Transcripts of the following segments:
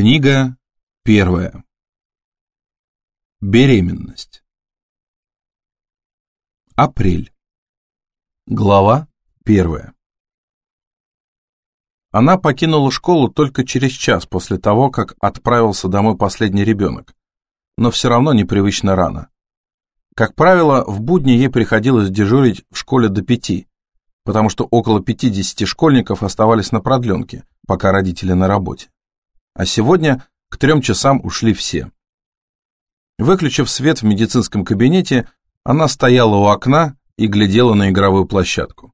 Книга первая. Беременность. Апрель. Глава первая. Она покинула школу только через час после того, как отправился домой последний ребенок, но все равно непривычно рано. Как правило, в будни ей приходилось дежурить в школе до пяти, потому что около 50 школьников оставались на продленке, пока родители на работе. А сегодня к трем часам ушли все. Выключив свет в медицинском кабинете, она стояла у окна и глядела на игровую площадку.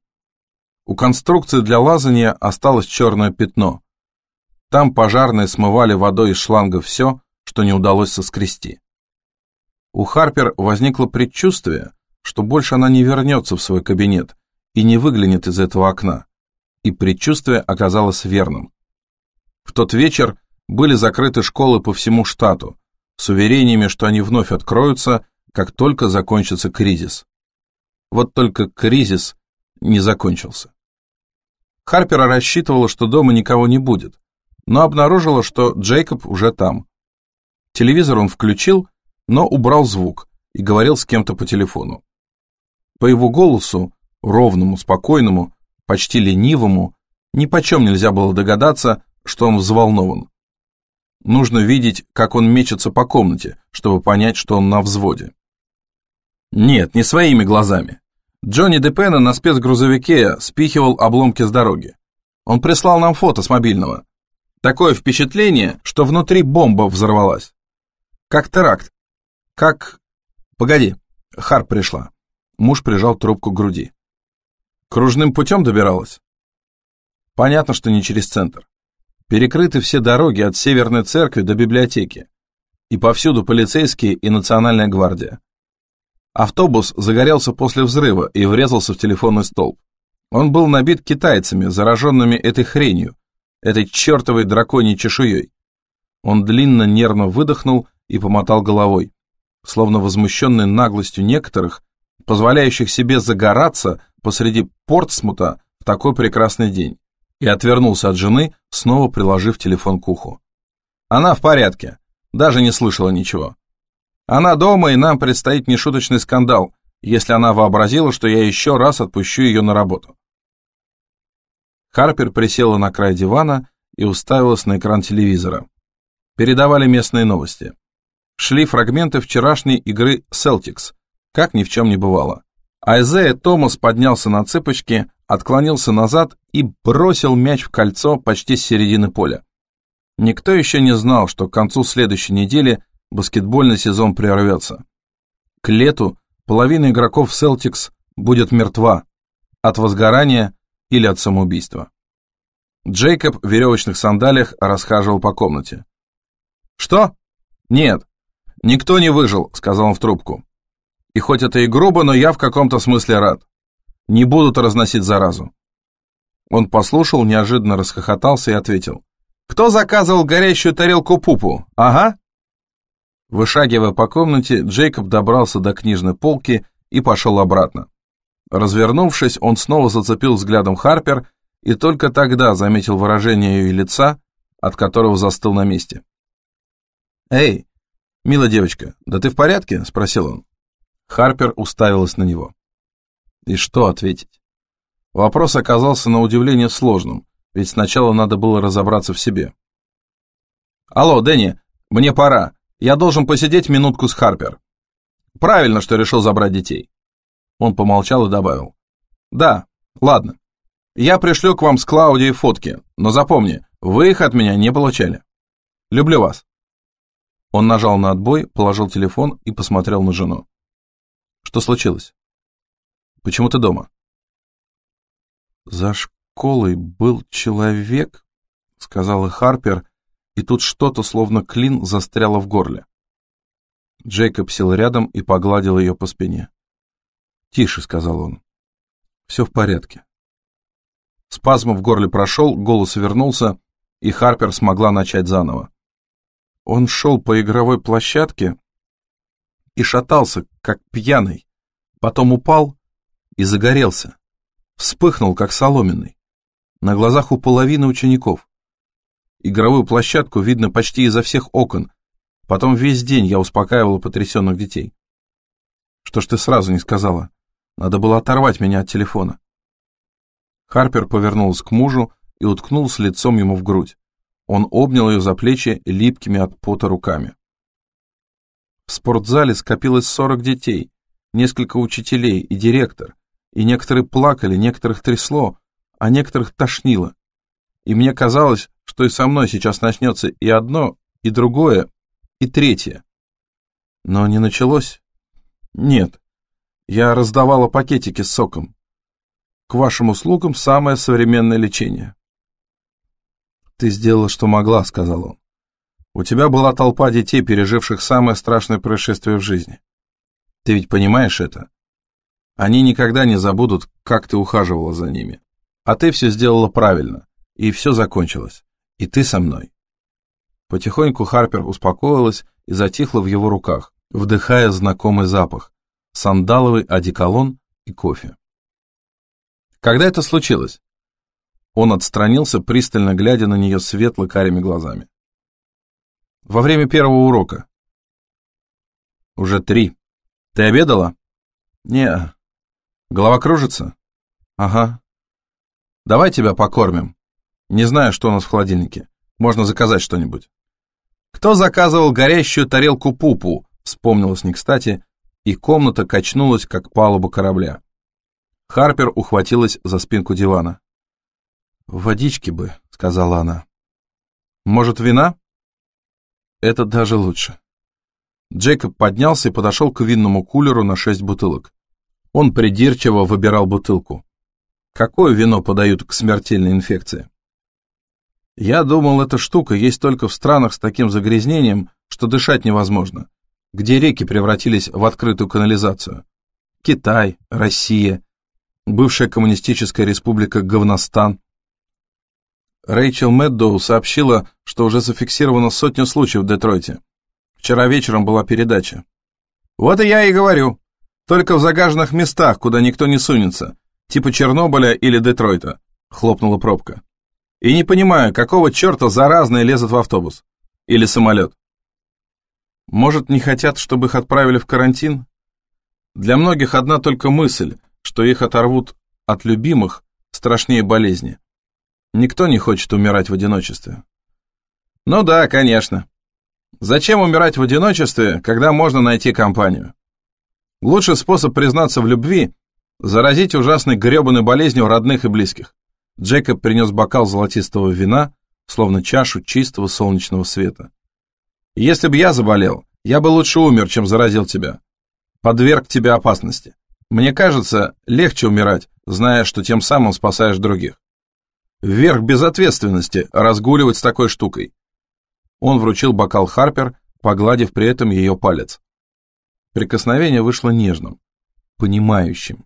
У конструкции для лазания осталось черное пятно. Там пожарные смывали водой из шланга все, что не удалось соскрести. У Харпер возникло предчувствие, что больше она не вернется в свой кабинет и не выглянет из этого окна. И предчувствие оказалось верным. В тот вечер были закрыты школы по всему штату, с уверениями, что они вновь откроются, как только закончится кризис. Вот только кризис не закончился. Харпера рассчитывала, что дома никого не будет, но обнаружила, что Джейкоб уже там. Телевизор он включил, но убрал звук и говорил с кем-то по телефону. По его голосу, ровному, спокойному, почти ленивому, ни почем нельзя было догадаться, что он взволнован. Нужно видеть, как он мечется по комнате, чтобы понять, что он на взводе. Нет, не своими глазами. Джонни Депена на спецгрузовике спихивал обломки с дороги. Он прислал нам фото с мобильного. Такое впечатление, что внутри бомба взорвалась. Как теракт. Как... Погоди, Харп пришла. Муж прижал трубку к груди. Кружным путем добиралась? Понятно, что не через центр. Перекрыты все дороги от Северной Церкви до библиотеки. И повсюду полицейские и Национальная гвардия. Автобус загорелся после взрыва и врезался в телефонный столб. Он был набит китайцами, зараженными этой хренью, этой чертовой драконьей чешуей. Он длинно нервно выдохнул и помотал головой, словно возмущенный наглостью некоторых, позволяющих себе загораться посреди Портсмута в такой прекрасный день и отвернулся от жены, снова приложив телефон к уху. Она в порядке, даже не слышала ничего. Она дома, и нам предстоит нешуточный скандал, если она вообразила, что я еще раз отпущу ее на работу. Харпер присела на край дивана и уставилась на экран телевизора. Передавали местные новости. Шли фрагменты вчерашней игры Celtics, как ни в чем не бывало. Айзея Томас поднялся на цыпочки, отклонился назад и бросил мяч в кольцо почти с середины поля. Никто еще не знал, что к концу следующей недели баскетбольный сезон прервется. К лету половина игроков Celtics будет мертва от возгорания или от самоубийства. Джейкоб в веревочных сандалиях расхаживал по комнате. «Что? Нет, никто не выжил», — сказал он в трубку. «И хоть это и грубо, но я в каком-то смысле рад. Не будут разносить заразу. Он послушал, неожиданно расхохотался и ответил. «Кто заказывал горящую тарелку пупу? Ага». Вышагивая по комнате, Джейкоб добрался до книжной полки и пошел обратно. Развернувшись, он снова зацепил взглядом Харпер и только тогда заметил выражение ее лица, от которого застыл на месте. «Эй, милая девочка, да ты в порядке?» – спросил он. Харпер уставилась на него. И что ответить? Вопрос оказался на удивление сложным, ведь сначала надо было разобраться в себе. «Алло, Дэнни, мне пора. Я должен посидеть минутку с Харпер. Правильно, что решил забрать детей». Он помолчал и добавил. «Да, ладно. Я пришлю к вам с Клаудией фотки, но запомни, вы их от меня не получали. Люблю вас». Он нажал на отбой, положил телефон и посмотрел на жену. «Что случилось?» Почему ты дома?» «За школой был человек», — сказала Харпер, и тут что-то, словно клин, застряло в горле. Джейкоб сел рядом и погладил ее по спине. «Тише», — сказал он. «Все в порядке». Спазм в горле прошел, голос вернулся, и Харпер смогла начать заново. Он шел по игровой площадке и шатался, как пьяный, потом упал и загорелся. Вспыхнул, как соломенный. На глазах у половины учеников. Игровую площадку видно почти изо всех окон. Потом весь день я успокаивала потрясенных детей. Что ж ты сразу не сказала? Надо было оторвать меня от телефона. Харпер повернулась к мужу и уткнулась лицом ему в грудь. Он обнял ее за плечи липкими от пота руками. В спортзале скопилось сорок детей, несколько учителей и директор, и некоторые плакали, некоторых трясло, а некоторых тошнило. И мне казалось, что и со мной сейчас начнется и одно, и другое, и третье. Но не началось. Нет, я раздавала пакетики с соком. К вашим услугам самое современное лечение. Ты сделала, что могла, сказал он. У тебя была толпа детей, переживших самое страшное происшествие в жизни. Ты ведь понимаешь это? Они никогда не забудут, как ты ухаживала за ними. А ты все сделала правильно, и все закончилось. И ты со мной. Потихоньку Харпер успокоилась и затихла в его руках, вдыхая знакомый запах – сандаловый одеколон и кофе. Когда это случилось? Он отстранился, пристально глядя на нее светло-карими глазами. Во время первого урока. Уже три. Ты обедала? Не. Голова кружится? Ага. Давай тебя покормим. Не знаю, что у нас в холодильнике. Можно заказать что-нибудь. Кто заказывал горящую тарелку пупу? Вспомнилось не кстати, и комната качнулась, как палуба корабля. Харпер ухватилась за спинку дивана. «Водички бы», — сказала она. «Может, вина?» «Это даже лучше». Джейкоб поднялся и подошел к винному кулеру на шесть бутылок. Он придирчиво выбирал бутылку. Какое вино подают к смертельной инфекции? Я думал, эта штука есть только в странах с таким загрязнением, что дышать невозможно, где реки превратились в открытую канализацию. Китай, Россия, бывшая коммунистическая республика Говностан. Рэйчел Мэддоу сообщила, что уже зафиксировано сотня случаев в Детройте. Вчера вечером была передача. Вот и я и говорю. Только в загаженных местах, куда никто не сунется, типа Чернобыля или Детройта, хлопнула пробка. И не понимаю, какого черта заразные лезут в автобус. Или самолет. Может, не хотят, чтобы их отправили в карантин? Для многих одна только мысль, что их оторвут от любимых, страшнее болезни. Никто не хочет умирать в одиночестве. Ну да, конечно. Зачем умирать в одиночестве, когда можно найти компанию? Лучший способ признаться в любви – заразить ужасной гребаной болезнью родных и близких. Джекоб принес бокал золотистого вина, словно чашу чистого солнечного света. Если бы я заболел, я бы лучше умер, чем заразил тебя. Подверг тебя опасности. Мне кажется, легче умирать, зная, что тем самым спасаешь других. Вверх безответственности разгуливать с такой штукой. Он вручил бокал Харпер, погладив при этом ее палец. Прикосновение вышло нежным, понимающим.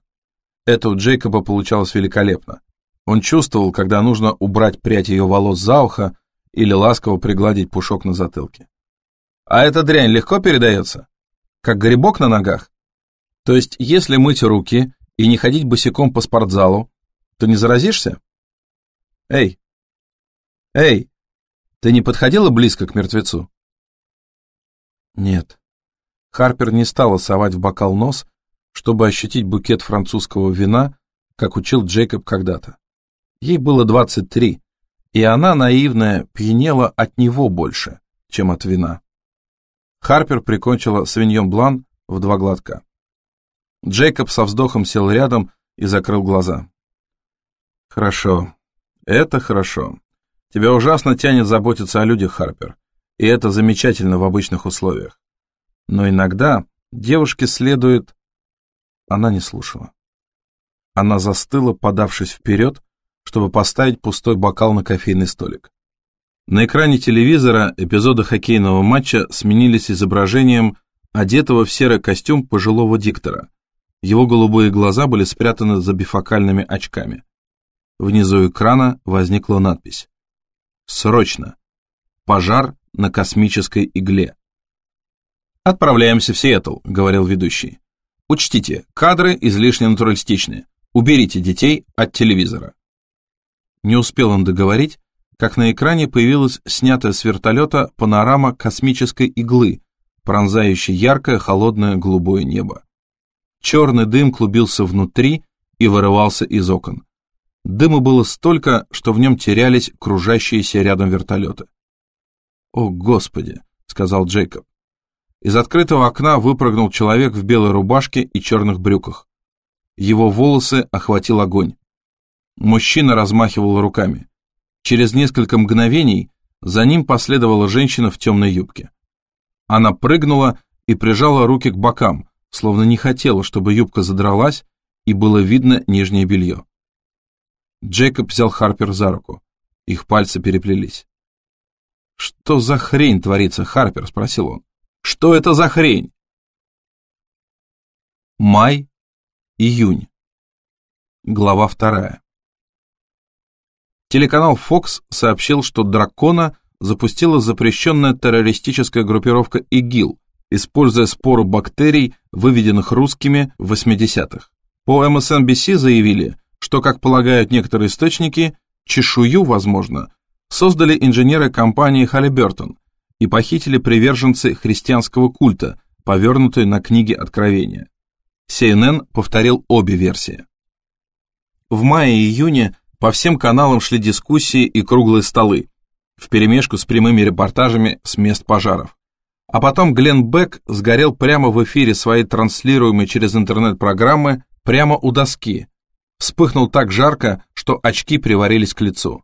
Это у Джейкоба получалось великолепно. Он чувствовал, когда нужно убрать прядь ее волос за ухо или ласково пригладить пушок на затылке. А эта дрянь легко передается? Как грибок на ногах? То есть, если мыть руки и не ходить босиком по спортзалу, то не заразишься? Эй! Эй! Ты не подходила близко к мертвецу? Нет. Харпер не стала совать в бокал нос, чтобы ощутить букет французского вина, как учил Джейкоб когда-то. Ей было 23, и она, наивная, пьянела от него больше, чем от вина. Харпер прикончила свиньон блан в два глотка. Джейкоб со вздохом сел рядом и закрыл глаза. «Хорошо. Это хорошо. Тебя ужасно тянет заботиться о людях, Харпер, и это замечательно в обычных условиях. Но иногда девушке следует... Она не слушала. Она застыла, подавшись вперед, чтобы поставить пустой бокал на кофейный столик. На экране телевизора эпизоды хоккейного матча сменились изображением одетого в серый костюм пожилого диктора. Его голубые глаза были спрятаны за бифокальными очками. Внизу экрана возникла надпись. «Срочно! Пожар на космической игле!» «Отправляемся в Сиэтл», — говорил ведущий. «Учтите, кадры излишне натуралистичны. Уберите детей от телевизора». Не успел он договорить, как на экране появилась снятая с вертолета панорама космической иглы, пронзающей яркое холодное голубое небо. Черный дым клубился внутри и вырывался из окон. Дыма было столько, что в нем терялись кружащиеся рядом вертолеты. «О, Господи!» — сказал Джейкоб. Из открытого окна выпрыгнул человек в белой рубашке и черных брюках. Его волосы охватил огонь. Мужчина размахивал руками. Через несколько мгновений за ним последовала женщина в темной юбке. Она прыгнула и прижала руки к бокам, словно не хотела, чтобы юбка задралась, и было видно нижнее белье. Джейкоб взял Харпер за руку. Их пальцы переплелись. «Что за хрень творится, Харпер?» — спросил он. «Что это за хрень?» Май, июнь. Глава вторая. Телеканал Fox сообщил, что «Дракона» запустила запрещенная террористическая группировка ИГИЛ, используя споры бактерий, выведенных русскими в 80-х. По MSNBC заявили, что, как полагают некоторые источники, чешую, возможно, создали инженеры компании Halliburton и похитили приверженцы христианского культа, повернутые на книги Откровения. CNN повторил обе версии. В мае-июне по всем каналам шли дискуссии и круглые столы, вперемешку с прямыми репортажами с мест пожаров. А потом Глен Бек сгорел прямо в эфире своей транслируемой через интернет программы прямо у доски. Вспыхнул так жарко, что очки приварились к лицу.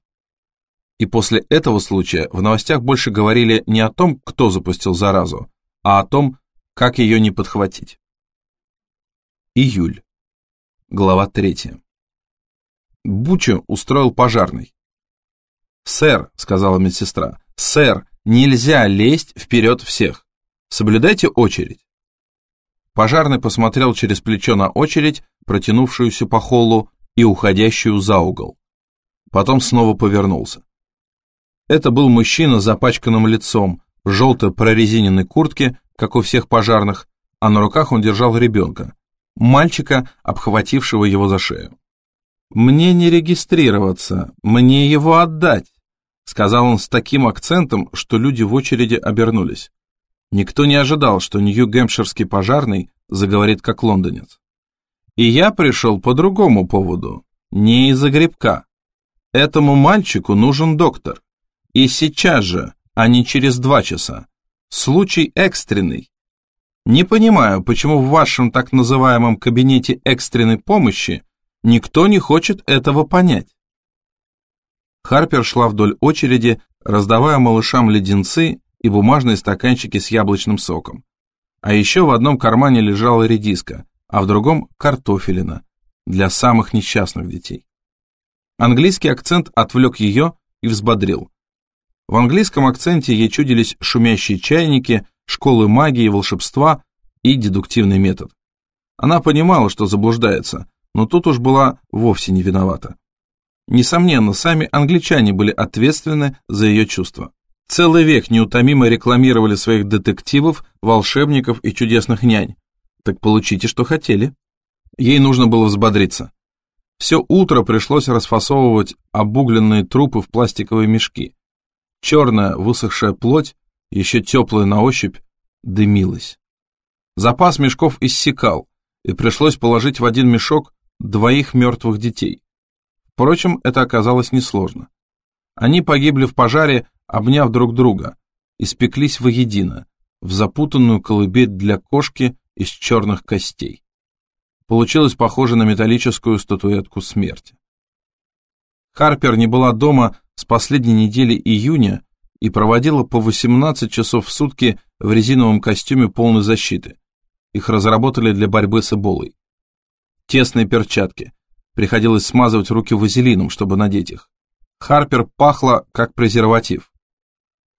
И после этого случая в новостях больше говорили не о том, кто запустил заразу, а о том, как ее не подхватить. Июль. Глава 3. Бучу устроил пожарный. «Сэр», — сказала медсестра, — «сэр, нельзя лезть вперед всех. Соблюдайте очередь». Пожарный посмотрел через плечо на очередь, протянувшуюся по холлу и уходящую за угол. Потом снова повернулся. Это был мужчина с запачканным лицом, в желтой прорезиненной куртке, как у всех пожарных, а на руках он держал ребенка, мальчика, обхватившего его за шею. «Мне не регистрироваться, мне его отдать», сказал он с таким акцентом, что люди в очереди обернулись. Никто не ожидал, что Нью-Гэмпширский пожарный заговорит как лондонец. И я пришел по другому поводу, не из-за грибка. Этому мальчику нужен доктор. И сейчас же, а не через два часа. Случай экстренный. Не понимаю, почему в вашем так называемом кабинете экстренной помощи никто не хочет этого понять. Харпер шла вдоль очереди, раздавая малышам леденцы и бумажные стаканчики с яблочным соком. А еще в одном кармане лежала редиска, а в другом – картофелина для самых несчастных детей. Английский акцент отвлек ее и взбодрил. В английском акценте ей чудились шумящие чайники, школы магии волшебства и дедуктивный метод. Она понимала, что заблуждается, но тут уж была вовсе не виновата. Несомненно, сами англичане были ответственны за ее чувства. Целый век неутомимо рекламировали своих детективов, волшебников и чудесных нянь. Так получите, что хотели. Ей нужно было взбодриться. Все утро пришлось расфасовывать обугленные трупы в пластиковые мешки. Черная высохшая плоть, еще теплая на ощупь, дымилась. Запас мешков иссякал, и пришлось положить в один мешок двоих мертвых детей. Впрочем, это оказалось несложно. Они погибли в пожаре обняв друг друга, испеклись воедино, в запутанную колыбель для кошки из черных костей. Получилось похоже на металлическую статуэтку смерти. Харпер не была дома с последней недели июня и проводила по 18 часов в сутки в резиновом костюме полной защиты. Их разработали для борьбы с эболой. Тесные перчатки. Приходилось смазывать руки вазелином, чтобы надеть их. Харпер пахла, как презерватив.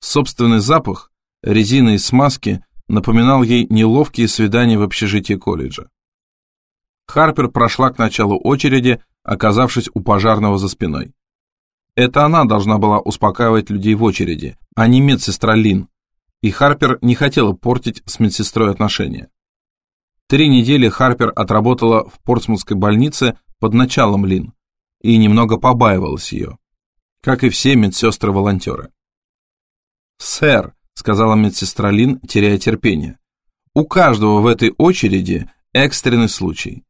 Собственный запах, резины и смазки напоминал ей неловкие свидания в общежитии колледжа. Харпер прошла к началу очереди, оказавшись у пожарного за спиной. Это она должна была успокаивать людей в очереди, а не медсестра Лин, и Харпер не хотела портить с медсестрой отношения. Три недели Харпер отработала в Портсмутской больнице под началом Лин и немного побаивалась ее. как и все медсестры-волонтеры. «Сэр», — сказала медсестра Лин, теряя терпение, «у каждого в этой очереди экстренный случай.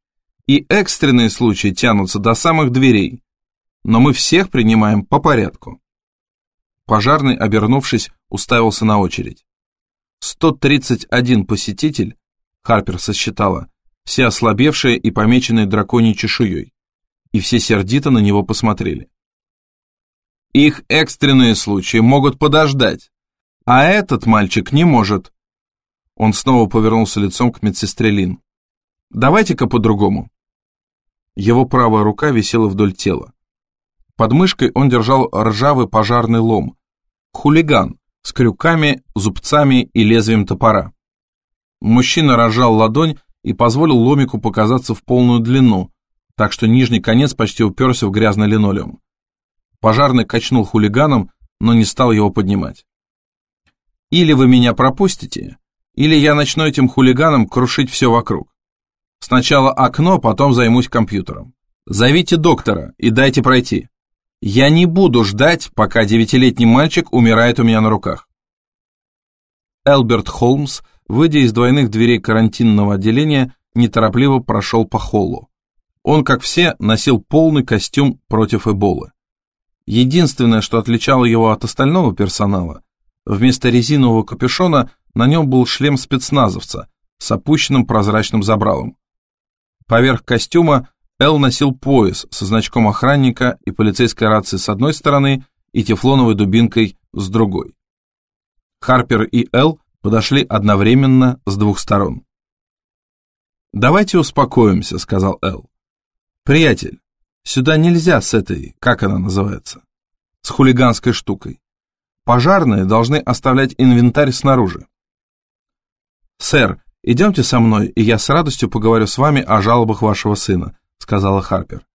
И экстренные случаи тянутся до самых дверей, но мы всех принимаем по порядку». Пожарный, обернувшись, уставился на очередь. 131 посетитель, Харпер сосчитала, все ослабевшие и помеченные драконьей чешуей, и все сердито на него посмотрели. Их экстренные случаи могут подождать, а этот мальчик не может. Он снова повернулся лицом к медсестре Лин. Давайте-ка по-другому. Его правая рука висела вдоль тела. Под мышкой он держал ржавый пожарный лом. Хулиган с крюками, зубцами и лезвием топора. Мужчина разжал ладонь и позволил ломику показаться в полную длину, так что нижний конец почти уперся в грязный линолеум. Пожарный качнул хулиганом, но не стал его поднимать. «Или вы меня пропустите, или я начну этим хулиганом крушить все вокруг. Сначала окно, потом займусь компьютером. Зовите доктора и дайте пройти. Я не буду ждать, пока девятилетний мальчик умирает у меня на руках». Элберт Холмс выйдя из двойных дверей карантинного отделения, неторопливо прошел по холлу. Он, как все, носил полный костюм против эболы. Единственное, что отличало его от остального персонала, вместо резинового капюшона на нем был шлем спецназовца с опущенным прозрачным забралом. Поверх костюма Эл носил пояс со значком охранника и полицейской рации с одной стороны и тефлоновой дубинкой с другой. Харпер и Эл подошли одновременно с двух сторон. «Давайте успокоимся», — сказал Эл. «Приятель, сюда нельзя с этой, как она называется, с хулиганской штукой. Пожарные должны оставлять инвентарь снаружи». «Сэр, идемте со мной, и я с радостью поговорю с вами о жалобах вашего сына», — сказала Харпер.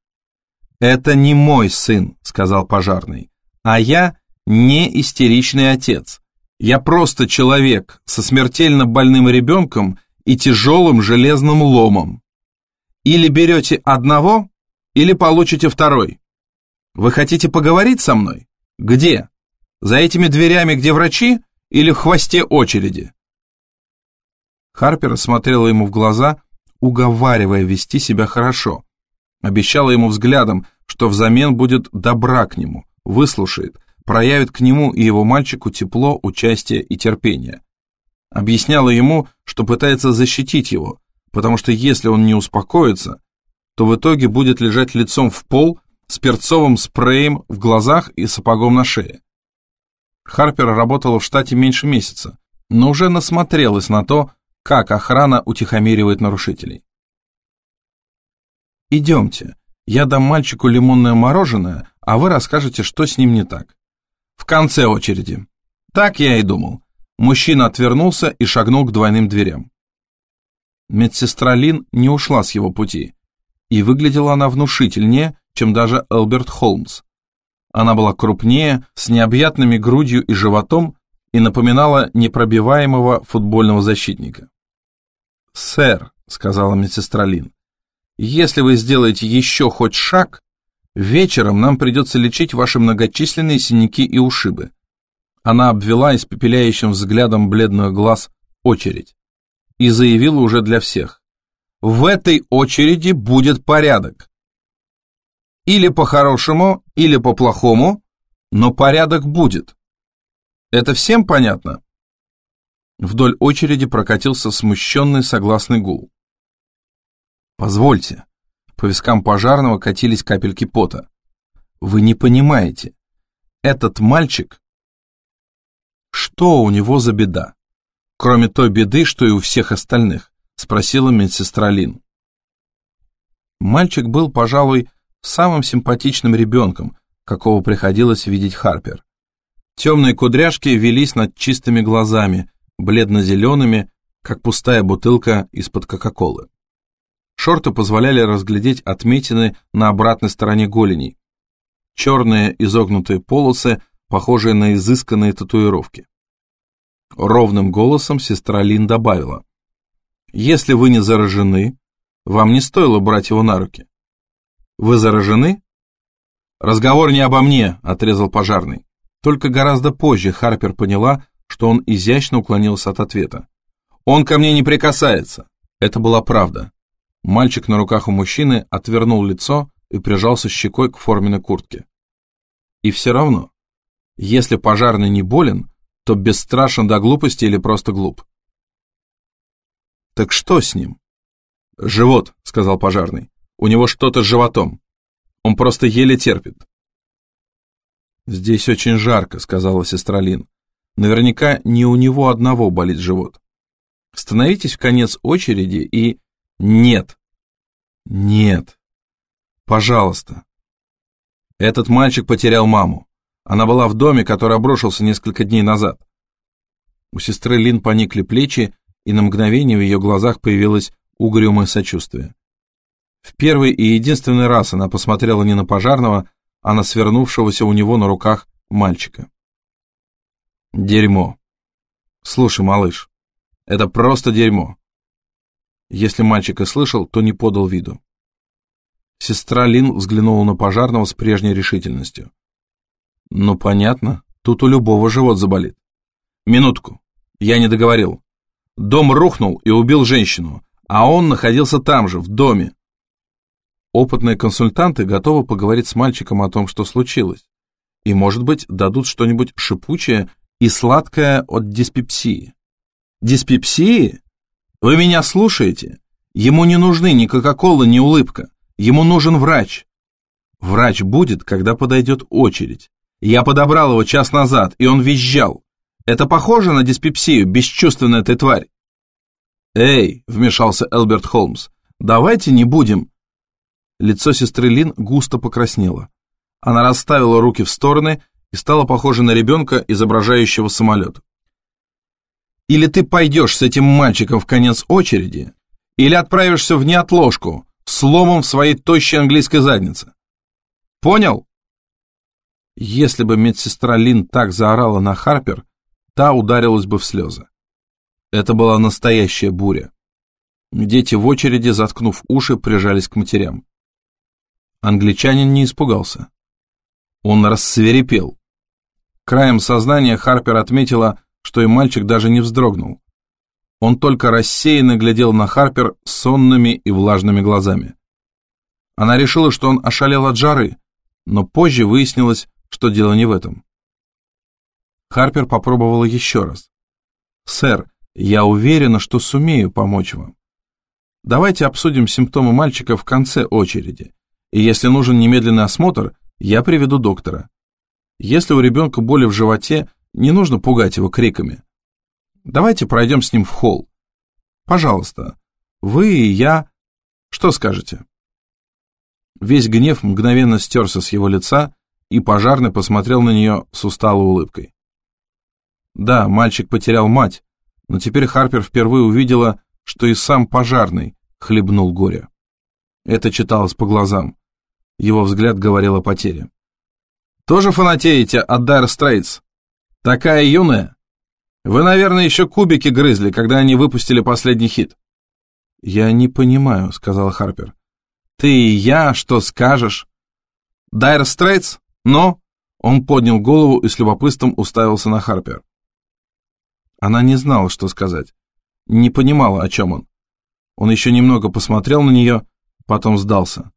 «Это не мой сын», — сказал пожарный, «а я не истеричный отец. Я просто человек со смертельно больным ребенком и тяжелым железным ломом. Или берете одного, или получите второй. Вы хотите поговорить со мной? Где? За этими дверями, где врачи, или в хвосте очереди? Харпер смотрела ему в глаза, уговаривая вести себя хорошо. Обещала ему взглядом, что взамен будет добра к нему, выслушает, проявит к нему и его мальчику тепло, участие и терпение. Объясняла ему, что пытается защитить его, потому что если он не успокоится, то в итоге будет лежать лицом в пол с перцовым спреем в глазах и сапогом на шее. Харпер работала в штате меньше месяца, но уже насмотрелась на то, как охрана утихомиривает нарушителей. «Идемте, я дам мальчику лимонное мороженое, а вы расскажете, что с ним не так. В конце очереди. Так я и думал. Мужчина отвернулся и шагнул к двойным дверям. Медсестра Лин не ушла с его пути, и выглядела она внушительнее, чем даже Элберт Холмс. Она была крупнее, с необъятными грудью и животом и напоминала непробиваемого футбольного защитника. «Сэр», — сказала медсестра Лин, — «если вы сделаете еще хоть шаг, Вечером нам придется лечить ваши многочисленные синяки и ушибы. Она обвела испепеляющим взглядом бледных глаз очередь и заявила уже для всех. В этой очереди будет порядок. Или по-хорошему, или по-плохому, но порядок будет. Это всем понятно? Вдоль очереди прокатился смущенный согласный гул. «Позвольте», по вискам пожарного катились капельки пота. Вы не понимаете. Этот мальчик... Что у него за беда? Кроме той беды, что и у всех остальных, спросила медсестра Лин. Мальчик был, пожалуй, самым симпатичным ребенком, какого приходилось видеть Харпер. Темные кудряшки велись над чистыми глазами, бледно-зелеными, как пустая бутылка из-под Кока-Колы. Шорты позволяли разглядеть отметины на обратной стороне голеней. Черные изогнутые полосы, похожие на изысканные татуировки. Ровным голосом сестра Лин добавила. «Если вы не заражены, вам не стоило брать его на руки. Вы заражены?» «Разговор не обо мне», — отрезал пожарный. Только гораздо позже Харпер поняла, что он изящно уклонился от ответа. «Он ко мне не прикасается». Это была правда. Мальчик на руках у мужчины отвернул лицо и прижался щекой к форменной куртке. И все равно, если пожарный не болен, то бесстрашен до глупости или просто глуп. «Так что с ним?» «Живот», — сказал пожарный. «У него что-то с животом. Он просто еле терпит». «Здесь очень жарко», — сказала сестра Лин. «Наверняка не у него одного болит живот. Становитесь в конец очереди и...» «Нет». «Нет. Пожалуйста». Этот мальчик потерял маму. Она была в доме, который обрушился несколько дней назад. У сестры Лин поникли плечи, и на мгновение в ее глазах появилось угрюмое сочувствие. В первый и единственный раз она посмотрела не на пожарного, а на свернувшегося у него на руках мальчика. Дерьмо. Слушай, малыш, это просто дерьмо. Если мальчик и слышал, то не подал виду. Сестра Лин взглянула на пожарного с прежней решительностью. Ну, понятно, тут у любого живот заболит. Минутку, я не договорил. Дом рухнул и убил женщину, а он находился там же, в доме. Опытные консультанты готовы поговорить с мальчиком о том, что случилось. И, может быть, дадут что-нибудь шипучее и сладкое от диспепсии. Диспепсии? Вы меня слушаете? Ему не нужны ни Кока-Кола, ни улыбка. Ему нужен врач. Врач будет, когда подойдет очередь. Я подобрал его час назад, и он визжал. Это похоже на диспепсию, бесчувственная ты тварь. «Эй!» — вмешался Элберт Холмс. «Давайте не будем...» Лицо сестры Лин густо покраснело. Она расставила руки в стороны и стала похожа на ребенка, изображающего самолет. «Или ты пойдешь с этим мальчиком в конец очереди, или отправишься в неотложку с ломом в своей тощей английской заднице. Понял?» Если бы медсестра Лин так заорала на Харпер, та ударилась бы в слезы. Это была настоящая буря. Дети в очереди, заткнув уши, прижались к матерям. Англичанин не испугался. Он рассверепел. Краем сознания Харпер отметила, что и мальчик даже не вздрогнул. Он только рассеянно глядел на Харпер сонными и влажными глазами. Она решила, что он ошалел от жары, но позже выяснилось, что дело не в этом. Харпер попробовала еще раз. «Сэр, я уверена, что сумею помочь вам. Давайте обсудим симптомы мальчика в конце очереди, и если нужен немедленный осмотр, я приведу доктора. Если у ребенка боли в животе, не нужно пугать его криками. Давайте пройдем с ним в холл. Пожалуйста, вы и я... Что скажете?» Весь гнев мгновенно стерся с его лица, и пожарный посмотрел на нее с усталой улыбкой. Да, мальчик потерял мать, но теперь Харпер впервые увидела, что и сам пожарный хлебнул горе. Это читалось по глазам. Его взгляд говорил о потере. «Тоже фанатеете от Dire Straits? Такая юная? Вы, наверное, еще кубики грызли, когда они выпустили последний хит». «Я не понимаю», — сказал Харпер. «Ты и я, что скажешь?» «Dire Straits? Но?» Он поднял голову и с любопытством уставился на Харпер. Она не знала, что сказать. Не понимала, о чем он. Он еще немного посмотрел на нее, потом сдался.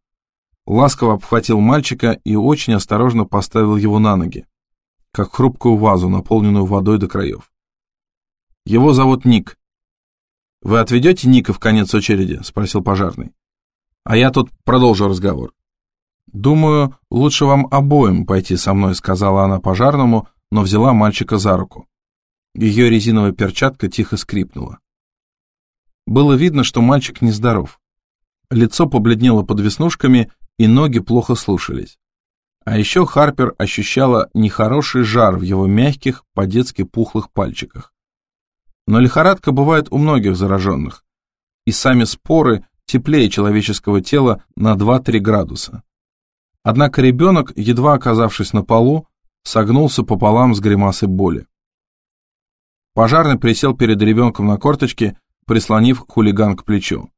Ласково обхватил мальчика и очень осторожно поставил его на ноги, как хрупкую вазу, наполненную водой до краев. Его зовут Ник. «Вы отведете Ника в конец очереди?» — спросил пожарный. А я тут продолжу разговор. «Думаю, лучше вам обоим пойти со мной», — сказала она пожарному, но взяла мальчика за руку. Ее резиновая перчатка тихо скрипнула. Было видно, что мальчик нездоров. Лицо побледнело под веснушками, и ноги плохо слушались. А еще Харпер ощущала нехороший жар в его мягких, по-детски пухлых пальчиках. Но лихорадка бывает у многих зараженных, и сами споры теплее человеческого тела на 2-3 градуса. Однако ребенок, едва оказавшись на полу, согнулся пополам с гримасой боли. Пожарный присел перед ребенком на корточке, прислонив хулиган к плечу.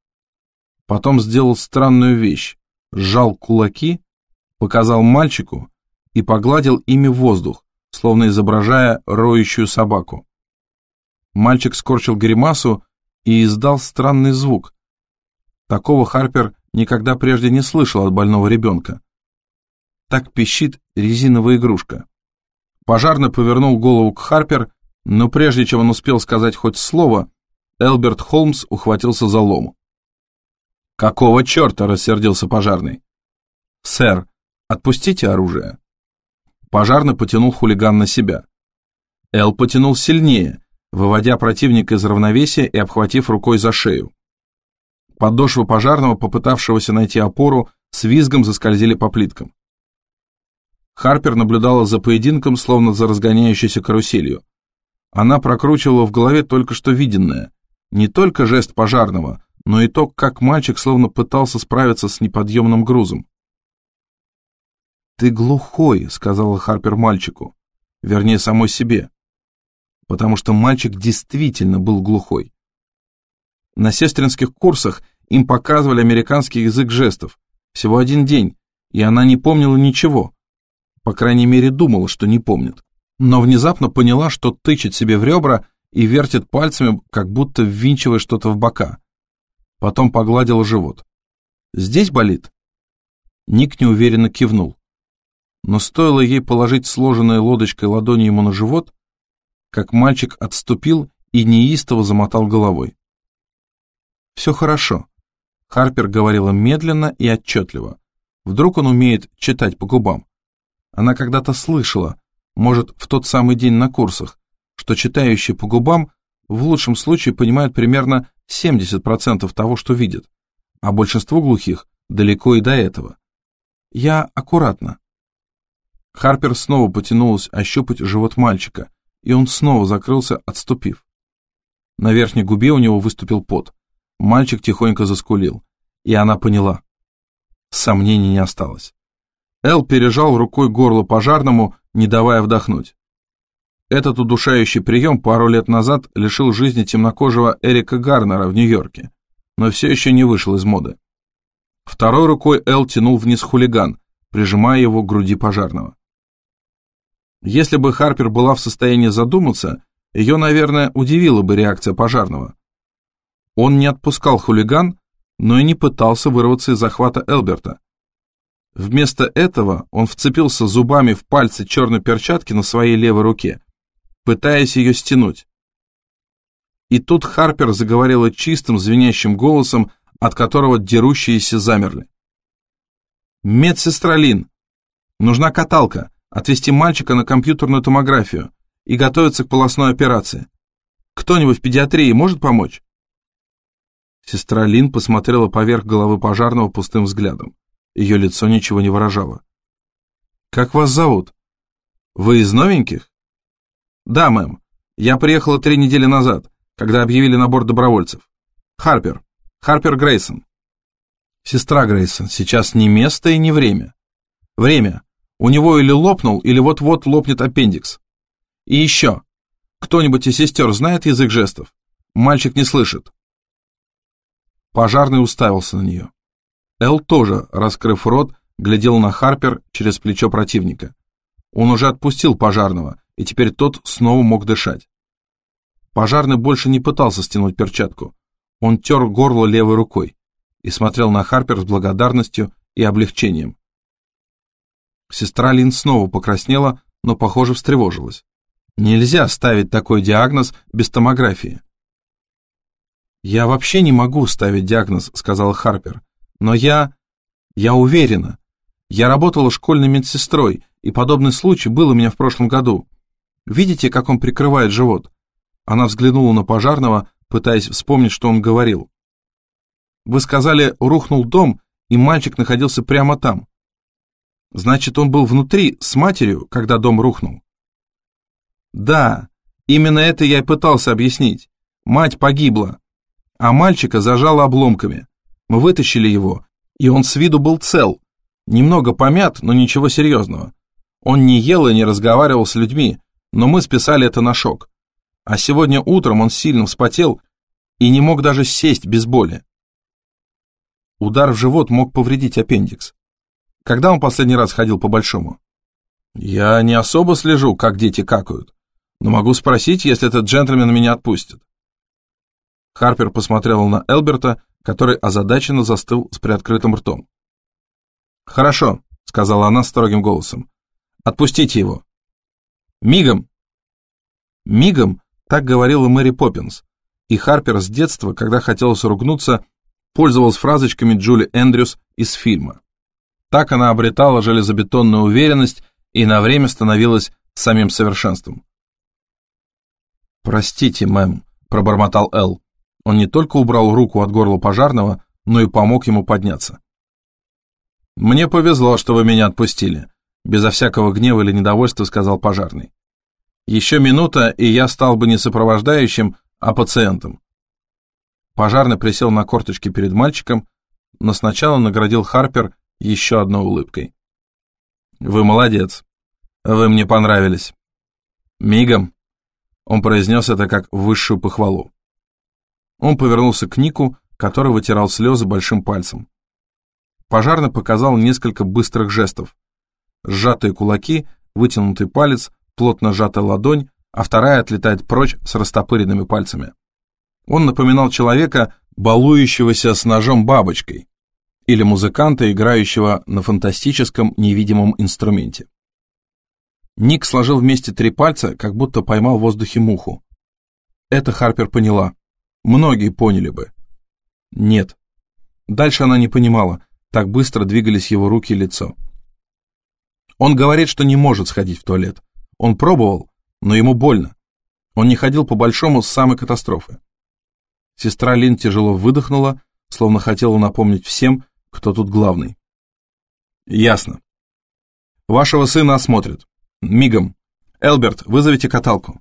Потом сделал странную вещь, сжал кулаки показал мальчику и погладил ими воздух, словно изображая роющую собаку. Мальчик скорчил гримасу и издал странный звук. Такого Харпер никогда прежде не слышал от больного ребенка. Так пищит резиновая игрушка. Пожарный повернул голову к Харпер, но прежде чем он успел сказать хоть слово, Элберт Холмс ухватился за лому. «Какого черта?» — рассердился пожарный. «Сэр, отпустите оружие». Пожарный потянул хулиган на себя. Эл потянул сильнее, выводя противника из равновесия и обхватив рукой за шею. Подошвы пожарного, попытавшегося найти опору, с визгом заскользили по плиткам. Харпер наблюдала за поединком, словно за разгоняющейся каруселью. Она прокручивала в голове только что виденное. Не только жест пожарного, но и то, как мальчик словно пытался справиться с неподъемным грузом. «Ты глухой», — сказала Харпер мальчику. Вернее, самой себе. Потому что мальчик действительно был глухой. На сестринских курсах им показывали американский язык жестов. Всего один день, и она не помнила ничего. По крайней мере, думала, что не помнит. Но внезапно поняла, что тычет себе в ребра и вертит пальцами, как будто ввинчивая что-то в бока. Потом погладила живот. «Здесь болит?» Ник неуверенно кивнул. Но стоило ей положить сложенной лодочкой ладони ему на живот, как мальчик отступил и неистово замотал головой. «Все хорошо», — Харпер говорила медленно и отчетливо. Вдруг он умеет читать по губам. Она когда-то слышала, может, в тот самый день на курсах, что читающие по губам в лучшем случае понимают примерно 70% того, что видят, а большинство глухих далеко и до этого. Я аккуратно. Харпер снова потянулась ощупать живот мальчика, и он снова закрылся, отступив. На верхней губе у него выступил пот. Мальчик тихонько заскулил, и она поняла. Сомнений не осталось. Эл пережал рукой горло пожарному, не давая вдохнуть. Этот удушающий прием пару лет назад лишил жизни темнокожего Эрика Гарнера в Нью-Йорке, но все еще не вышел из моды. Второй рукой Эл тянул вниз хулиган, прижимая его к груди пожарного. Если бы Харпер была в состоянии задуматься, ее, наверное, удивила бы реакция пожарного. Он не отпускал хулиган, но и не пытался вырваться из захвата Элберта. Вместо этого он вцепился зубами в пальцы черной перчатки на своей левой руке пытаясь ее стянуть. И тут Харпер заговорила чистым, звенящим голосом, от которого дерущиеся замерли. «Медсестра Лин, нужна каталка, отвезти мальчика на компьютерную томографию и готовиться к полостной операции. Кто-нибудь в педиатрии может помочь?» Сестра Лин посмотрела поверх головы пожарного пустым взглядом. Ее лицо ничего не выражало. «Как вас зовут? Вы из новеньких?» «Да, мэм. Я приехала три недели назад, когда объявили набор добровольцев. Харпер. Харпер Грейсон». «Сестра Грейсон, сейчас не место и не время». «Время. У него или лопнул, или вот-вот лопнет аппендикс. И еще. Кто-нибудь из сестер знает язык жестов? Мальчик не слышит». Пожарный уставился на нее. Эл тоже, раскрыв рот, глядел на Харпер через плечо противника. Он уже отпустил пожарного, и теперь тот снова мог дышать. Пожарный больше не пытался стянуть перчатку. Он тер горло левой рукой и смотрел на Харпер с благодарностью и облегчением. Сестра Лин снова покраснела, но, похоже, встревожилась. Нельзя ставить такой диагноз без томографии. «Я вообще не могу ставить диагноз», — сказала Харпер. «Но я... я уверена. Я работала школьной медсестрой, и подобный случай был у меня в прошлом году. Видите, как он прикрывает живот?» Она взглянула на пожарного, пытаясь вспомнить, что он говорил. «Вы сказали, рухнул дом, и мальчик находился прямо там. Значит, он был внутри с матерью, когда дом рухнул?» «Да, именно это я и пытался объяснить. Мать погибла, а мальчика зажало обломками. Мы вытащили его, и он с виду был цел. Немного помят, но ничего серьезного. Он не ел и не разговаривал с людьми, но мы списали это на шок. А сегодня утром он сильно вспотел и не мог даже сесть без боли. Удар в живот мог повредить аппендикс. Когда он последний раз ходил по-большому? Я не особо слежу, как дети какают, но могу спросить, если этот джентльмен меня отпустит. Харпер посмотрел на Элберта, который озадаченно застыл с приоткрытым ртом. «Хорошо», — сказала она строгим голосом. «Отпустите его». «Мигом!» «Мигом» — так говорила Мэри Поппинс, и Харпер с детства, когда хотелось ругнуться, пользовалась фразочками Джули Эндрюс из фильма. Так она обретала железобетонную уверенность и на время становилась самим совершенством. «Простите, мэм», — пробормотал Эл. Он не только убрал руку от горла пожарного, но и помог ему подняться. «Мне повезло, что вы меня отпустили», — безо всякого гнева или недовольства сказал пожарный. «Еще минута, и я стал бы не сопровождающим, а пациентом». Пожарный присел на корточки перед мальчиком, но сначала наградил Харпер еще одной улыбкой. «Вы молодец. Вы мне понравились». «Мигом», — он произнес это как высшую похвалу. Он повернулся к Нику, который вытирал слезы большим пальцем. Пожарный показал несколько быстрых жестов. Сжатые кулаки, вытянутый палец, плотно сжатая ладонь, а вторая отлетает прочь с растопыренными пальцами. Он напоминал человека, балующегося с ножом бабочкой, или музыканта, играющего на фантастическом невидимом инструменте. Ник сложил вместе три пальца, как будто поймал в воздухе муху. Это Харпер поняла. Многие поняли бы. Нет. Дальше она не понимала, так быстро двигались его руки и лицо. Он говорит, что не может сходить в туалет. Он пробовал, но ему больно. Он не ходил по-большому с самой катастрофы. Сестра Лин тяжело выдохнула, словно хотела напомнить всем, кто тут главный. Ясно. Вашего сына осмотрят. Мигом. Элберт, вызовите каталку.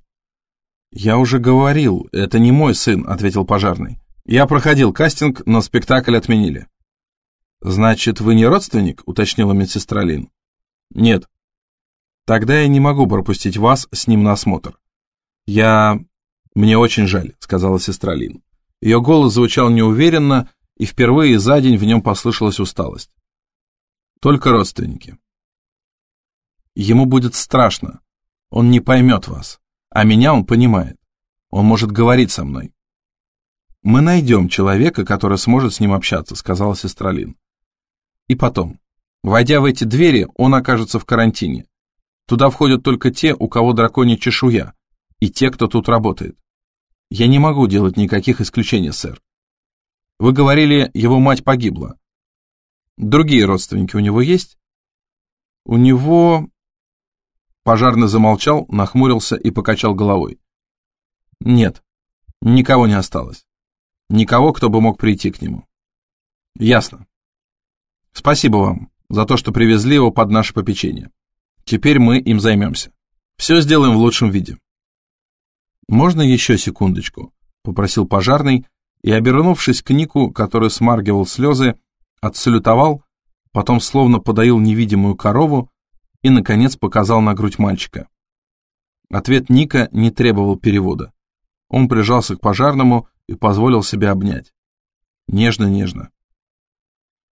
«Я уже говорил, это не мой сын», — ответил пожарный. «Я проходил кастинг, но спектакль отменили». «Значит, вы не родственник?» — уточнила медсестра Лин. «Нет». «Тогда я не могу пропустить вас с ним на осмотр». «Я... Мне очень жаль», — сказала сестра Лин. Ее голос звучал неуверенно, и впервые за день в нем послышалась усталость. «Только родственники». «Ему будет страшно. Он не поймет вас. А меня он понимает. Он может говорить со мной. «Мы найдем человека, который сможет с ним общаться», — сказала сестра Лин. И потом, войдя в эти двери, он окажется в карантине. Туда входят только те, у кого драконья чешуя, и те, кто тут работает. Я не могу делать никаких исключений, сэр. Вы говорили, его мать погибла. Другие родственники у него есть? У него... Пожарный замолчал, нахмурился и покачал головой. Нет, никого не осталось. Никого, кто бы мог прийти к нему. Ясно. Спасибо вам за то, что привезли его под наше попечение. Теперь мы им займемся. Все сделаем в лучшем виде. Можно еще секундочку? Попросил пожарный и, обернувшись к Нику, который смаргивал слезы, отсалютовал, потом словно подоил невидимую корову и, наконец, показал на грудь мальчика. Ответ Ника не требовал перевода. Он прижался к пожарному и позволил себя обнять. Нежно-нежно.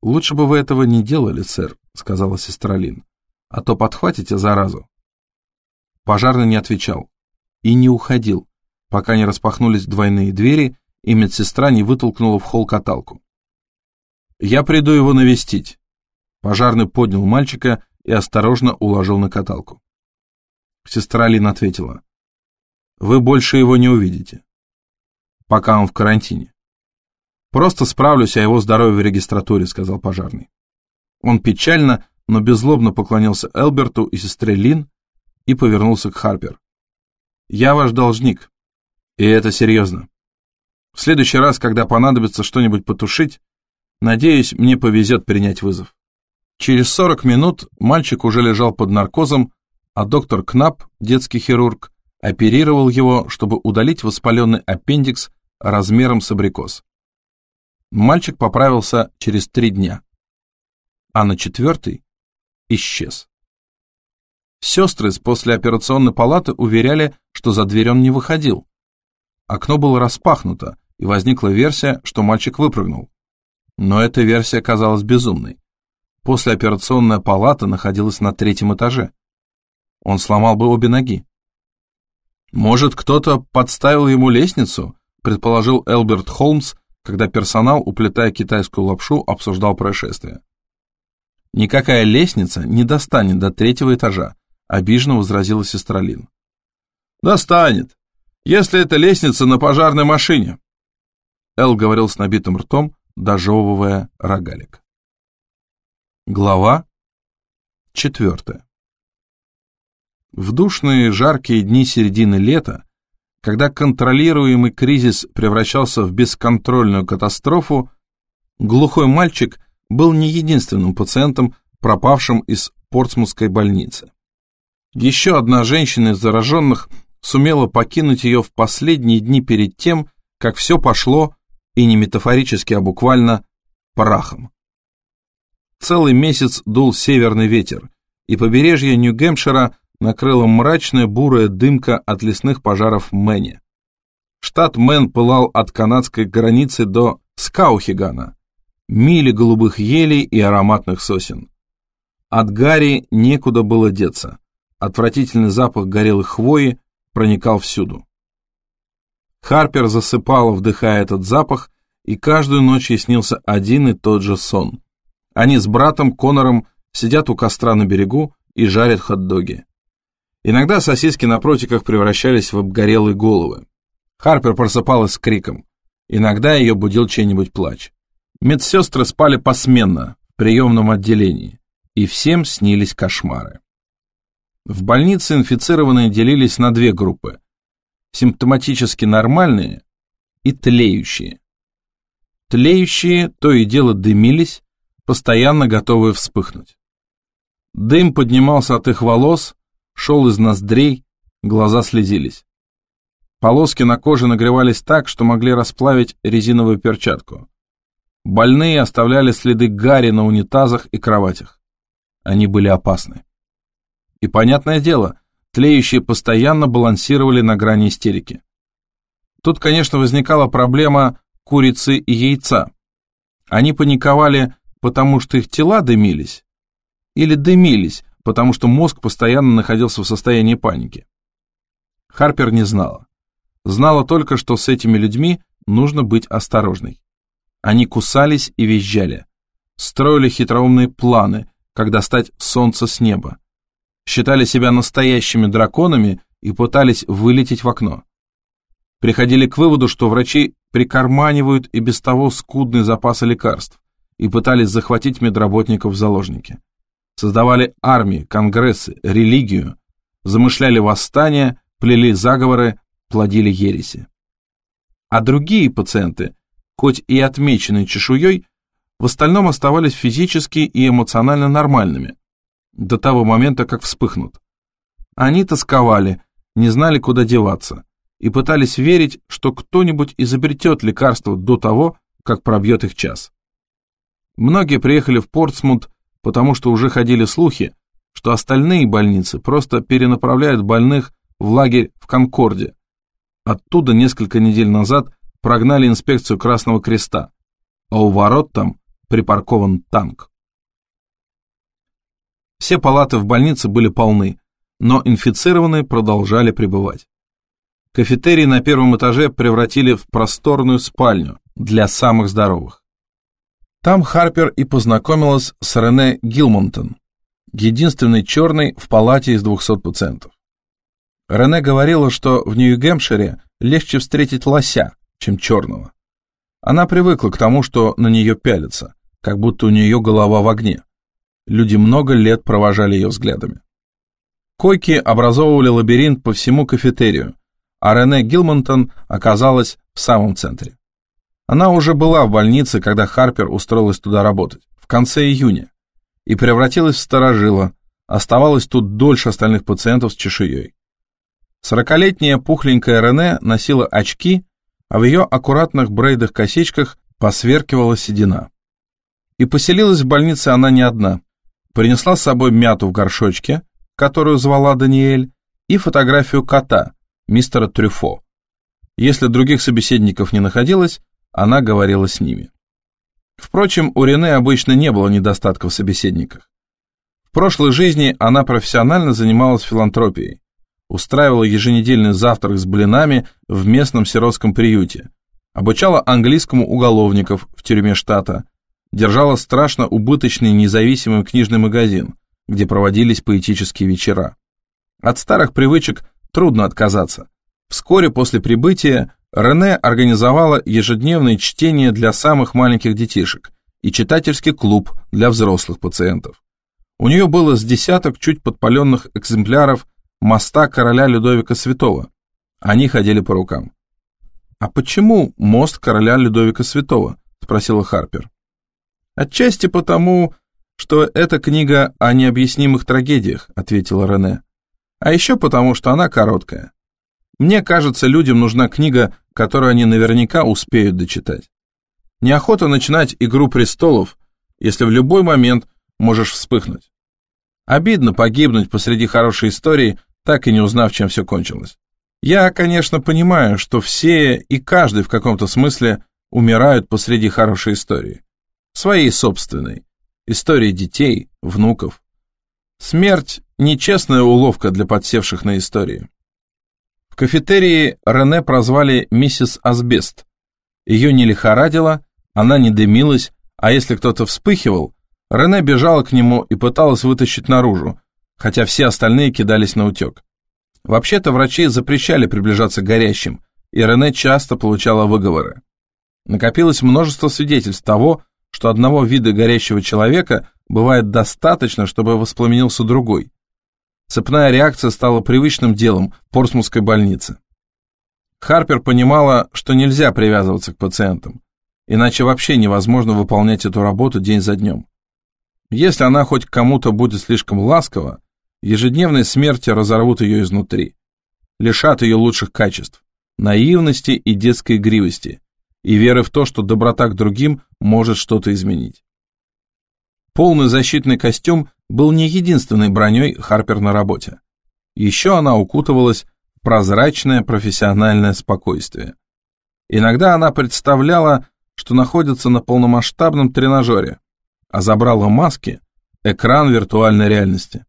«Лучше бы вы этого не делали, сэр», — сказала сестра Лин, «а то подхватите заразу». Пожарный не отвечал и не уходил, пока не распахнулись двойные двери, и медсестра не вытолкнула в холл каталку. «Я приду его навестить». Пожарный поднял мальчика и осторожно уложил на каталку. Сестра Лин ответила, «Вы больше его не увидите, пока он в карантине». «Просто справлюсь о его здоровье в регистратуре», — сказал пожарный. Он печально, но беззлобно поклонился Элберту и сестре Лин и повернулся к Харпер. «Я ваш должник, и это серьезно. В следующий раз, когда понадобится что-нибудь потушить, надеюсь, мне повезет принять вызов». Через 40 минут мальчик уже лежал под наркозом, а доктор Кнап, детский хирург, оперировал его, чтобы удалить воспаленный аппендикс размером с абрикос. Мальчик поправился через три дня, а на четвертый исчез. Сестры с послеоперационной палаты уверяли, что за дверь он не выходил. Окно было распахнуто, и возникла версия, что мальчик выпрыгнул. Но эта версия казалась безумной. послеоперационная палата находилась на третьем этаже. Он сломал бы обе ноги. Может, кто-то подставил ему лестницу, предположил Элберт Холмс, когда персонал, уплетая китайскую лапшу, обсуждал происшествие. Никакая лестница не достанет до третьего этажа, обиженно возразила сестра Лин. Достанет, если это лестница на пожарной машине. Эл говорил с набитым ртом, дожевывая рогалик. Глава четвертая. В душные жаркие дни середины лета, когда контролируемый кризис превращался в бесконтрольную катастрофу, глухой мальчик был не единственным пациентом, пропавшим из Портсмутской больницы. Еще одна женщина из зараженных сумела покинуть ее в последние дни перед тем, как все пошло, и не метафорически, а буквально, прахом. Целый месяц дул северный ветер, и побережье Нью-Гэмпшира накрыла мрачная бурая дымка от лесных пожаров в Мэне. Штат Мэн пылал от канадской границы до Скаухигана, мили голубых елей и ароматных сосен. От Гарри некуда было деться. Отвратительный запах горелых хвои проникал всюду. Харпер засыпала, вдыхая этот запах, и каждую ночь ей снился один и тот же сон. Они с братом Конором сидят у костра на берегу и жарят хот-доги. Иногда сосиски на протиках превращались в обгорелые головы. Харпер просыпалась с криком. Иногда ее будил чей-нибудь плач. Медсестры спали посменно в приемном отделении, и всем снились кошмары. В больнице инфицированные делились на две группы – симптоматически нормальные и тлеющие. Тлеющие то и дело дымились, постоянно готовые вспыхнуть. Дым поднимался от их волос, шел из ноздрей, глаза слезились. Полоски на коже нагревались так, что могли расплавить резиновую перчатку. Больные оставляли следы гари на унитазах и кроватях. Они были опасны. И, понятное дело, тлеющие постоянно балансировали на грани истерики. Тут, конечно, возникала проблема курицы и яйца. Они паниковали, потому что их тела дымились, или дымились, потому что мозг постоянно находился в состоянии паники. Харпер не знала. Знала только, что с этими людьми нужно быть осторожной. Они кусались и визжали, строили хитроумные планы, как достать солнце с неба, считали себя настоящими драконами и пытались вылететь в окно. Приходили к выводу, что врачи прикарманивают и без того скудные запасы лекарств и пытались захватить медработников в заложники создавали армии, конгрессы, религию, замышляли восстания, плели заговоры, плодили ереси. А другие пациенты, хоть и отмеченные чешуей, в остальном оставались физически и эмоционально нормальными, до того момента, как вспыхнут. Они тосковали, не знали, куда деваться, и пытались верить, что кто-нибудь изобретет лекарство до того, как пробьет их час. Многие приехали в Портсмут потому что уже ходили слухи, что остальные больницы просто перенаправляют больных в лагерь в Конкорде. Оттуда несколько недель назад прогнали инспекцию Красного Креста, а у ворот там припаркован танк. Все палаты в больнице были полны, но инфицированные продолжали пребывать. Кафетерий на первом этаже превратили в просторную спальню для самых здоровых. Там Харпер и познакомилась с Рене Гилмонтон, единственной черной в палате из 200 пациентов. Рене говорила, что в Нью-Гэмпшире легче встретить лося, чем черного. Она привыкла к тому, что на нее пялятся, как будто у нее голова в огне. Люди много лет провожали ее взглядами. Койки образовывали лабиринт по всему кафетерию, а Рене Гилмонтон оказалась в самом центре. Она уже была в больнице, когда Харпер устроилась туда работать, в конце июня, и превратилась в старожила, оставалась тут дольше остальных пациентов с чешуей. Сорокалетняя пухленькая Рене носила очки, а в ее аккуратных брейдах-косичках посверкивала седина. И поселилась в больнице она не одна. Принесла с собой мяту в горшочке, которую звала Даниэль, и фотографию кота, мистера Трюфо. Если других собеседников не находилось, она говорила с ними. Впрочем, у Рене обычно не было недостатков в собеседниках. В прошлой жизни она профессионально занималась филантропией, устраивала еженедельный завтрак с блинами в местном сиротском приюте, обучала английскому уголовников в тюрьме штата, держала страшно убыточный независимый книжный магазин, где проводились поэтические вечера. От старых привычек трудно отказаться. Вскоре после прибытия Рене организовала ежедневное чтение для самых маленьких детишек и читательский клуб для взрослых пациентов. У нее было с десяток чуть подпаленных экземпляров моста короля Людовика Святого. Они ходили по рукам. «А почему мост короля Людовика Святого?» – спросила Харпер. «Отчасти потому, что это книга о необъяснимых трагедиях», – ответила Рене. «А еще потому, что она короткая. Мне кажется, людям нужна книга, которую они наверняка успеют дочитать. Неохота начинать «Игру престолов», если в любой момент можешь вспыхнуть. Обидно погибнуть посреди хорошей истории, так и не узнав, чем все кончилось. Я, конечно, понимаю, что все и каждый в каком-то смысле умирают посреди хорошей истории. Своей собственной. Истории детей, внуков. Смерть – нечестная уловка для подсевших на истории. В кафетерии Рене прозвали миссис Асбест. Ее не лихорадило, она не дымилась, а если кто-то вспыхивал, Рене бежала к нему и пыталась вытащить наружу, хотя все остальные кидались на утек. Вообще-то врачи запрещали приближаться к горящим, и Рене часто получала выговоры. Накопилось множество свидетельств того, что одного вида горящего человека бывает достаточно, чтобы воспламенился другой, Цепная реакция стала привычным делом Портсмутской больнице. Харпер понимала, что нельзя привязываться к пациентам, иначе вообще невозможно выполнять эту работу день за днем. Если она хоть кому-то будет слишком ласкова, ежедневные смерти разорвут ее изнутри, лишат ее лучших качеств, наивности и детской игривости, и веры в то, что доброта к другим может что-то изменить. Полный защитный костюм был не единственной броней Харпер на работе. Еще она укутывалась в прозрачное профессиональное спокойствие. Иногда она представляла, что находится на полномасштабном тренажере, а забрала маски – экран виртуальной реальности.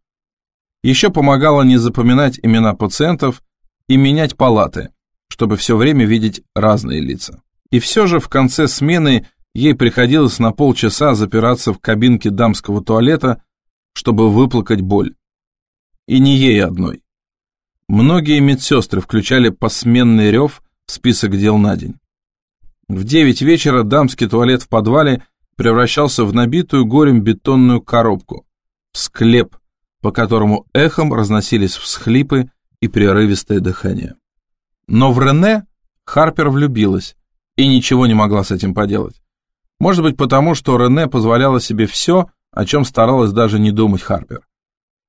Еще помогала не запоминать имена пациентов и менять палаты, чтобы все время видеть разные лица. И все же в конце смены Ей приходилось на полчаса запираться в кабинке дамского туалета, чтобы выплакать боль. И не ей одной. Многие медсестры включали посменный рев в список дел на день. В девять вечера дамский туалет в подвале превращался в набитую горем бетонную коробку, в склеп, по которому эхом разносились всхлипы и прерывистое дыхание. Но в Рене Харпер влюбилась и ничего не могла с этим поделать. Может быть потому, что Рене позволяла себе все, о чем старалась даже не думать Харпер.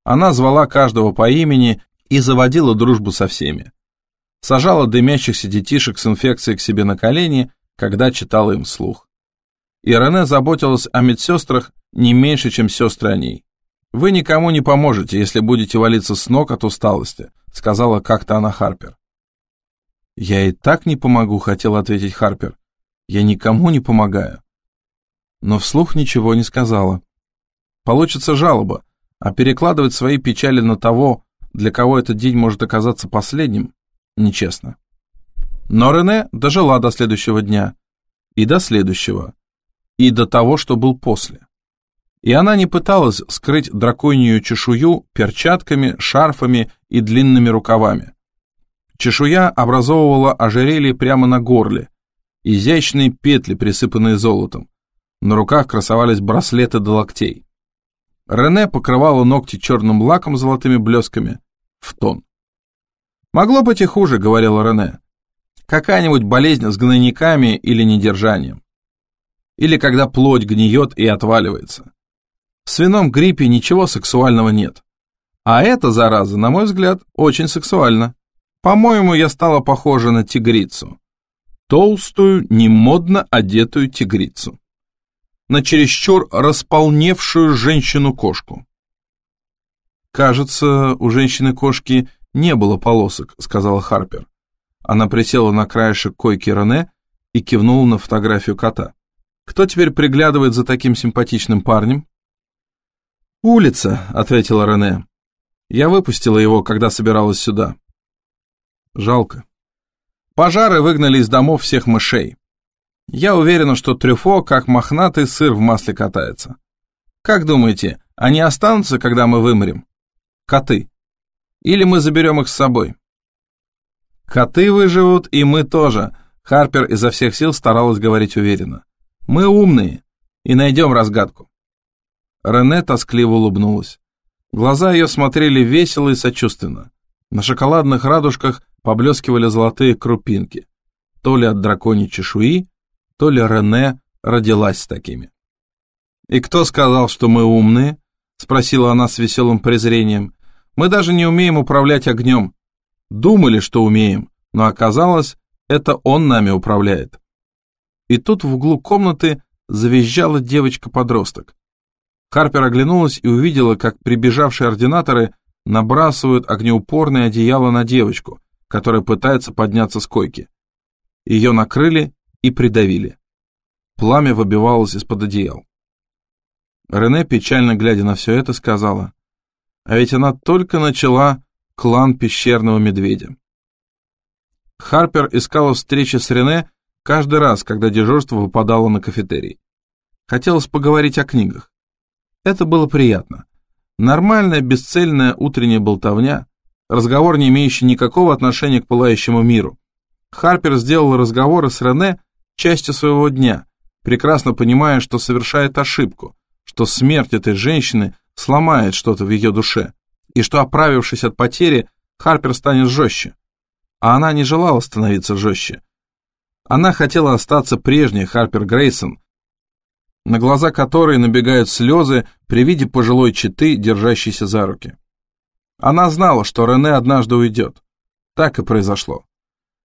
Она звала каждого по имени и заводила дружбу со всеми. Сажала дымящихся детишек с инфекцией к себе на колени, когда читала им вслух. И Рене заботилась о медсестрах не меньше, чем сестры о ней. «Вы никому не поможете, если будете валиться с ног от усталости», сказала как-то она Харпер. «Я и так не помогу», — хотел ответить Харпер. «Я никому не помогаю» но вслух ничего не сказала. Получится жалоба, а перекладывать свои печали на того, для кого этот день может оказаться последним, нечестно. Но Рене дожила до следующего дня, и до следующего, и до того, что был после. И она не пыталась скрыть драконью чешую перчатками, шарфами и длинными рукавами. Чешуя образовывала ожерелье прямо на горле, изящные петли, присыпанные золотом, на руках красовались браслеты до локтей. Рене покрывала ногти черным лаком с золотыми блесками в тон. «Могло быть и хуже», — говорила Рене. «Какая-нибудь болезнь с гнойниками или недержанием. Или когда плоть гниет и отваливается. В свином гриппе ничего сексуального нет. А эта зараза, на мой взгляд, очень сексуальна. По-моему, я стала похожа на тигрицу. Толстую, немодно одетую тигрицу на чересчур располневшую женщину-кошку. «Кажется, у женщины-кошки не было полосок», — сказала Харпер. Она присела на краешек койки Рене и кивнула на фотографию кота. Кто теперь приглядывает за таким симпатичным парнем? «Улица», — ответила Рене. «Я выпустила его, когда собиралась сюда». Жалко. Пожары выгнали из домов всех мышей. Я уверена, что трюфо, как мохнатый сыр в масле катается. Как думаете, они останутся, когда мы вымрем? Коты. Или мы заберем их с собой? Коты выживут, и мы тоже. Харпер изо всех сил старалась говорить уверенно. Мы умные и найдем разгадку. Рене тоскливо улыбнулась. Глаза ее смотрели весело и сочувственно. На шоколадных радужках поблескивали золотые крупинки. То ли от драконьей чешуи, то ли Рене родилась с такими. «И кто сказал, что мы умные?» — спросила она с веселым презрением. «Мы даже не умеем управлять огнем. Думали, что умеем, но оказалось, это он нами управляет». И тут в углу комнаты завизжала девочка-подросток. Харпер оглянулась и увидела, как прибежавшие ординаторы набрасывают огнеупорное одеяло на девочку, которая пытается подняться с койки. Ее накрыли и придавили. Пламя выбивалось из-под одеял. Рене, печально глядя на все это, сказала, а ведь она только начала клан пещерного медведя. Харпер искала встречи с Рене каждый раз, когда дежурство выпадало на кафетерий. Хотелось поговорить о книгах. Это было приятно. Нормальная, бесцельная утренняя болтовня, разговор, не имеющий никакого отношения к пылающему миру. Харпер сделал разговоры с Рене частью своего дня, прекрасно понимая, что совершает ошибку, что смерть этой женщины сломает что-то в ее душе, и что, оправившись от потери, Харпер станет жестче. А она не желала становиться жестче. Она хотела остаться прежней Харпер Грейсон, на глаза которой набегают слезы при виде пожилой четы, держащейся за руки. Она знала, что Рене однажды уйдет. Так и произошло.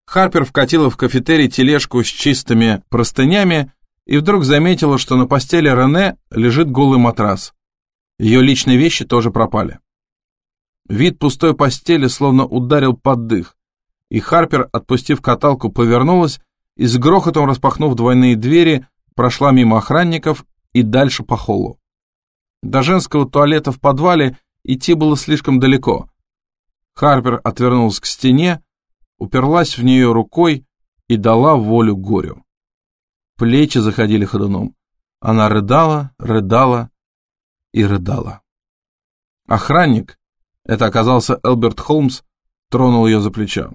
Харпер вкатила в кафетерий тележку с чистыми простынями и вдруг заметила, что на постели Рене лежит голый матрас. Ее личные вещи тоже пропали. Вид пустой постели словно ударил под дых, и Харпер, отпустив каталку, повернулась и с грохотом распахнув двойные двери, прошла мимо охранников и дальше по холлу. До женского туалета в подвале идти было слишком далеко. Харпер отвернулась к стене, уперлась в нее рукой и дала волю горю. Плечи заходили ходуном. Она рыдала, рыдала и рыдала. Охранник, это оказался Элберт Холмс, тронул ее за плечо.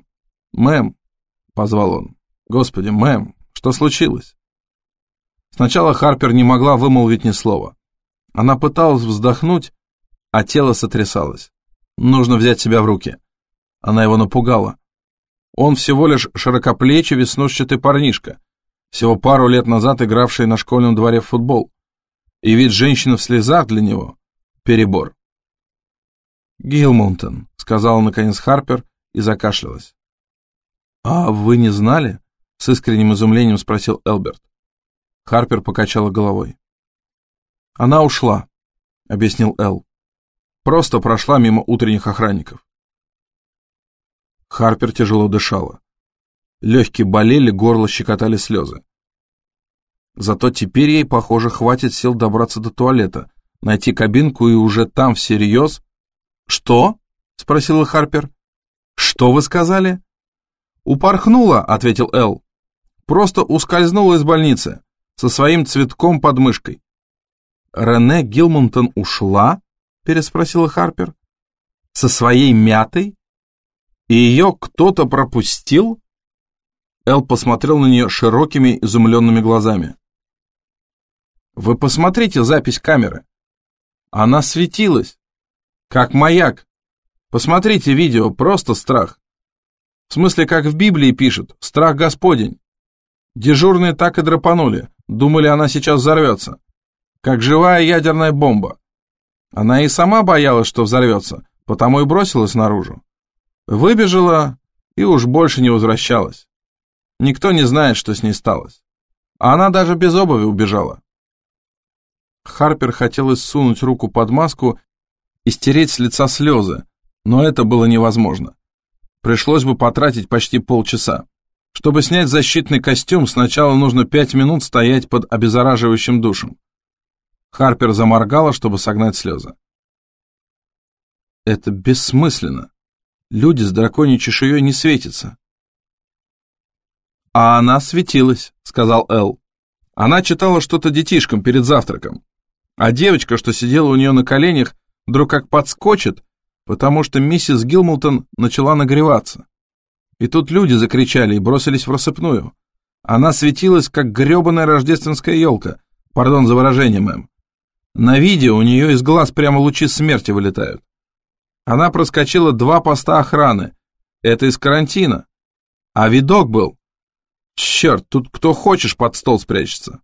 «Мэм», — позвал он, — «Господи, мэм, что случилось?» Сначала Харпер не могла вымолвить ни слова. Она пыталась вздохнуть, а тело сотрясалось. Нужно взять себя в руки. Она его напугала. Он всего лишь широкоплечий веснушчатый парнишка, всего пару лет назад игравший на школьном дворе в футбол. И вид женщины в слезах для него — перебор. «Гилмонтон», — сказала наконец Харпер и закашлялась. «А вы не знали?» — с искренним изумлением спросил Элберт. Харпер покачала головой. «Она ушла», — объяснил Эл. «Просто прошла мимо утренних охранников». Харпер тяжело дышала. Легкие болели, горло щекотали слезы. Зато теперь ей, похоже, хватит сил добраться до туалета, найти кабинку и уже там всерьез... «Что?» — спросила Харпер. «Что вы сказали?» «Упорхнула», — ответил Эл. «Просто ускользнула из больницы со своим цветком под мышкой. «Рене Гилмонтон ушла?» — переспросила Харпер. «Со своей мятой? И ее кто-то пропустил?» Эл посмотрел на нее широкими изумленными глазами. «Вы посмотрите запись камеры. Она светилась, как маяк. Посмотрите видео, просто страх. В смысле, как в Библии пишут, страх Господень. Дежурные так и драпанули. Думали, она сейчас взорвется. Как живая ядерная бомба. Она и сама боялась, что взорвется, потому и бросилась наружу. Выбежала и уж больше не возвращалась. Никто не знает, что с ней сталось. А она даже без обуви убежала. Харпер хотелось сунуть руку под маску и стереть с лица слезы, но это было невозможно. Пришлось бы потратить почти полчаса. Чтобы снять защитный костюм, сначала нужно пять минут стоять под обеззараживающим душем. Харпер заморгала, чтобы согнать слезы. Это бессмысленно. Люди с драконьей чешуей не светятся. А она светилась, сказал Эл. Она читала что-то детишкам перед завтраком. А девочка, что сидела у нее на коленях, вдруг как подскочит, потому что миссис Гилмолтон начала нагреваться. И тут люди закричали и бросились в рассыпную. Она светилась, как гребаная рождественская елка. Пардон за выражение, мэм. На видео у нее из глаз прямо лучи смерти вылетают. Она проскочила два поста охраны. Это из карантина. А видок был. Черт, тут кто хочешь под стол спрячется.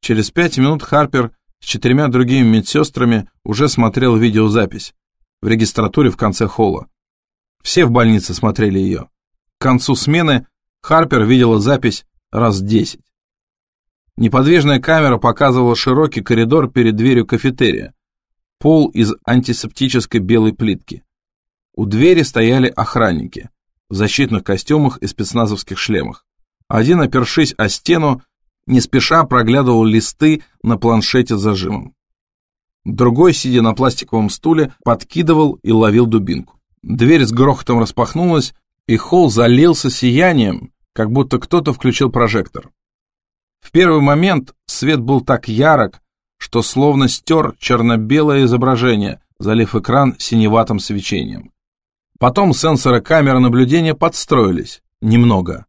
Через пять минут Харпер с четырьмя другими медсестрами уже смотрел видеозапись в регистратуре в конце холла. Все в больнице смотрели ее. К концу смены Харпер видела запись раз десять. Неподвижная камера показывала широкий коридор перед дверью кафетерия. Пол из антисептической белой плитки. У двери стояли охранники в защитных костюмах и спецназовских шлемах. Один, опершись о стену, не спеша проглядывал листы на планшете с зажимом. Другой, сидя на пластиковом стуле, подкидывал и ловил дубинку. Дверь с грохотом распахнулась, и холл залился сиянием, как будто кто-то включил прожектор. В первый момент свет был так ярок, что словно стер черно-белое изображение, залив экран синеватым свечением. Потом сенсоры камеры наблюдения подстроились, немного.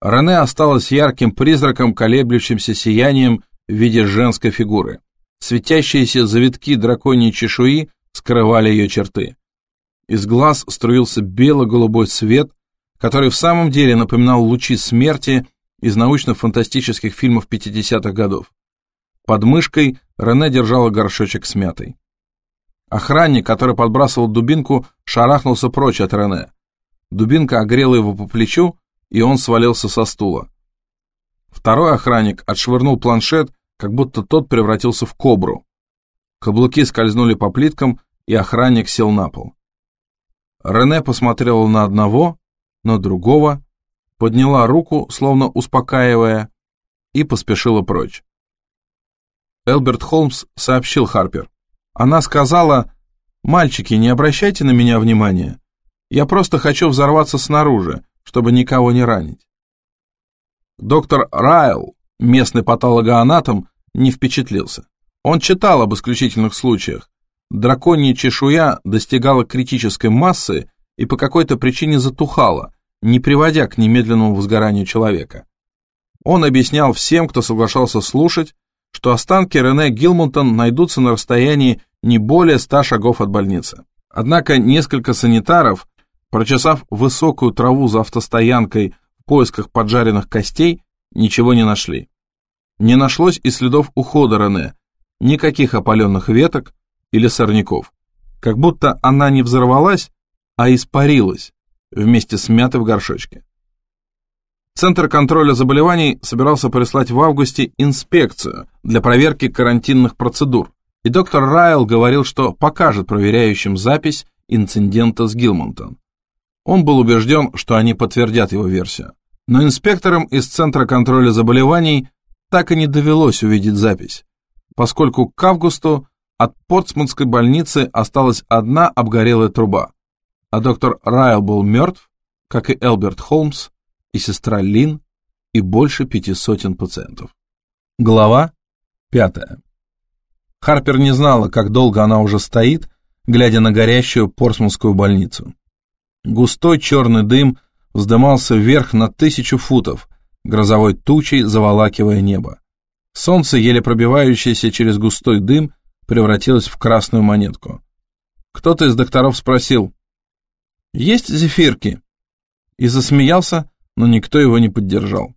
Рене осталась ярким призраком, колеблющимся сиянием в виде женской фигуры. Светящиеся завитки драконьей чешуи скрывали ее черты. Из глаз струился бело-голубой свет, который в самом деле напоминал лучи смерти из научно-фантастических фильмов 50-х годов. Под мышкой Рене держала горшочек с мятой. Охранник, который подбрасывал дубинку, шарахнулся прочь от Рене. Дубинка огрела его по плечу, и он свалился со стула. Второй охранник отшвырнул планшет, как будто тот превратился в кобру. Каблуки скользнули по плиткам, и охранник сел на пол. Рене посмотрела на одного, на другого, подняла руку, словно успокаивая, и поспешила прочь. Элберт Холмс сообщил Харпер. Она сказала, «Мальчики, не обращайте на меня внимания. Я просто хочу взорваться снаружи, чтобы никого не ранить». Доктор Райл, местный патологоанатом, не впечатлился. Он читал об исключительных случаях. Драконья чешуя достигала критической массы и по какой-то причине затухала, не приводя к немедленному возгоранию человека. Он объяснял всем, кто соглашался слушать, что останки Рене Гилмонтон найдутся на расстоянии не более ста шагов от больницы. Однако несколько санитаров, прочесав высокую траву за автостоянкой в поисках поджаренных костей, ничего не нашли. Не нашлось и следов ухода Рене, никаких опаленных веток или сорняков. Как будто она не взорвалась, а испарилась вместе с мятой в горшочке. Центр контроля заболеваний собирался прислать в августе инспекцию для проверки карантинных процедур, и доктор Райл говорил, что покажет проверяющим запись инцидента с Гилмонтон. Он был убежден, что они подтвердят его версию. Но инспекторам из Центра контроля заболеваний так и не довелось увидеть запись, поскольку к августу от Портсмутской больницы осталась одна обгорелая труба, а доктор Райл был мертв, как и Элберт Холмс, и сестра Лин, и больше пяти сотен пациентов. Глава пятая. Харпер не знала, как долго она уже стоит, глядя на горящую Портсмутскую больницу. Густой черный дым вздымался вверх на тысячу футов, грозовой тучей заволакивая небо. Солнце, еле пробивающееся через густой дым, превратилось в красную монетку. Кто-то из докторов спросил, «Есть зефирки?» И засмеялся, но никто его не поддержал.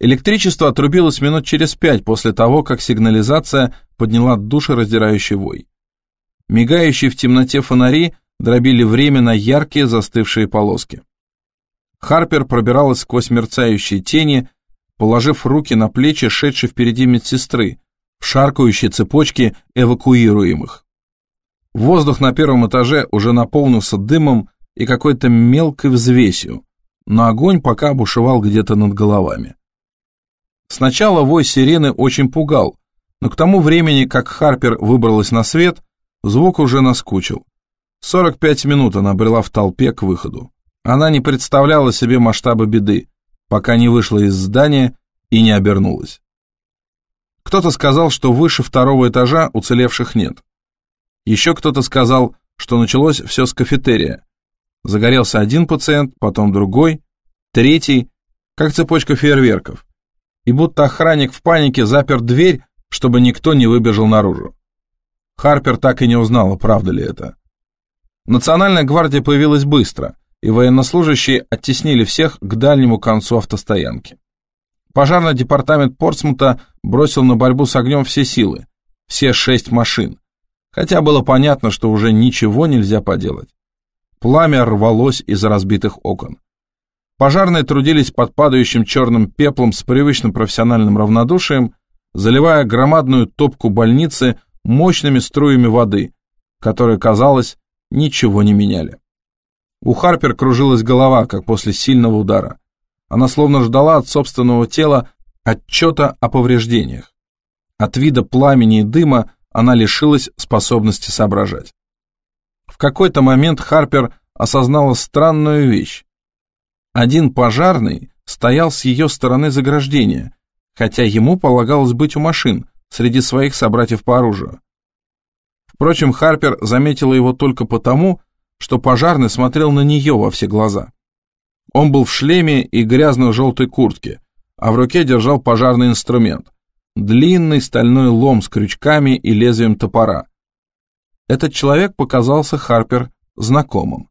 Электричество отрубилось минут через пять после того, как сигнализация подняла душераздирающий вой. Мигающие в темноте фонари дробили время на яркие застывшие полоски. Харпер пробиралась сквозь мерцающие тени, положив руки на плечи шедшей впереди медсестры, в шаркающей цепочке эвакуируемых. Воздух на первом этаже уже наполнился дымом и какой-то мелкой взвесью, но огонь пока бушевал где-то над головами. Сначала вой сирены очень пугал, но к тому времени, как Харпер выбралась на свет, звук уже наскучил. 45 минут она брела в толпе к выходу. Она не представляла себе масштаба беды, пока не вышла из здания и не обернулась. Кто-то сказал, что выше второго этажа уцелевших нет. Еще кто-то сказал, что началось все с кафетерия. Загорелся один пациент, потом другой, третий, как цепочка фейерверков. И будто охранник в панике запер дверь, чтобы никто не выбежал наружу. Харпер так и не узнала, правда ли это. Национальная гвардия появилась быстро, и военнослужащие оттеснили всех к дальнему концу автостоянки. Пожарный департамент Портсмута бросил на борьбу с огнем все силы, все шесть машин, хотя было понятно, что уже ничего нельзя поделать. Пламя рвалось из разбитых окон. Пожарные трудились под падающим черным пеплом с привычным профессиональным равнодушием, заливая громадную топку больницы мощными струями воды, которые, казалось, ничего не меняли. У Харпер кружилась голова, как после сильного удара. Она словно ждала от собственного тела отчета о повреждениях. От вида пламени и дыма она лишилась способности соображать. В какой-то момент Харпер осознала странную вещь. Один пожарный стоял с ее стороны заграждения, хотя ему полагалось быть у машин, среди своих собратьев по оружию. Впрочем, Харпер заметила его только потому, что пожарный смотрел на нее во все глаза. Он был в шлеме и грязно-желтой куртке, а в руке держал пожарный инструмент – длинный стальной лом с крючками и лезвием топора. Этот человек показался Харпер знакомым.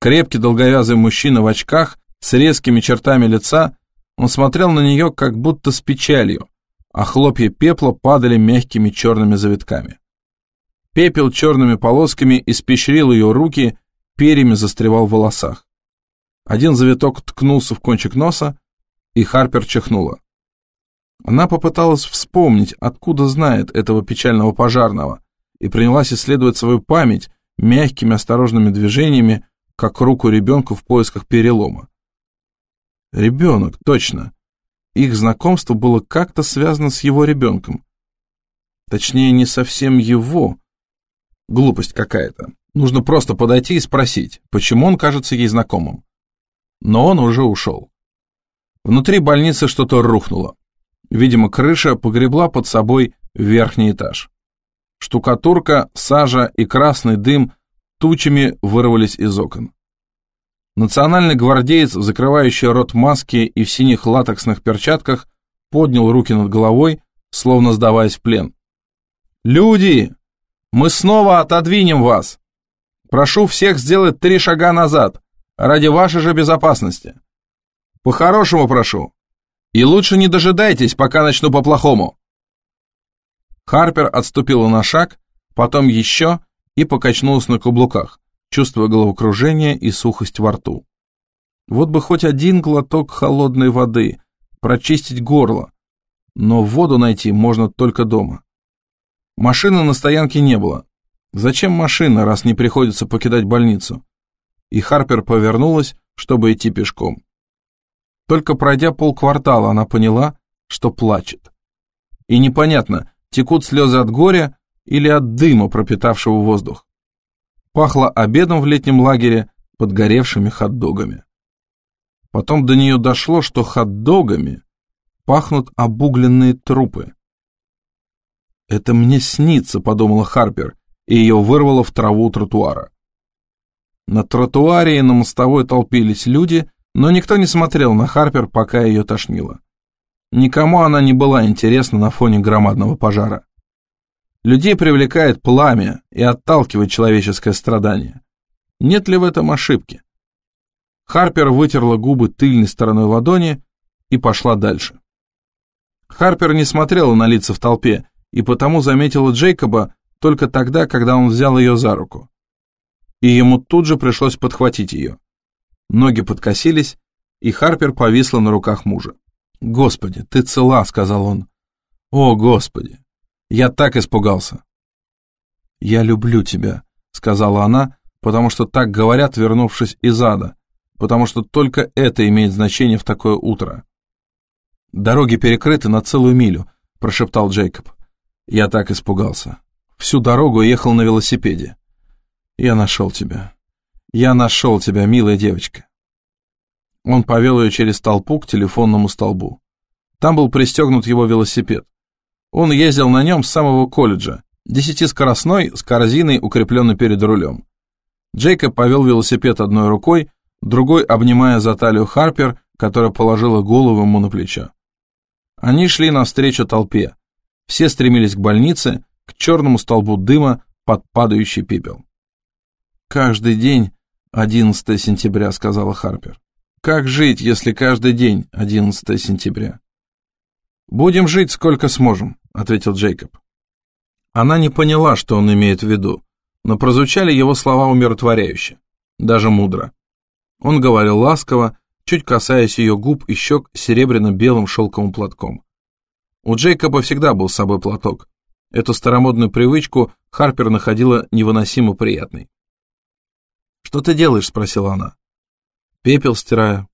Крепкий долговязый мужчина в очках с резкими чертами лица, он смотрел на нее как будто с печалью, а хлопья пепла падали мягкими черными завитками. Пепел черными полосками испещрил ее руки, перьями застревал в волосах. Один завиток ткнулся в кончик носа, и Харпер чихнула. Она попыталась вспомнить, откуда знает этого печального пожарного, и принялась исследовать свою память мягкими осторожными движениями, как руку ребенку в поисках перелома. Ребенок, точно. Их знакомство было как-то связано с его ребенком. Точнее, не совсем его, Глупость какая-то. Нужно просто подойти и спросить, почему он кажется ей знакомым. Но он уже ушел. Внутри больницы что-то рухнуло. Видимо, крыша погребла под собой верхний этаж. Штукатурка, сажа и красный дым тучами вырвались из окон. Национальный гвардеец, закрывающий рот маски и в синих латексных перчатках, поднял руки над головой, словно сдаваясь в плен. «Люди! Мы снова отодвинем вас. Прошу всех сделать три шага назад, ради вашей же безопасности. По-хорошему прошу. И лучше не дожидайтесь, пока начну по-плохому. Харпер отступила на шаг, потом еще и покачнулась на каблуках, чувствуя головокружение и сухость во рту. Вот бы хоть один глоток холодной воды, прочистить горло, но воду найти можно только дома. Машины на стоянке не было. Зачем машина, раз не приходится покидать больницу? И Харпер повернулась, чтобы идти пешком. Только пройдя полквартала, она поняла, что плачет. И непонятно, текут слезы от горя или от дыма, пропитавшего воздух. Пахло обедом в летнем лагере подгоревшими хот-догами. Потом до нее дошло, что хот-догами пахнут обугленные трупы. «Это мне снится», — подумала Харпер, и ее вырвало в траву тротуара. На тротуаре и на мостовой толпились люди, но никто не смотрел на Харпер, пока ее тошнило. Никому она не была интересна на фоне громадного пожара. Людей привлекает пламя и отталкивает человеческое страдание. Нет ли в этом ошибки? Харпер вытерла губы тыльной стороной ладони и пошла дальше. Харпер не смотрела на лица в толпе, и потому заметила Джейкоба только тогда, когда он взял ее за руку. И ему тут же пришлось подхватить ее. Ноги подкосились, и Харпер повисла на руках мужа. «Господи, ты цела», — сказал он. «О, Господи! Я так испугался!» «Я люблю тебя», — сказала она, потому что так говорят, вернувшись из ада, потому что только это имеет значение в такое утро. «Дороги перекрыты на целую милю», — прошептал Джейкоб. Я так испугался. Всю дорогу ехал на велосипеде. «Я нашел тебя. Я нашел тебя, милая девочка». Он повел ее через толпу к телефонному столбу. Там был пристегнут его велосипед. Он ездил на нем с самого колледжа, десятискоростной, с корзиной, укрепленной перед рулем. Джейкоб повел велосипед одной рукой, другой обнимая за талию Харпер, которая положила голову ему на плечо. Они шли навстречу толпе. Все стремились к больнице, к черному столбу дыма под падающий пепел. «Каждый день 11 сентября», — сказала Харпер. «Как жить, если каждый день 11 сентября?» «Будем жить, сколько сможем», — ответил Джейкоб. Она не поняла, что он имеет в виду, но прозвучали его слова умиротворяюще, даже мудро. Он говорил ласково, чуть касаясь ее губ и щек серебряно-белым шелковым платком. У Джейкоба всегда был с собой платок. Эту старомодную привычку Харпер находила невыносимо приятной. «Что ты делаешь?» — спросила она. «Пепел стираю».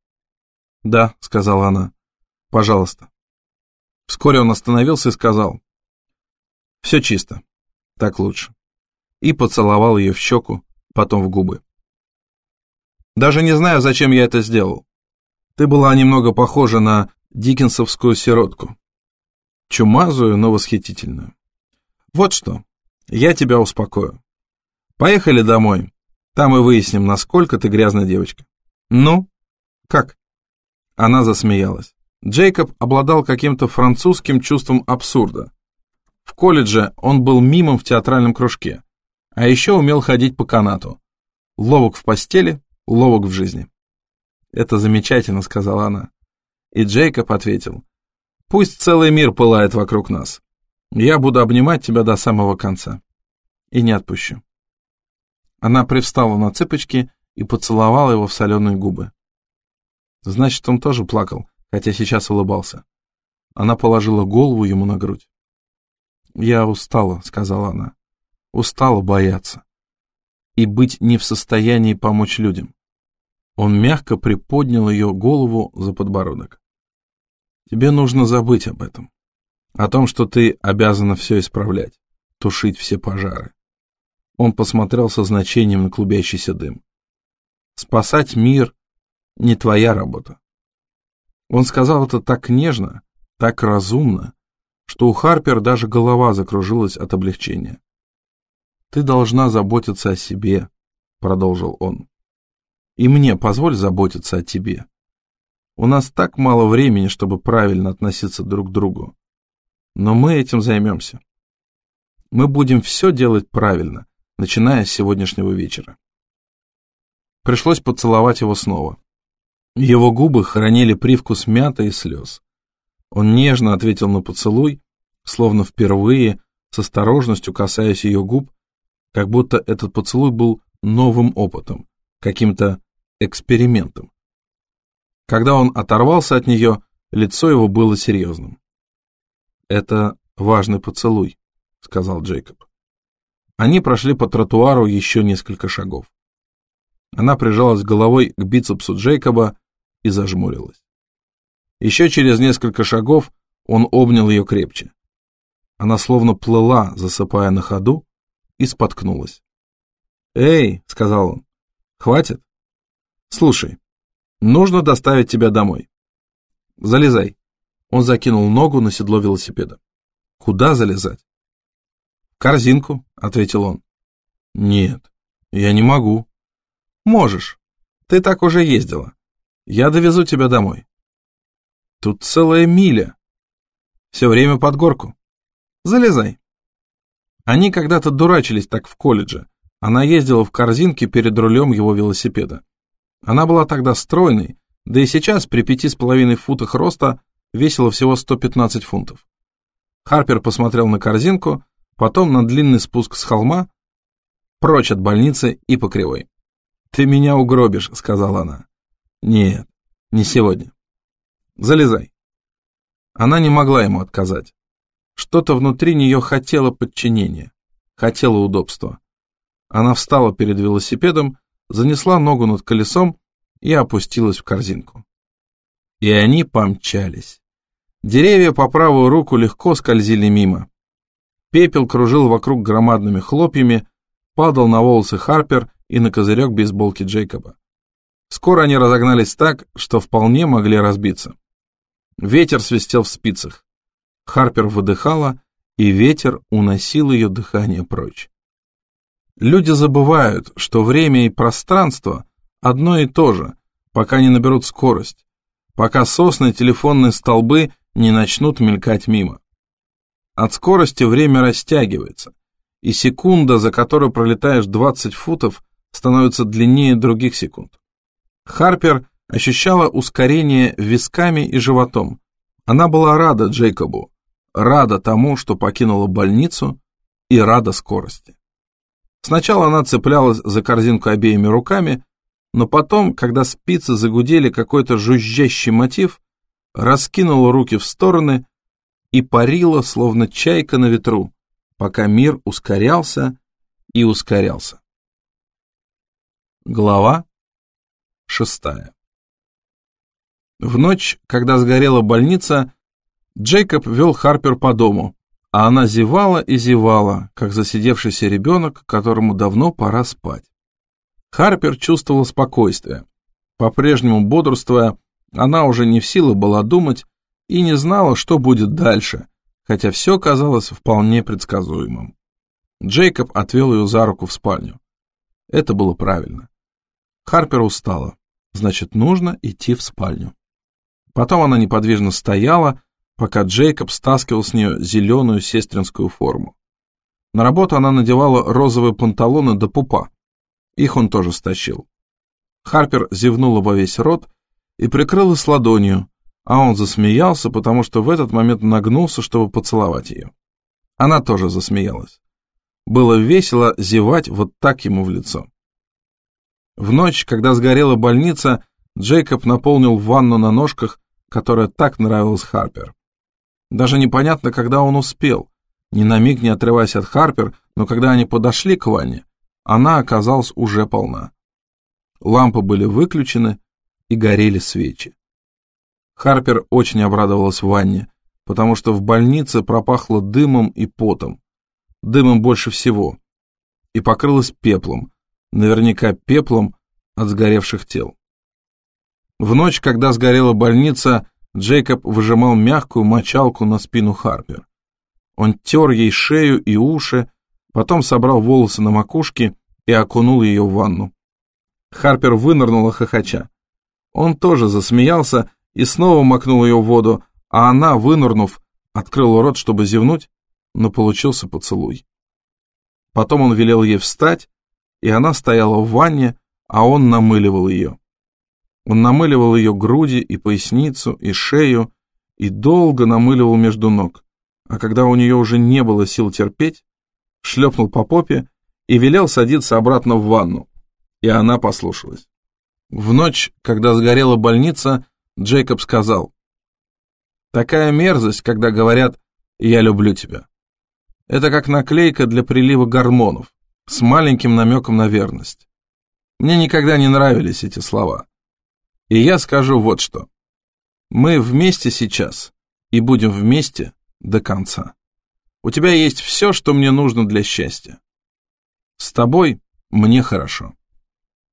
«Да», — сказала она. «Пожалуйста». Вскоре он остановился и сказал. «Все чисто. Так лучше» и поцеловал ее в щеку, потом в губы. Даже не знаю, зачем я это сделал. Ты была немного похожа на диккенсовскую сиротку. Чумазую, но восхитительную. Вот что, я тебя успокою. Поехали домой, там и выясним, насколько ты грязная девочка. Ну, как? Она засмеялась. Джейкоб обладал каким-то французским чувством абсурда. В колледже он был мимом в театральном кружке. А еще умел ходить по канату. Ловок в постели, ловок в жизни. «Это замечательно», — сказала она. И Джейкоб ответил. «Пусть целый мир пылает вокруг нас. Я буду обнимать тебя до самого конца. И не отпущу». Она привстала на цыпочки и поцеловала его в соленые губы. Значит, он тоже плакал, хотя сейчас улыбался. Она положила голову ему на грудь. «Я устала», — сказала она устала бояться и быть не в состоянии помочь людям. Он мягко приподнял ее голову за подбородок. Тебе нужно забыть об этом. О том, что ты обязана все исправлять, тушить все пожары. Он посмотрел со значением на клубящийся дым. Спасать мир — не твоя работа. Он сказал это так нежно, так разумно, что у Харпер даже голова закружилась от облегчения. «Ты должна заботиться о себе», — продолжил он. «И мне позволь заботиться о тебе. У нас так мало времени, чтобы правильно относиться друг к другу. Но мы этим займемся. Мы будем все делать правильно, начиная с сегодняшнего вечера». Пришлось поцеловать его снова. Его губы хранили привкус мяты и слез. Он нежно ответил на поцелуй, словно впервые, с осторожностью касаясь ее губ, как будто этот поцелуй был новым опытом, каким-то экспериментом. Когда он оторвался от нее, лицо его было серьезным. «Это важный поцелуй», — сказал Джейкоб. Они прошли по тротуару еще несколько шагов. Она прижалась головой к бицепсу Джейкоба и зажмурилась. Еще через несколько шагов он обнял ее крепче. Она словно плыла, засыпая на ходу, и споткнулась. «Эй!» — сказал он. «Хватит? Слушай, нужно доставить тебя домой. Залезай». Он закинул ногу на седло велосипеда. «Куда залезать?» «В корзинку», — ответил он. «Нет, я не могу». «Можешь. Ты так уже ездила. Я довезу тебя домой». «Тут целая миля. Все время под горку. Залезай». Они когда-то дурачились так в колледже. Она ездила в корзинке перед рулем его велосипеда. Она была тогда стройной, да и сейчас при пяти с половиной футах роста весила всего 115 фунтов. Харпер посмотрел на корзинку, потом на длинный спуск с холма, прочь от больницы и по кривой. «Ты меня угробишь», — сказала она. «Нет, не сегодня. Залезай». Она не могла ему отказать. Что-то внутри нее хотело подчинения, хотело удобства. Она встала перед велосипедом, занесла ногу над колесом и опустилась в корзинку. И они помчались. Деревья по правую руку легко скользили мимо. Пепел кружил вокруг громадными хлопьями, падал на волосы Харпер и на козырек бейсболки Джейкоба. Скоро они разогнались так, что вполне могли разбиться. Ветер свистел в спицах. Харпер выдыхала, и ветер уносил ее дыхание прочь. Люди забывают, что время и пространство одно и то же, пока не наберут скорость, пока сосны телефонные столбы не начнут мелькать мимо. От скорости время растягивается, и секунда, за которую пролетаешь 20 футов, становится длиннее других секунд. Харпер ощущала ускорение висками и животом. Она была рада Джейкобу, рада тому, что покинула больницу, и рада скорости. Сначала она цеплялась за корзинку обеими руками, но потом, когда спицы загудели какой-то жужжащий мотив, раскинула руки в стороны и парила, словно чайка на ветру, пока мир ускорялся и ускорялся. Глава шестая В ночь, когда сгорела больница, Джейкоб вел Харпер по дому, а она зевала и зевала, как засидевшийся ребенок, которому давно пора спать. Харпер чувствовал спокойствие. По-прежнему бодрствуя, она уже не в силах была думать и не знала, что будет дальше, хотя все казалось вполне предсказуемым. Джейкоб отвел ее за руку в спальню. Это было правильно. Харпер устала, значит, нужно идти в спальню. Потом она неподвижно стояла, пока Джейкоб стаскивал с нее зеленую сестринскую форму. На работу она надевала розовые панталоны до пупа. Их он тоже стащил. Харпер зевнула во весь рот и прикрылась ладонью, а он засмеялся, потому что в этот момент нагнулся, чтобы поцеловать ее. Она тоже засмеялась. Было весело зевать вот так ему в лицо. В ночь, когда сгорела больница, Джейкоб наполнил ванну на ножках, которая так нравилась Харпер. Даже непонятно, когда он успел, ни на миг не отрываясь от Харпер, но когда они подошли к ванне, она оказалась уже полна. Лампы были выключены и горели свечи. Харпер очень обрадовалась в ванне, потому что в больнице пропахло дымом и потом. Дымом больше всего. И покрылась пеплом, наверняка пеплом от сгоревших тел. В ночь, когда сгорела больница, Джейкоб выжимал мягкую мочалку на спину Харпер. Он тер ей шею и уши, потом собрал волосы на макушке и окунул ее в ванну. Харпер вынырнула хохоча. Он тоже засмеялся и снова макнул ее в воду, а она, вынырнув, открыла рот, чтобы зевнуть, но получился поцелуй. Потом он велел ей встать, и она стояла в ванне, а он намыливал ее. Он намыливал ее груди и поясницу, и шею, и долго намыливал между ног, а когда у нее уже не было сил терпеть, шлепнул по попе и велел садиться обратно в ванну, и она послушалась. В ночь, когда сгорела больница, Джейкоб сказал, «Такая мерзость, когда говорят «я люблю тебя». Это как наклейка для прилива гормонов, с маленьким намеком на верность. Мне никогда не нравились эти слова. И я скажу вот что. Мы вместе сейчас и будем вместе до конца. У тебя есть все, что мне нужно для счастья. С тобой мне хорошо.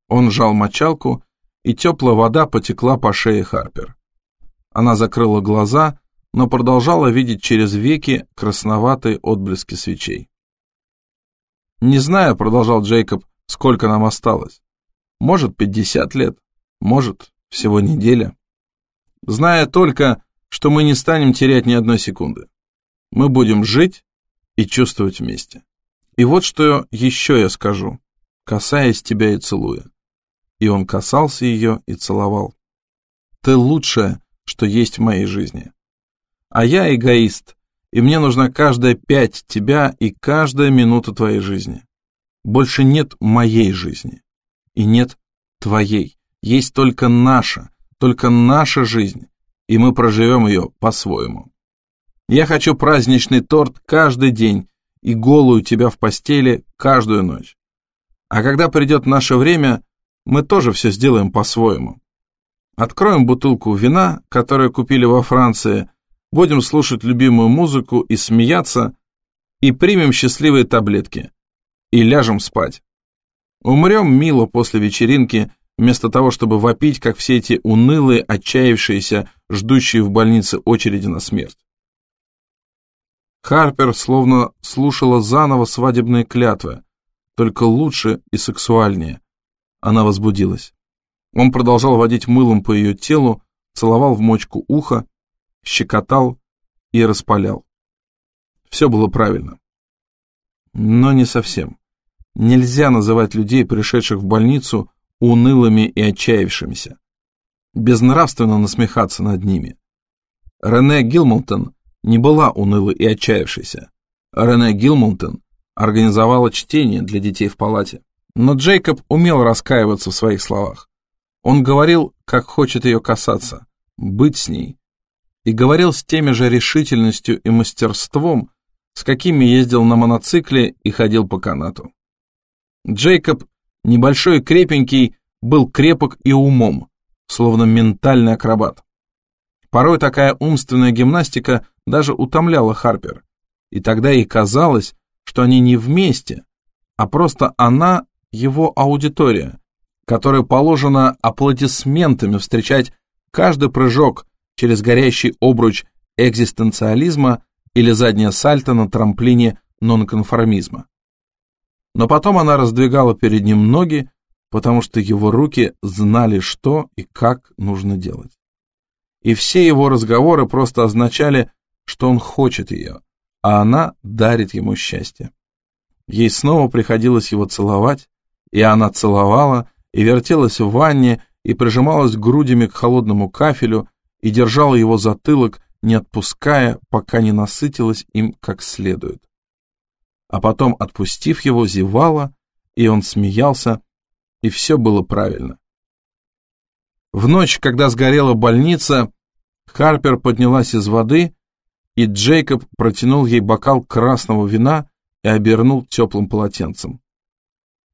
Он сжал мочалку, и теплая вода потекла по шее Харпер. Она закрыла глаза, но продолжала видеть через веки красноватые отблески свечей. «Не знаю», — продолжал Джейкоб, — «сколько нам осталось. Может, пятьдесят лет, может, всего неделя. Зная только, что мы не станем терять ни одной секунды. Мы будем жить и чувствовать вместе. И вот что еще я скажу, касаясь тебя и целуя и он касался ее и целовал. Ты лучшее, что есть в моей жизни. А я эгоист, и мне нужна каждая пять тебя и каждая минута твоей жизни. Больше нет моей жизни. И нет твоей. Есть только наша, только наша жизнь, и мы проживем ее по-своему. Я хочу праздничный торт каждый день и голую тебя в постели каждую ночь. А когда придет наше время, мы тоже все сделаем по-своему. Откроем бутылку вина, которую купили во Франции, будем слушать любимую музыку и смеяться, и примем счастливые таблетки, и ляжем спать. Умрем мило после вечеринки, вместо того, чтобы вопить, как все эти унылые, отчаявшиеся, ждущие в больнице очереди на смерть. Харпер словно слушала заново свадебные клятвы, только лучше и сексуальнее. Она возбудилась. Он продолжал водить мылом по ее телу, целовал в мочку уха, щекотал и распалял. Все было правильно. Но не совсем. Нельзя называть людей, пришедших в больницу, унылыми и отчаявшимися. Безнравственно насмехаться над ними. Рене Гилмолтон не была унылой и отчаявшейся. Рене Гилмолтон организовала чтение для детей в палате. Но Джейкоб умел раскаиваться в своих словах. Он говорил, как хочет ее касаться, быть с ней. И говорил с теми же решительностью и мастерством, с какими ездил на моноцикле и ходил по канату. Джейкоб, небольшой крепенький, был крепок и умом, словно ментальный акробат. Порой такая умственная гимнастика даже утомляла Харпер, и тогда ей казалось, что они не вместе, а просто она его аудитория, которой положено аплодисментами встречать каждый прыжок через горящий обруч экзистенциализма или заднее сальто на трамплине нонконформизма. Но потом она раздвигала перед ним ноги, потому что его руки знали, что и как нужно делать. И все его разговоры просто означали, что он хочет ее, а она дарит ему счастье. Ей снова приходилось его целовать, и она целовала, и вертелась в ванне, и прижималась грудями к холодному кафелю, и держала его затылок, не отпуская, пока не насытилась им как следует. А потом, отпустив его, зевала, и он смеялся, и все было правильно. В ночь, когда сгорела больница, Харпер поднялась из воды, и Джейкоб протянул ей бокал красного вина и обернул теплым полотенцем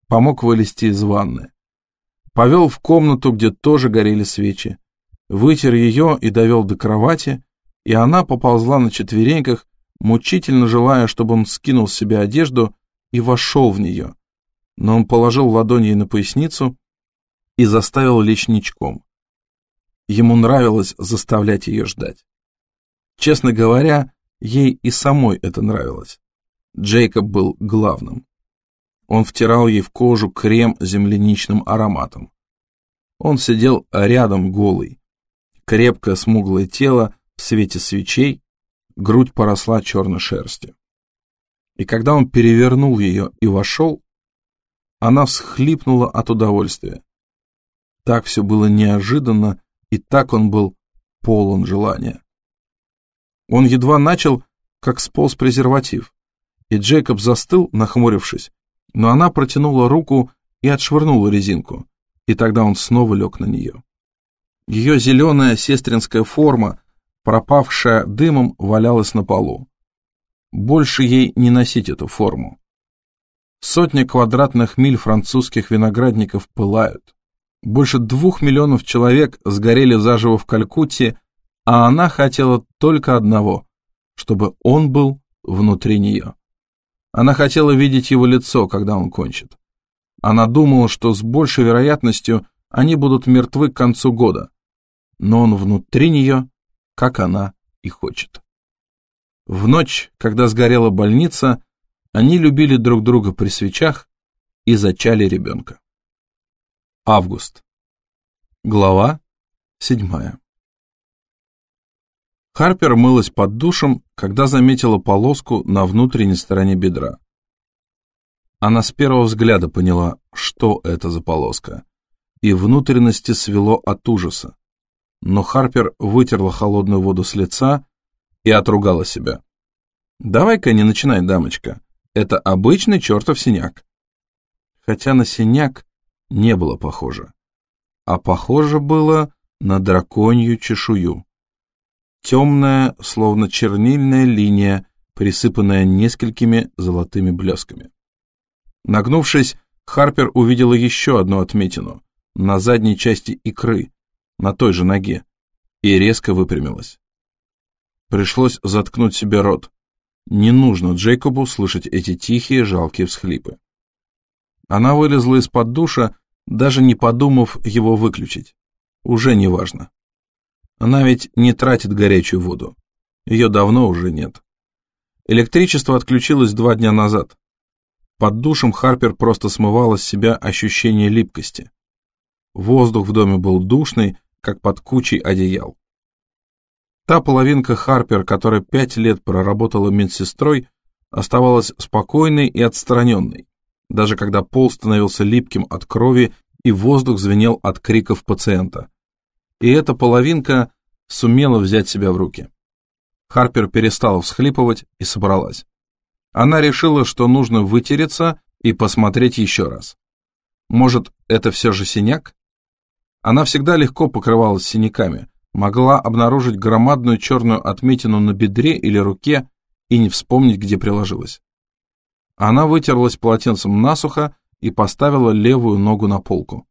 помог вылезти из ванны. Повел в комнату, где тоже горели свечи. Вытер ее и довел до кровати, и она поползла на четвереньках, мучительно желая, чтобы он скинул с себя одежду и вошел в нее. Но он положил ладонь ей на поясницу и заставил лечь ничком. Ему нравилось заставлять ее ждать. Честно говоря, ей и самой это нравилось. Джейкоб был главным. Он втирал ей в кожу крем с земляничным ароматом. Он сидел рядом голый. Крепкое смуглое тело в свете свечей, грудь поросла черной шерстью. И когда он перевернул ее и вошел, она всхлипнула от удовольствия. Так все было неожиданно, и так он был полон желания. Он едва начал, как сполз презерватив, и Джейкоб застыл, нахмурившись, но она протянула руку и отшвырнула резинку, и тогда он снова лег на нее. Ее зеленая сестринская форма, пропавшая дымом, валялась на полу. Больше ей не носить эту форму. Сотни квадратных миль французских виноградников пылают. Больше двух миллионов человек сгорели заживо в Калькутте, а она хотела только одного, чтобы он был внутри нее. Она хотела видеть его лицо, когда он кончит. Она думала, что с большей вероятностью они будут мертвы к концу года, но он внутри нее, как она и хочет. В ночь, когда сгорела больница, они любили друг друга при свечах и зачали ребенка. Август. Глава седьмая. Харпер мылась под душем, когда заметила полоску на внутренней стороне бедра. Она с первого взгляда поняла, что это за полоска, и внутренности свело от ужаса. Но Харпер вытерла холодную воду с лица и отругала себя. «Давай-ка не начинай, дамочка, это обычный чертов синяк». Хотя на синяк не было похоже, а похоже было на драконью чешую. Темная, словно чернильная линия, присыпанная несколькими золотыми блесками. Нагнувшись, Харпер увидела еще одну отметину, на задней части икры, на той же ноге, и резко выпрямилась. Пришлось заткнуть себе рот. Не нужно Джейкобу слышать эти тихие, жалкие всхлипы. Она вылезла из-под душа, даже не подумав его выключить. Уже не важно. Она ведь не тратит горячую воду. Ее давно уже нет. Электричество отключилось два дня назад. Под душем Харпер просто смывала с себя ощущение липкости. Воздух в доме был душный, как под кучей одеял. Та половинка Харпер, которая пять лет проработала медсестрой, оставалась спокойной и отстраненной, даже когда пол становился липким от крови и воздух звенел от криков пациента. И эта половинка сумела взять себя в руки. Харпер перестала всхлипывать и собралась. Она решила, что нужно вытереться и посмотреть еще раз. Может, это все же синяк? Она всегда легко покрывалась синяками, могла обнаружить громадную черную отметину на бедре или руке и не вспомнить, где приложилась. Она вытерлась полотенцем насухо и поставила левую ногу на полку.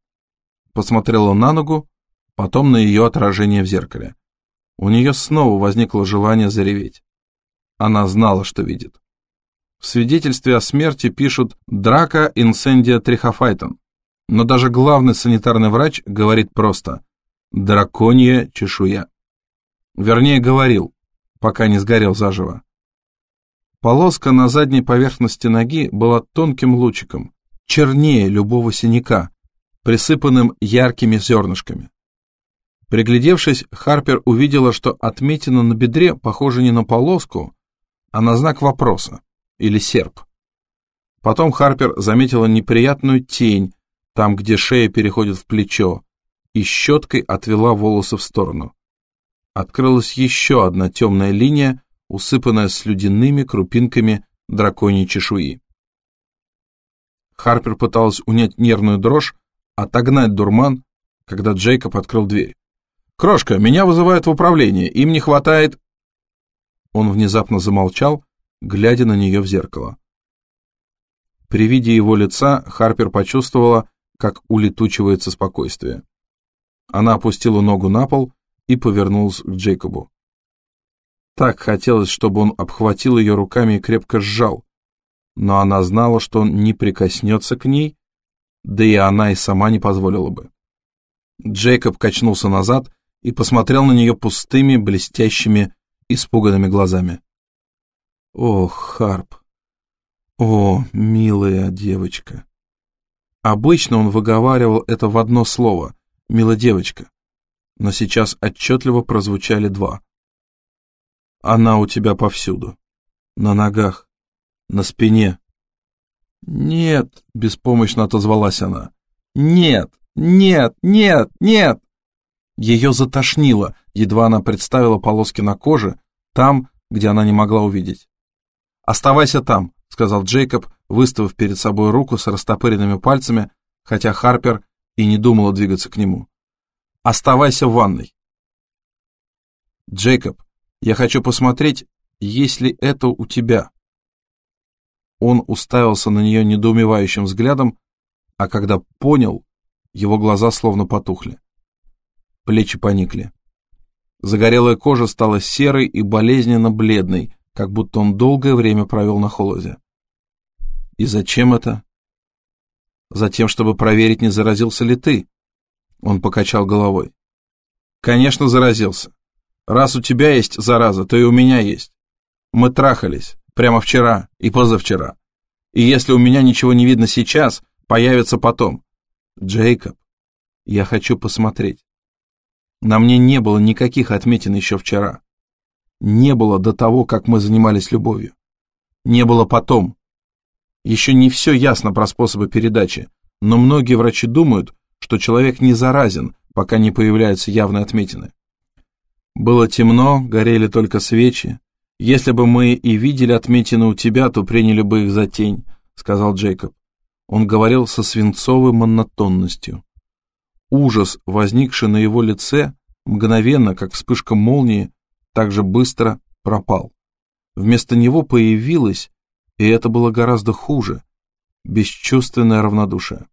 Посмотрела на ногу, потом на ее отражение в зеркале. У нее снова возникло желание зареветь. Она знала, что видит. В свидетельстве о смерти пишут «драка инсендия трихофайтон», но даже главный санитарный врач говорит просто «драконья чешуя». Вернее, говорил, пока не сгорел заживо. Полоска на задней поверхности ноги была тонким лучиком, чернее любого синяка, присыпанным яркими зернышками. Приглядевшись, Харпер увидела, что отметина на бедре похожа не на полоску, а на знак вопроса или серп. Потом Харпер заметила неприятную тень, там, где шея переходит в плечо, и щеткой отвела волосы в сторону. Открылась еще одна темная линия, усыпанная слюдяными крупинками драконьей чешуи. Харпер пыталась унять нервную дрожь, отогнать дурман, когда Джейкоб открыл дверь. «Крошка, меня вызывают в управление, им не хватает...» Он внезапно замолчал, глядя на нее в зеркало. При виде его лица Харпер почувствовала, как улетучивается спокойствие. Она опустила ногу на пол и повернулась к Джейкобу. Так хотелось, чтобы он обхватил ее руками и крепко сжал, но она знала, что он не прикоснется к ней, да и она и сама не позволила бы. Джейкоб качнулся назад и посмотрел на нее пустыми, блестящими, испуганными глазами. «О, Харп! О, милая девочка!» Обычно он выговаривал это в одно слово «мила девочка», но сейчас отчетливо прозвучали два. «Она у тебя повсюду. На ногах, на спине». «Нет», — беспомощно отозвалась она. «Нет, нет, нет, нет!» Ее затошнило, едва она представила полоски на коже, там, где она не могла увидеть. «Оставайся там», — сказал Джейкоб, выставив перед собой руку с растопыренными пальцами, хотя Харпер и не думала двигаться к нему. «Оставайся в ванной». «Джейкоб, я хочу посмотреть, есть ли это у тебя». Он уставился на нее недоумевающим взглядом, а когда понял, его глаза словно потухли. Плечи поникли. Загорелая кожа стала серой и болезненно бледной, как будто он долгое время провел на холоде. И зачем это? Затем, чтобы проверить, не заразился ли ты. Он покачал головой. Конечно, заразился. Раз у тебя есть зараза, то и у меня есть. Мы трахались прямо вчера и позавчера. И если у меня ничего не видно сейчас, появится потом. Джейкоб, я хочу посмотреть. На мне не было никаких отметин еще вчера. Не было до того, как мы занимались любовью. Не было потом, еще не все ясно про способы передачи, но многие врачи думают, что человек не заразен, пока не появляются явные отметины. Было темно, горели только свечи. Если бы мы и видели отметины у тебя, то приняли бы их за тень, сказал Джейкоб. Он говорил со свинцовой монотонностью. Ужас, возникший на его лице, мгновенно, как вспышка молнии, так же быстро пропал. Вместо него появилась и это было гораздо хуже, бесчувственное равнодушие.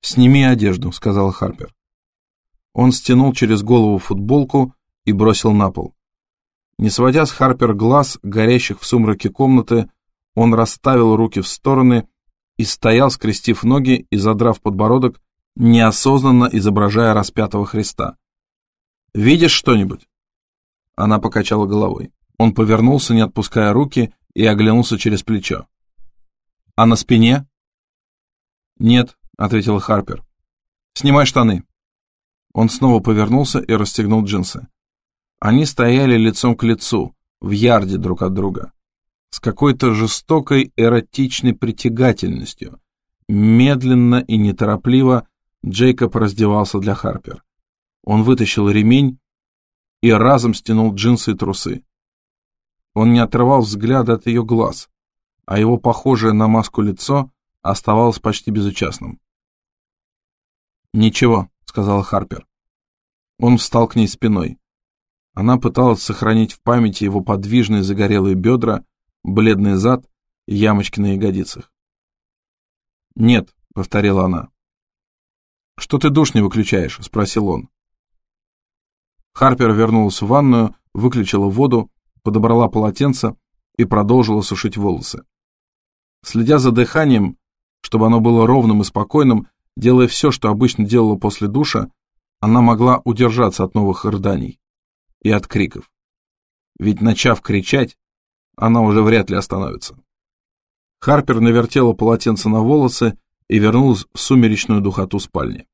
«Сними одежду», — сказала Харпер. Он стянул через голову футболку и бросил на пол. Не сводя с Харпер глаз, горящих в сумраке комнаты, он расставил руки в стороны и стоял, скрестив ноги и задрав подбородок, неосознанно изображая распятого Христа. «Видишь что-нибудь?» Она покачала головой. Он повернулся, не отпуская руки, и оглянулся через плечо. «А на спине?» «Нет», — ответила Харпер. «Снимай штаны». Он снова повернулся и расстегнул джинсы. Они стояли лицом к лицу, в ярде друг от друга, с какой-то жестокой эротичной притягательностью. Медленно и неторопливо Джейкоб раздевался для Харпер. Он вытащил ремень и разом стянул джинсы и трусы. Он не отрывал взгляда от ее глаз, а его похожее на маску лицо оставалось почти безучастным. «Ничего», — сказала Харпер. Он встал к ней спиной. Она пыталась сохранить в памяти его подвижные загорелые бедра, бледный зад и ямочки на ягодицах. «Нет», — повторила она. «Что ты душ не выключаешь?» — спросил он. Харпер вернулась в ванную, выключила воду, подобрала полотенце и продолжила сушить волосы. Следя за дыханием, чтобы оно было ровным и спокойным, делая все, что обычно делала после душа, она могла удержаться от новых рыданий и от криков. Ведь, начав кричать, она уже вряд ли остановится. Харпер навертела полотенце на волосы и вернулась в сумеречную духоту спальни.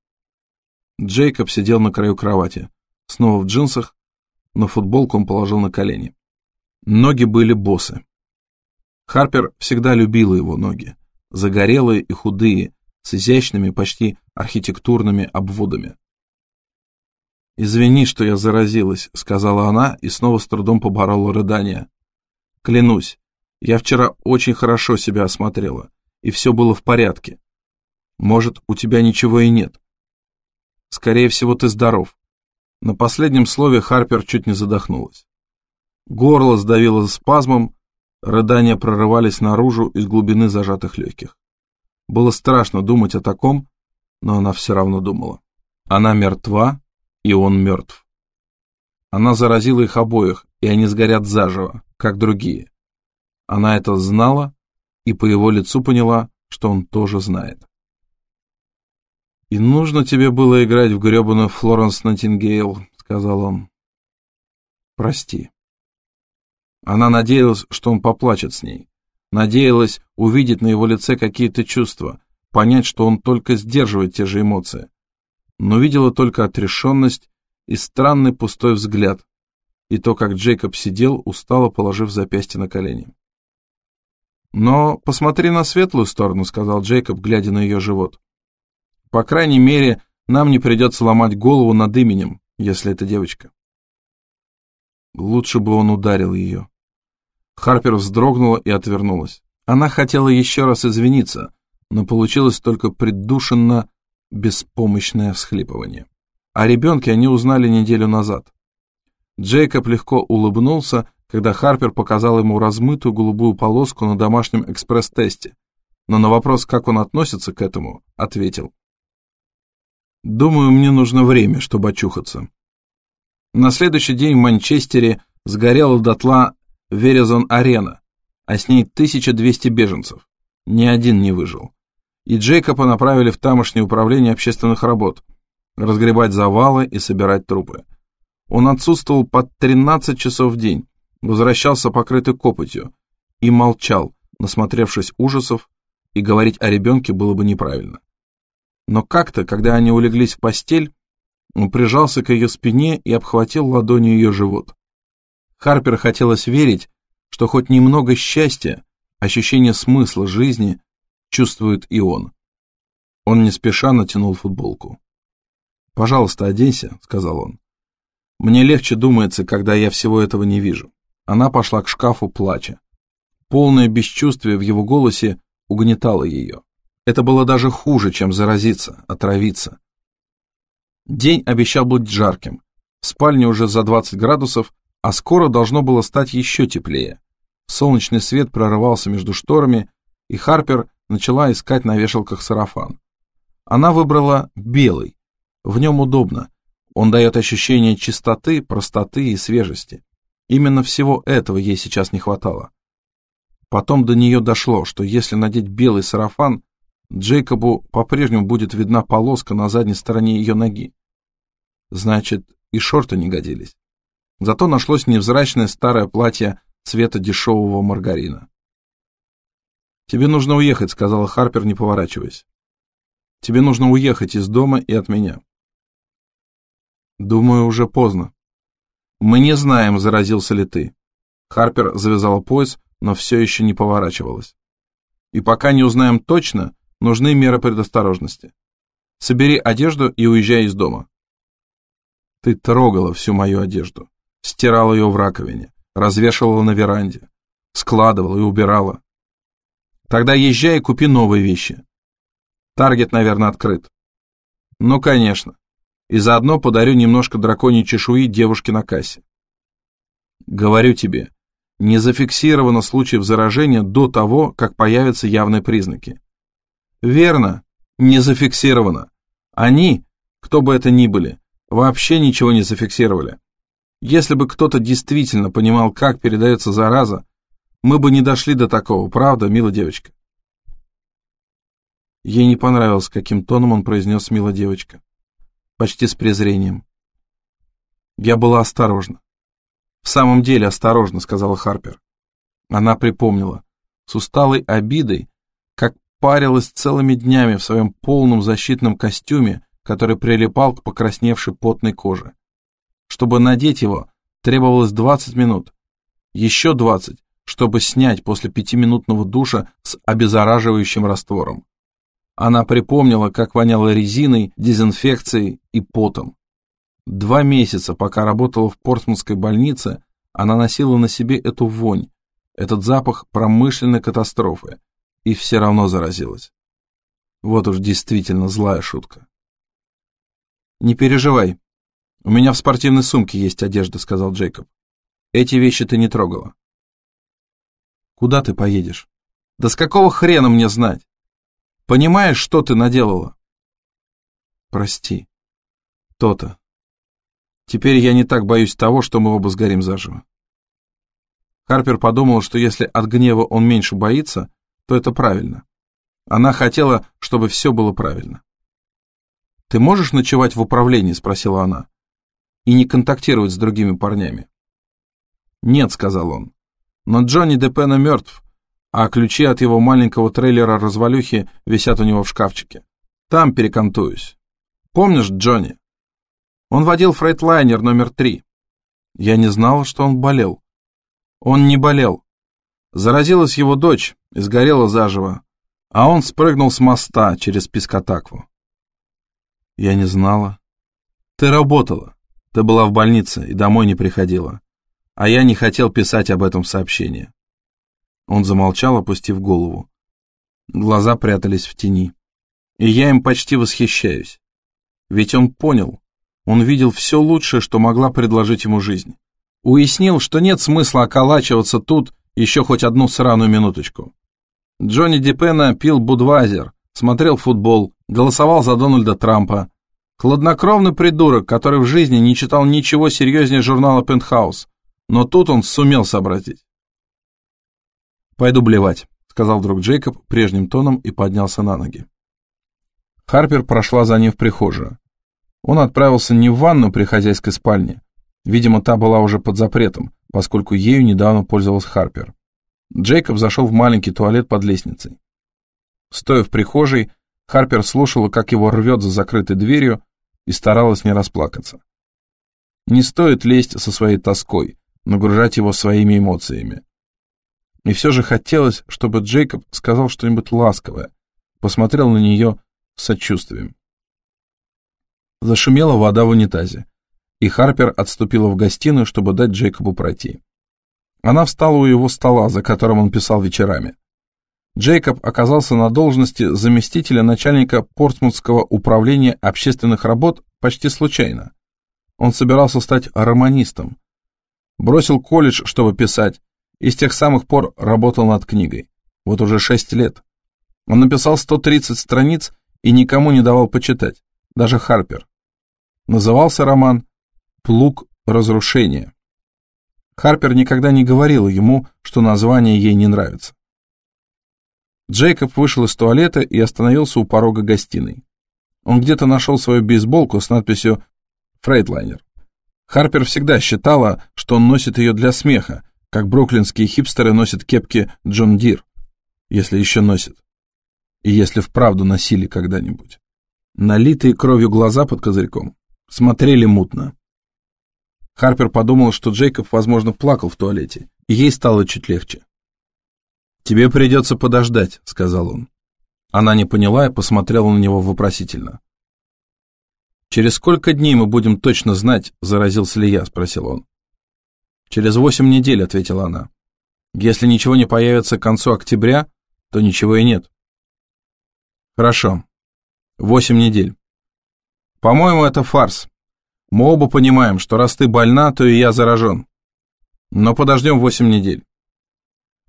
Джейкоб сидел на краю кровати, снова в джинсах, но футболку он положил на колени. Ноги были босы. Харпер всегда любила его ноги, загорелые и худые, с изящными, почти архитектурными обводами. «Извини, что я заразилась», — сказала она и снова с трудом поборола рыдание. «Клянусь, я вчера очень хорошо себя осмотрела, и все было в порядке. Может, у тебя ничего и нет. Скорее всего, ты здоров». На последнем слове Харпер чуть не задохнулась. Горло сдавило спазмом, рыдания прорывались наружу из глубины зажатых легких. Было страшно думать о таком, но она все равно думала. Она мертва, и он мертв. Она заразила их обоих, и они сгорят заживо, как другие. Она это знала и по его лицу поняла, что он тоже знает. «И нужно тебе было играть в гребаную Флоренс Найтингейл», — сказал он. «Прости». Она надеялась, что он поплачет с ней. Надеялась увидеть на его лице какие-то чувства, понять, что он только сдерживает те же эмоции. Но видела только отрешенность и странный пустой взгляд, и то, как Джейкоб сидел, устало положив запястье на колени. «Но посмотри на светлую сторону», — сказал Джейкоб, глядя на ее живот. «По крайней мере, нам не придется ломать голову над именем, если это девочка». Лучше бы он ударил ее. Харпер вздрогнула и отвернулась. Она хотела еще раз извиниться, но получилось только придушенно беспомощное всхлипывание. О ребенке они узнали неделю назад. Джейкоб легко улыбнулся, когда Харпер показал ему размытую голубую полоску на домашнем экспресс-тесте, но на вопрос, как он относится к этому, ответил. «Думаю, мне нужно время, чтобы очухаться». На следующий день в Манчестере сгорела дотла Верезон-арена, а с ней 1200 беженцев. Ни один не выжил. И Джейкоба направили в тамошнее управление общественных работ, разгребать завалы и собирать трупы. Он отсутствовал под 13 часов в день, возвращался покрытый копотью и молчал, насмотревшись ужасов, и говорить о ребенке было бы неправильно. Но как-то, когда они улеглись в постель, он прижался к ее спине и обхватил ладонью ее живот. Харпер хотелось верить, что хоть немного счастья, ощущение смысла жизни чувствует и он. Он не спеша натянул футболку. «Пожалуйста, оденься», — сказал он. «Мне легче думается, когда я всего этого не вижу». Она пошла к шкафу, плача. Полное бесчувствие в его голосе угнетало ее. Это было даже хуже, чем заразиться, отравиться. День обещал быть жарким. В спальне уже за 20 градусов, а скоро должно было стать еще теплее. Солнечный свет прорывался между шторами, и Харпер начала искать на вешалках сарафан. Она выбрала белый. В нем удобно. Он дает ощущение чистоты, простоты и свежести. Именно всего этого ей сейчас не хватало. Потом до нее дошло, что если надеть белый сарафан, Джейкобу по-прежнему будет видна полоска на задней стороне ее ноги. Значит, и шорты не годились. Зато нашлось невзрачное старое платье цвета дешевого маргарина. «Тебе нужно уехать», — сказала Харпер, не поворачиваясь. «Тебе нужно уехать из дома и от меня». «Думаю, уже поздно». «Мы не знаем, заразился ли ты». Харпер завязала пояс, но все еще не поворачивалась. «И пока не узнаем точно, нужны меры предосторожности. Собери одежду и уезжай из дома». «Ты трогала всю мою одежду, стирала ее в раковине, развешивала на веранде, складывала и убирала. Тогда езжай и купи новые вещи. Таргет, наверное, открыт. Ну, конечно. И заодно подарю немножко драконьей чешуи девушке на кассе. Говорю тебе, не зафиксировано случаев заражения до того, как появятся явные признаки. Верно, не зафиксировано. Они, кто бы это ни были, вообще ничего не зафиксировали. Если бы кто-то действительно понимал, как передается зараза, мы бы не дошли до такого, правда, милая девочка? Ей не понравилось, каким тоном он произнес «милая девочка». Почти с презрением. Я была осторожна. В самом деле осторожна, сказала Харпер. Она припомнила, с усталой обидой, парилась целыми днями в своем полном защитном костюме, который прилипал к покрасневшей потной коже. Чтобы надеть его, требовалось 20 минут. Еще 20, чтобы снять после пятиминутного душа с обеззараживающим раствором. Она припомнила, как воняло резиной, дезинфекцией и потом. Два месяца, пока работала в Портсмутской больнице, она носила на себе эту вонь, этот запах промышленной катастрофы, и все равно заразилась. Вот уж действительно злая шутка. «Не переживай, «У меня в спортивной сумке есть одежда», — сказал Джейкоб. «Эти вещи ты не трогала». «Куда ты поедешь?» «Да с какого хрена мне знать? Понимаешь, что ты наделала?» «Прости. То-то. Теперь я не так боюсь того, что мы оба сгорим заживо». Харпер подумал, что если от гнева он меньше боится, то это правильно. Она хотела, чтобы все было правильно. «Ты можешь ночевать в управлении?» — спросила она и не контактировать с другими парнями. «Нет», — сказал он, — «но Джонни Депена мертв, а ключи от его маленького трейлера-развалюхи висят у него в шкафчике. Там перекантуюсь. Помнишь Джонни? Он водил фрейтлайнер номер три. Я не знал, что он болел. Он не болел. Заразилась его дочь и сгорела заживо, а он спрыгнул с моста через Пискотакву. Я не знала. Ты работала. Ты была в больнице и домой не приходила. А я не хотел писать об этом сообщение. Он замолчал, опустив голову. Глаза прятались в тени. И я им почти восхищаюсь. Ведь он понял, он видел все лучшее, что могла предложить ему жизнь. Уяснил, что нет смысла околачиваться тут еще хоть одну сраную минуточку. Джонни Дипена пил Будвайзер, смотрел футбол, голосовал за Дональда Трампа, Хладнокровный придурок, который в жизни не читал ничего серьезнее журнала «Пентхаус», но тут он сумел сообразить. «Пойду блевать», — сказал вдруг Джейкоб прежним тоном и поднялся на ноги. Харпер прошла за ним в прихожую. Он отправился не в ванну при хозяйской спальне. Видимо, та была уже под запретом, поскольку ею недавно пользовался Харпер. Джейкоб зашел в маленький туалет под лестницей. Стоя в прихожей, Харпер слушала, как его рвет за закрытой дверью, и старалась не расплакаться. Не стоит лезть со своей тоской, нагружать его своими эмоциями. И все же хотелось, чтобы Джейкоб сказал что-нибудь ласковое, посмотрел на нее с сочувствием. Зашумела вода в унитазе, и Харпер отступила в гостиную, чтобы дать Джейкобу пройти. Она встала у его стола, за которым он писал вечерами. Джейкоб оказался на должности заместителя начальника Портсмутского управления общественных работ почти случайно. Он собирался стать романистом. Бросил колледж, чтобы писать, и с тех самых пор работал над книгой. Вот уже шесть лет. Он написал 130 страниц и никому не давал почитать, даже Харпер. Назывался роман «Плуг разрушения». Харпер никогда не говорила ему, что название ей не нравится. Джейкоб вышел из туалета и остановился у порога гостиной. Он где-то нашел свою бейсболку с надписью «Freightliner». Харпер всегда считала, что он носит ее для смеха, как бруклинские хипстеры носят кепки John Deere, если еще носят. И если вправду носили когда-нибудь. Налитые кровью глаза под козырьком смотрели мутно. Харпер подумал, что Джейкоб, возможно, плакал в туалете, и ей стало чуть легче. «Тебе придется подождать», — сказал он. Она не поняла и посмотрела на него вопросительно. «Через сколько дней мы будем точно знать, заразился ли я?» — спросил он. «Через восемь недель», — ответила она. «Если ничего не появится к концу октября, то ничего и нет». «Хорошо. Восемь недель. По-моему, это фарс. Мы оба понимаем, что раз ты больна, то и я заражен. Но подождем восемь недель.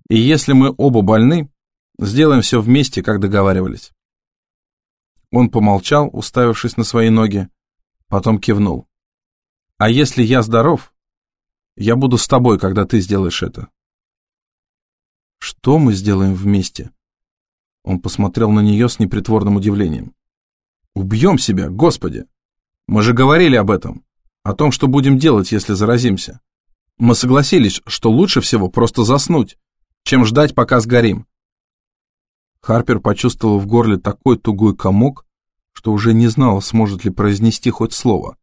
И если мы оба больны, сделаем все вместе, как договаривались». Он помолчал, уставившись на свои ноги, потом кивнул. «А если я здоров, я буду с тобой, когда ты сделаешь это. Что мы сделаем вместе? Он посмотрел на нее с непритворным удивлением. Убьем себя, Господи! Мы же говорили об этом, о том, что будем делать, если заразимся. Мы согласились, что лучше всего просто заснуть, чем ждать, пока сгорим. Харпер почувствовал в горле такой тугой комок, что уже не знала, сможет ли произнести хоть слово.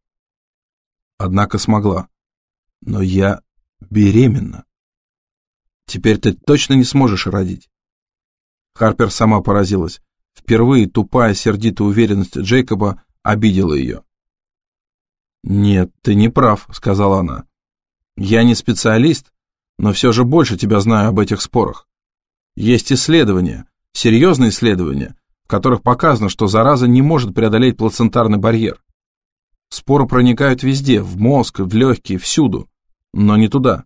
Однако смогла. Но я беременна. Теперь ты точно не сможешь родить. Харпер сама поразилась. Впервые тупая, сердитая уверенность Джейкоба обидела ее. «Нет, ты не прав», — сказала она. «Я не специалист, но все же больше тебя знаю об этих спорах. Есть исследования, серьезные исследования, в которых показано, что зараза не может преодолеть плацентарный барьер. Споры проникают везде, в мозг, в легкие, всюду но не туда.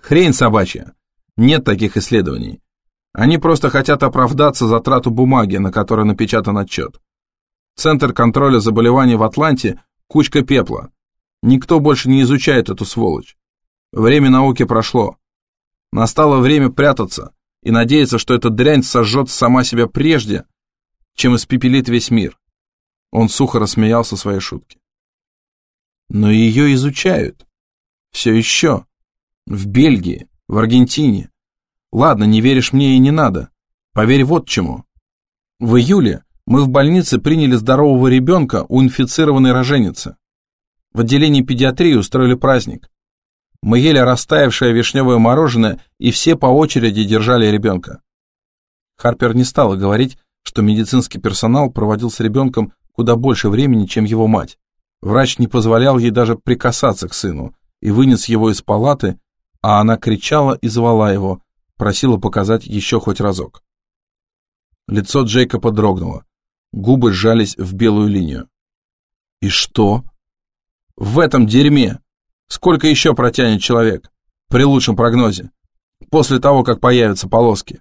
Хрень собачья. Нет таких исследований. Они просто хотят оправдаться за трату бумаги, на которой напечатан отчет. Центр контроля заболеваний в Атланте – кучка пепла. Никто больше не изучает эту сволочь. Время науки прошло. Настало время прятаться и надеяться, что эта дрянь сожжет сама себя прежде, чем испепелит весь мир. Он сухо рассмеялся своей шутке. Но ее изучают. Все еще. В Бельгии, в Аргентине. Ладно, не веришь мне и не надо. Поверь вот чему. В июле мы в больнице приняли здорового ребенка у инфицированной роженицы. В отделении педиатрии устроили праздник. Мы ели растаявшее вишневое мороженое и все по очереди держали ребенка. Харпер не стала говорить, что медицинский персонал проводил с ребенком куда больше времени, чем его мать. Врач не позволял ей даже прикасаться к сыну, и вынес его из палаты, а она кричала и звала его, просила показать еще хоть разок. Лицо Джейкоба дрогнуло, губы сжались в белую линию. «И что?» «В этом дерьме! Сколько еще протянет человек? При лучшем прогнозе. После того, как появятся полоски».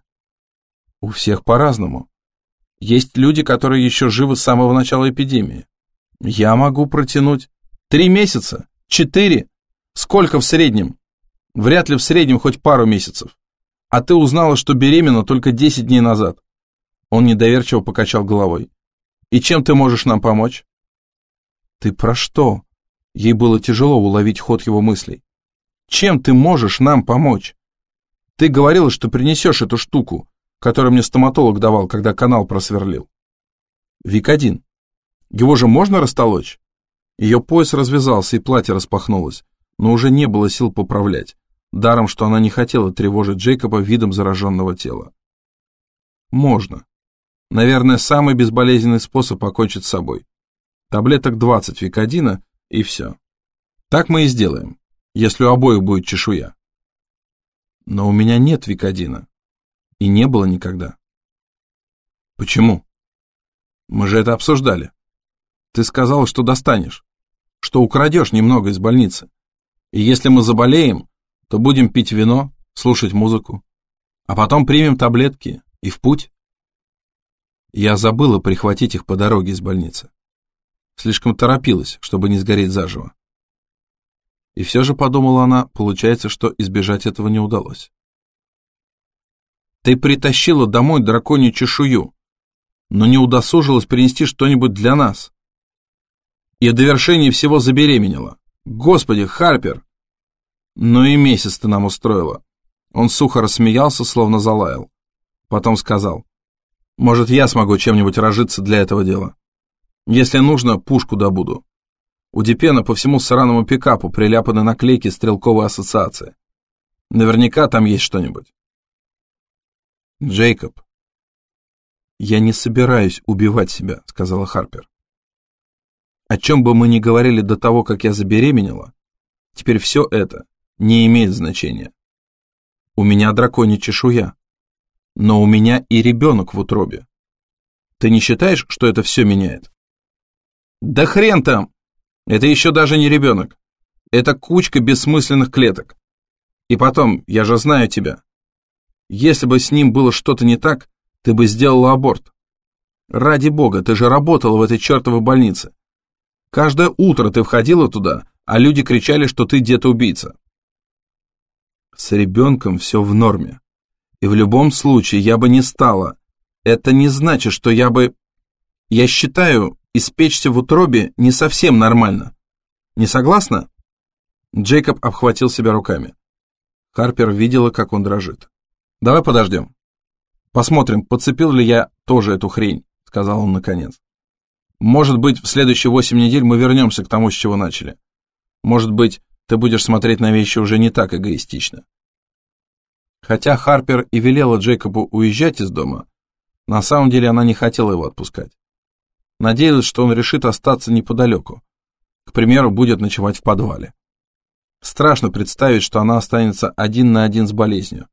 «У всех по-разному. Есть люди, которые еще живы с самого начала эпидемии. Я могу протянуть три месяца, четыре, Сколько в среднем? Вряд ли в среднем хоть пару месяцев. А ты узнала, что беременна только 10 дней назад. Он недоверчиво покачал головой. И чем ты можешь нам помочь? Ты про что? Ей было тяжело уловить ход его мыслей. Чем ты можешь нам помочь? Ты говорила, что принесешь эту штуку, которую мне стоматолог давал, когда канал просверлил. Викодин. Его же можно растолочь? Ее пояс развязался, и платье распахнулось но уже не было сил поправлять, даром, что она не хотела тревожить Джейкоба видом зараженного тела. Можно. Наверное, самый безболезненный способ покончить с собой. Таблеток 20 викодина и все. Так мы и сделаем, если у обоих будет чешуя. Но у меня нет викодина. И не было никогда. Почему? Мы же это обсуждали. Ты сказал, что достанешь, что украдешь немного из больницы. И если мы заболеем, то будем пить вино, слушать музыку, а потом примем таблетки и в путь. Я забыла прихватить их по дороге из больницы. Слишком торопилась, чтобы не сгореть заживо. И все же, подумала она, получается, что избежать этого не удалось. Ты притащила домой драконью чешую, но не удосужилась принести что-нибудь для нас. И в довершении всего забеременела. Господи, Харпер! Ну и месяц ты нам устроила. Он сухо рассмеялся, словно залаял. Потом сказал, может, я смогу чем-нибудь разжиться для этого дела. Если нужно, пушку добуду. У Дипена по всему сраному пикапу приляпаны наклейки стрелковой ассоциации. Наверняка там есть что-нибудь. Джейкоб. Я не собираюсь убивать себя, сказала Харпер. О чем бы мы ни говорили до того, как я забеременела, теперь все это не имеет значения. У меня драконья чешуя, но у меня и ребенок в утробе. Ты не считаешь, что это все меняет? Да хрен там! Это еще даже не ребенок. Это кучка бессмысленных клеток. И потом, я же знаю тебя. Если бы с ним было что-то не так, ты бы сделала аборт. Ради бога, ты же работала в этой чертовой больнице. Каждое утро ты входила туда, а люди кричали, что ты где-то убийца. С ребенком все в норме. И в любом случае я бы не стала. Это не значит, что я бы... Я считаю, испечься в утробе не совсем нормально. Не согласна? Джейкоб обхватил себя руками. Харпер видела, как он дрожит. «Давай подождем. Посмотрим, подцепил ли я тоже эту хрень», — сказал он наконец. «Может быть, в следующие восемь недель мы вернемся к тому, с чего начали. Может быть, ты будешь смотреть на вещи уже не так эгоистично». Хотя Харпер и велела Джейкобу уезжать из дома, на самом деле она не хотела его отпускать. Надеялась, что он решит остаться неподалеку. К примеру, будет ночевать в подвале. Страшно представить, что она останется один на один с болезнью.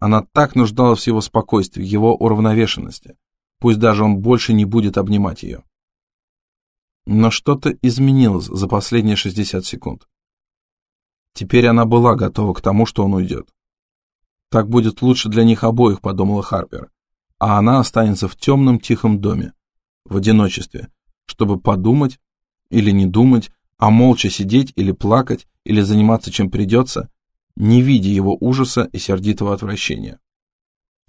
Она так нуждалась в его спокойствии, его уравновешенности. Пусть даже он больше не будет обнимать ее. Но что-то изменилось за последние 60 секунд. Теперь она была готова к тому, что он уйдет. Так будет лучше для них обоих, подумала Харпер. А она останется в темном тихом доме, в одиночестве, чтобы подумать или не думать, а молча сидеть или плакать, или заниматься чем придется, не видя его ужаса и сердитого отвращения.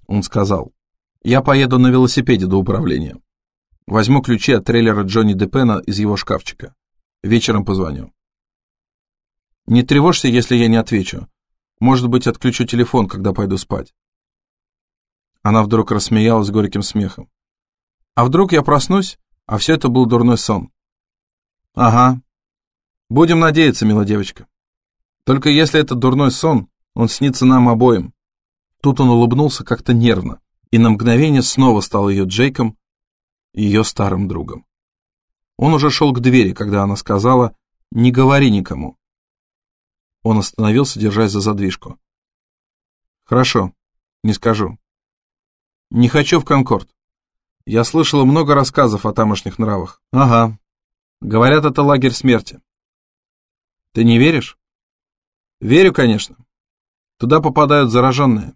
Он сказал, «Я поеду на велосипеде до управления. Возьму ключи от трейлера Джонни Депена из его шкафчика. Вечером позвоню». «Не тревожься, если я не отвечу. Может быть, отключу телефон, когда пойду спать». Она вдруг рассмеялась горьким смехом. «А вдруг я проснусь, а все это был дурной сон?» «Ага. Будем надеяться, милая девочка». Только если это дурной сон, он снится нам обоим. Тут он улыбнулся как-то нервно, и на мгновение снова стал ее Джейком, ее старым другом. Он уже шел к двери, когда она сказала «Не говори никому». Он остановился, держась за задвижку. «Хорошо, не скажу. Не хочу в Конкорд. Я слышала много рассказов о тамошних нравах. Ага. Говорят, это лагерь смерти. Ты не веришь? Верю, конечно. Туда попадают зараженные,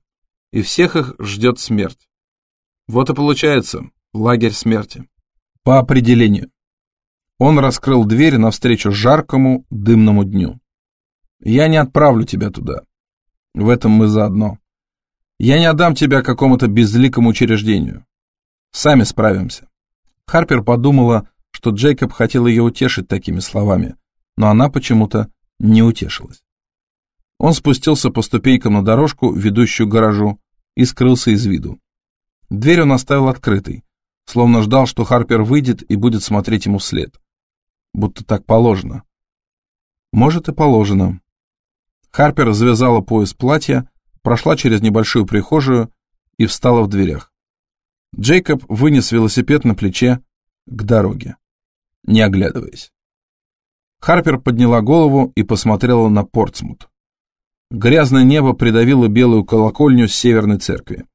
и всех их ждет смерть. Вот и получается лагерь смерти. По определению. Он раскрыл дверь навстречу жаркому дымному дню. Я не отправлю тебя туда. В этом мы заодно. Я не отдам тебя какому-то безликому учреждению. Сами справимся. Харпер подумала, что Джейкоб хотел ее утешить такими словами, но она почему-то не утешилась. Он спустился по ступенькам на дорожку, ведущую к гаражу, и скрылся из виду. Дверь он оставил открытой, словно ждал, что Харпер выйдет и будет смотреть ему вслед. Будто так положено. Может и положено. Харпер завязала пояс платья, прошла через небольшую прихожую и встала в дверях. Джейкоб вынес велосипед на плече к дороге, не оглядываясь. Харпер подняла голову и посмотрела на Портсмут. Грязное небо придавило белую колокольню с северной церкви.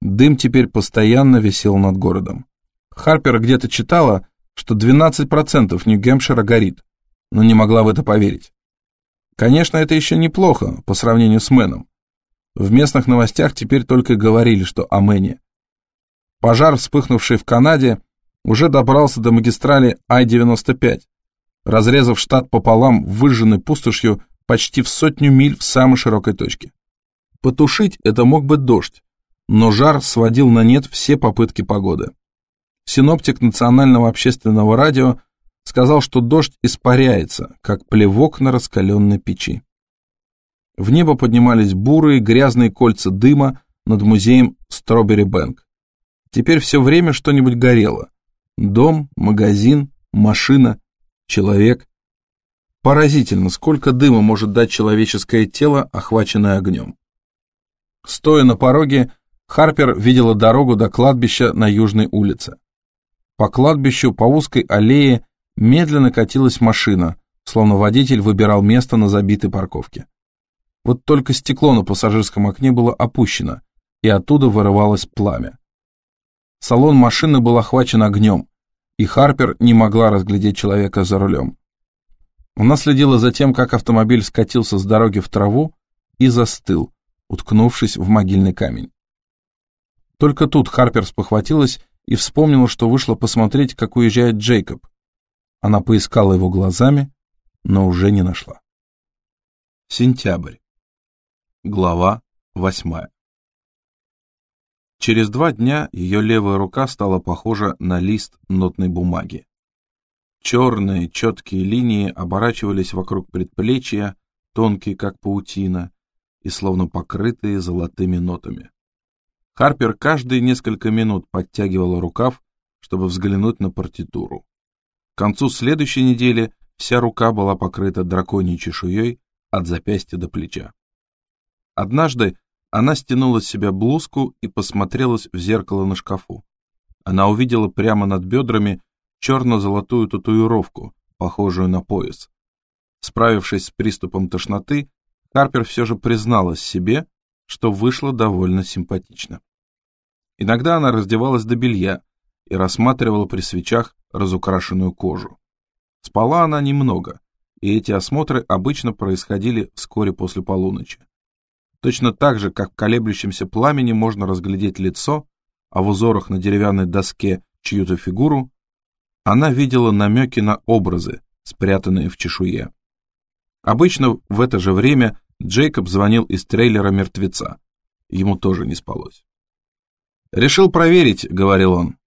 Дым теперь постоянно висел над городом. Харпер где-то читала, что 12% Нью-Гэмпшира горит, но не могла в это поверить. Конечно, это еще неплохо по сравнению с Мэном. В местных новостях теперь только говорили, что о Мэне. Пожар, вспыхнувший в Канаде, уже добрался до магистрали Ай-95, разрезав штат пополам, выжженной пустошью почти в сотню миль в самой широкой точке. Потушить это мог быть дождь, но жар сводил на нет все попытки погоды. Синоптик Национального общественного радио сказал, что дождь испаряется, как плевок на раскаленной печи. В небо поднимались бурые грязные кольца дыма над музеем Стробери Бэнк. Теперь все время что-нибудь горело. Дом, магазин, машина, человек. Поразительно, сколько дыма может дать человеческое тело, охваченное огнем. Стоя на пороге, Харпер видела дорогу до кладбища на Южной улице. По кладбищу, по узкой аллее, медленно катилась машина, словно водитель выбирал место на забитой парковке. Вот только стекло на пассажирском окне было опущено, и оттуда вырывалось пламя. Салон машины был охвачен огнем, и Харпер не могла разглядеть человека за рулем. Она следила за тем, как автомобиль скатился с дороги в траву и застыл, уткнувшись в могильный камень. Только тут Харпер спохватилась и вспомнила, что вышла посмотреть, как уезжает Джейкоб. Она поискала его глазами, но уже не нашла. Сентябрь. Глава восьмая. Через два дня ее левая рука стала похожа на лист нотной бумаги. Черные четкие линии оборачивались вокруг предплечья, тонкие как паутина, и словно покрытые золотыми нотами. Харпер каждые несколько минут подтягивала рукав, чтобы взглянуть на партитуру. К концу следующей недели вся рука была покрыта драконьей чешуей от запястья до плеча. Однажды она стянула с себя блузку и посмотрелась в зеркало на шкафу. Она увидела прямо над бедрами черно-золотую татуировку, похожую на пояс. Справившись с приступом тошноты, Харпер все же призналась себе, что вышло довольно симпатично. Иногда она раздевалась до белья и рассматривала при свечах разукрашенную кожу. Спала она немного, и эти осмотры обычно происходили вскоре после полуночи. Точно так же, как в колеблющемся пламени можно разглядеть лицо, а в узорах на деревянной доске чью-то фигуру, она видела намеки на образы, спрятанные в чешуе. Обычно в это же время Джейкоб звонил из трейлера мертвеца. Ему тоже не спалось. «Решил проверить», — говорил он.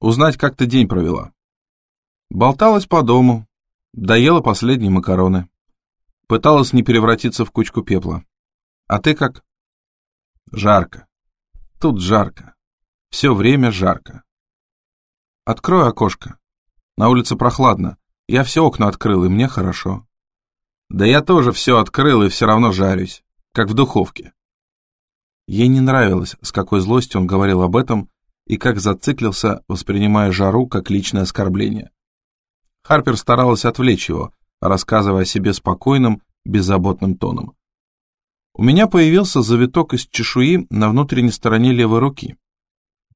«Узнать, как ты день провела». Болталась по дому, доела последние макароны. Пыталась не превратиться в кучку пепла. А ты как? Жарко. Тут жарко. Все время жарко. Открой окошко. На улице прохладно. Я все окна открыл, и мне хорошо. Да я тоже все открыл, и все равно жарюсь. Как в духовке. Ей не нравилось, с какой злостью он говорил об этом, и как зациклился, воспринимая жару как личное оскорбление. Харпер старалась отвлечь его, рассказывая о себе спокойным, беззаботным тоном. У меня появился завиток из чешуи на внутренней стороне левой руки.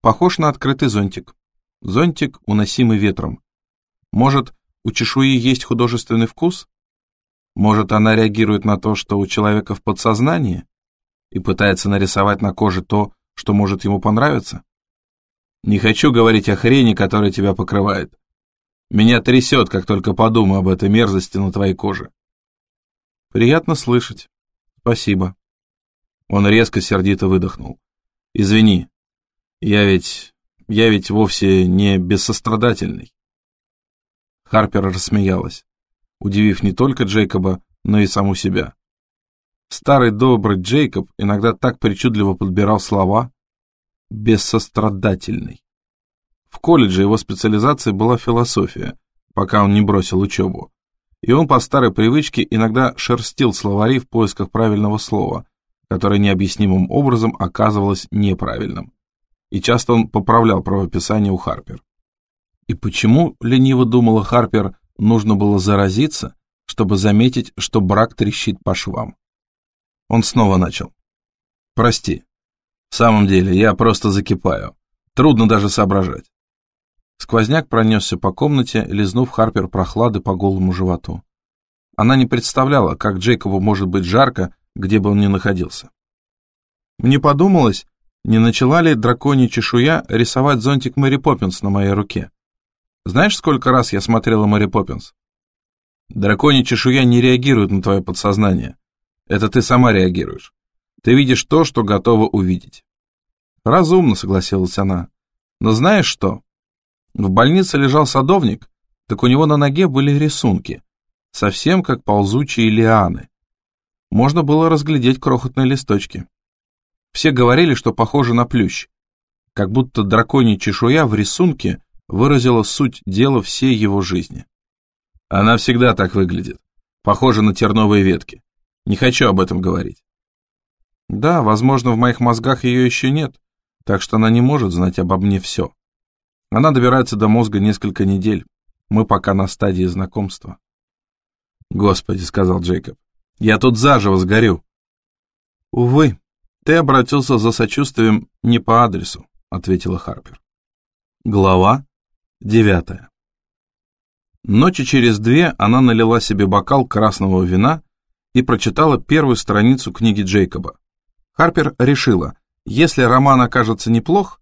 Похож на открытый зонтик. Зонтик, уносимый ветром. Может, у чешуи есть художественный вкус? Может, она реагирует на то, что у человека в подсознании, и пытается нарисовать на коже то, что может ему понравиться? Не хочу говорить о хрени, которая тебя покрывает. Меня трясет, как только подумаю об этой мерзости на твоей коже. Приятно слышать. Спасибо. Он резко сердито выдохнул. Извини. Я ведь... я ведь вовсе не бессострадательный. Харпер рассмеялась, удивив не только Джейкоба, но и саму себя. Старый добрый Джейкоб иногда так причудливо подбирал слова. Бессострадательный. В колледже его специализацией была философия, пока он не бросил учебу и он по старой привычке иногда шерстил словари в поисках правильного слова, которое необъяснимым образом оказывалось неправильным. И часто он поправлял правописание у Харпер. И почему, лениво думала Харпер, нужно было заразиться, чтобы заметить, что брак трещит по швам? Он снова начал. «Прости. В самом деле, я просто закипаю. Трудно даже соображать. Сквозняк пронесся по комнате, лизнув Харпер прохлады по голому животу. Она не представляла, как Джейкобу может быть жарко, где бы он ни находился. Мне подумалось, не начала ли драконья чешуя рисовать зонтик Мэри Поппинс на моей руке? Знаешь, сколько раз я смотрела Мэри Поппинс? Драконья чешуя не реагирует на твое подсознание. Это ты сама реагируешь. Ты видишь то, что готова увидеть. Разумно, согласилась она. Но знаешь что? В больнице лежал садовник, так у него на ноге были рисунки, совсем как ползучие лианы. Можно было разглядеть крохотные листочки. Все говорили, что похоже на плющ, как будто драконья чешуя в рисунке выразила суть дела всей его жизни. Она всегда так выглядит, похожа на терновые ветки. Не хочу об этом говорить. Да, возможно, в моих мозгах ее еще нет, так что она не может знать обо мне все. Она добирается до мозга несколько недель. Мы пока на стадии знакомства. «Господи», — сказал Джейкоб, — «я тут заживо сгорю». «Увы, ты обратился за сочувствием не по адресу», — ответила Харпер. Глава девятая. Ночи через две она налила себе бокал красного вина и прочитала первую страницу книги Джейкоба. Харпер решила, если роман окажется неплох,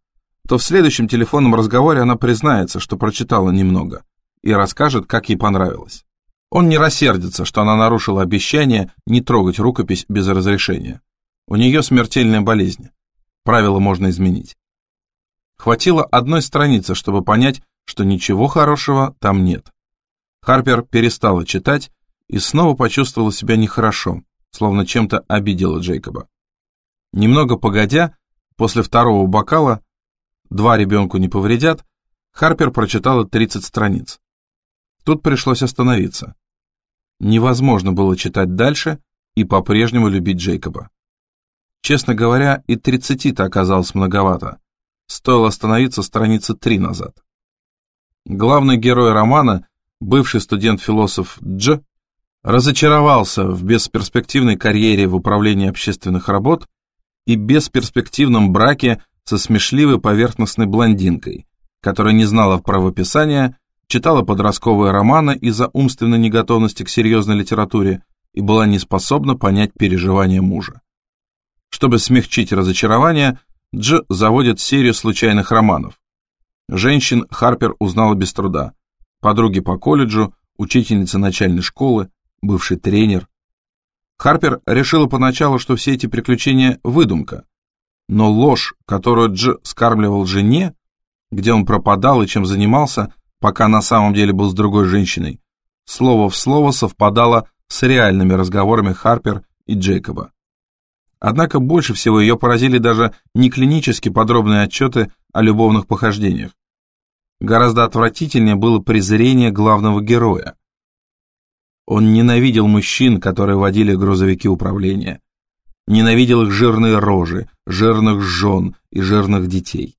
то в следующем телефонном разговоре она признается, что прочитала немного, и расскажет, как ей понравилось. Он не рассердится, что она нарушила обещание не трогать рукопись без разрешения. У нее смертельная болезнь. Правила можно изменить. Хватило одной страницы, чтобы понять, что ничего хорошего там нет. Харпер перестала читать и снова почувствовала себя нехорошо, словно чем-то обидела Джейкоба. Немного погодя, после второго бокала, два ребенку не повредят, Харпер прочитала 30 страниц. Тут пришлось остановиться. Невозможно было читать дальше и по-прежнему любить Джейкоба. Честно говоря, и 30-то оказалось многовато. Стоило остановиться страницы три назад. Главный герой романа, бывший студент-философ Дж, разочаровался в бесперспективной карьере в управлении общественных работ и бесперспективном браке со смешливой поверхностной блондинкой, которая не знала правописания, читала подростковые романы из-за умственной неготовности к серьезной литературе и была не способна понять переживания мужа. Чтобы смягчить разочарование, Дж заводит серию случайных романов. Женщин Харпер узнала без труда. Подруги по колледжу, учительница начальной школы, бывший тренер, Харпер решила поначалу, что все эти приключения – выдумка. Но ложь, которую Дж скармливал жене, где он пропадал и чем занимался, пока на самом деле был с другой женщиной, слово в слово совпадало с реальными разговорами Харпер и Джейкоба. Однако больше всего ее поразили даже не клинически подробные отчеты о любовных похождениях. Гораздо отвратительнее было презрение главного героя, он ненавидел мужчин, которые водили грузовики управления. Ненавидел их жирные рожи, жирных жен и жирных детей.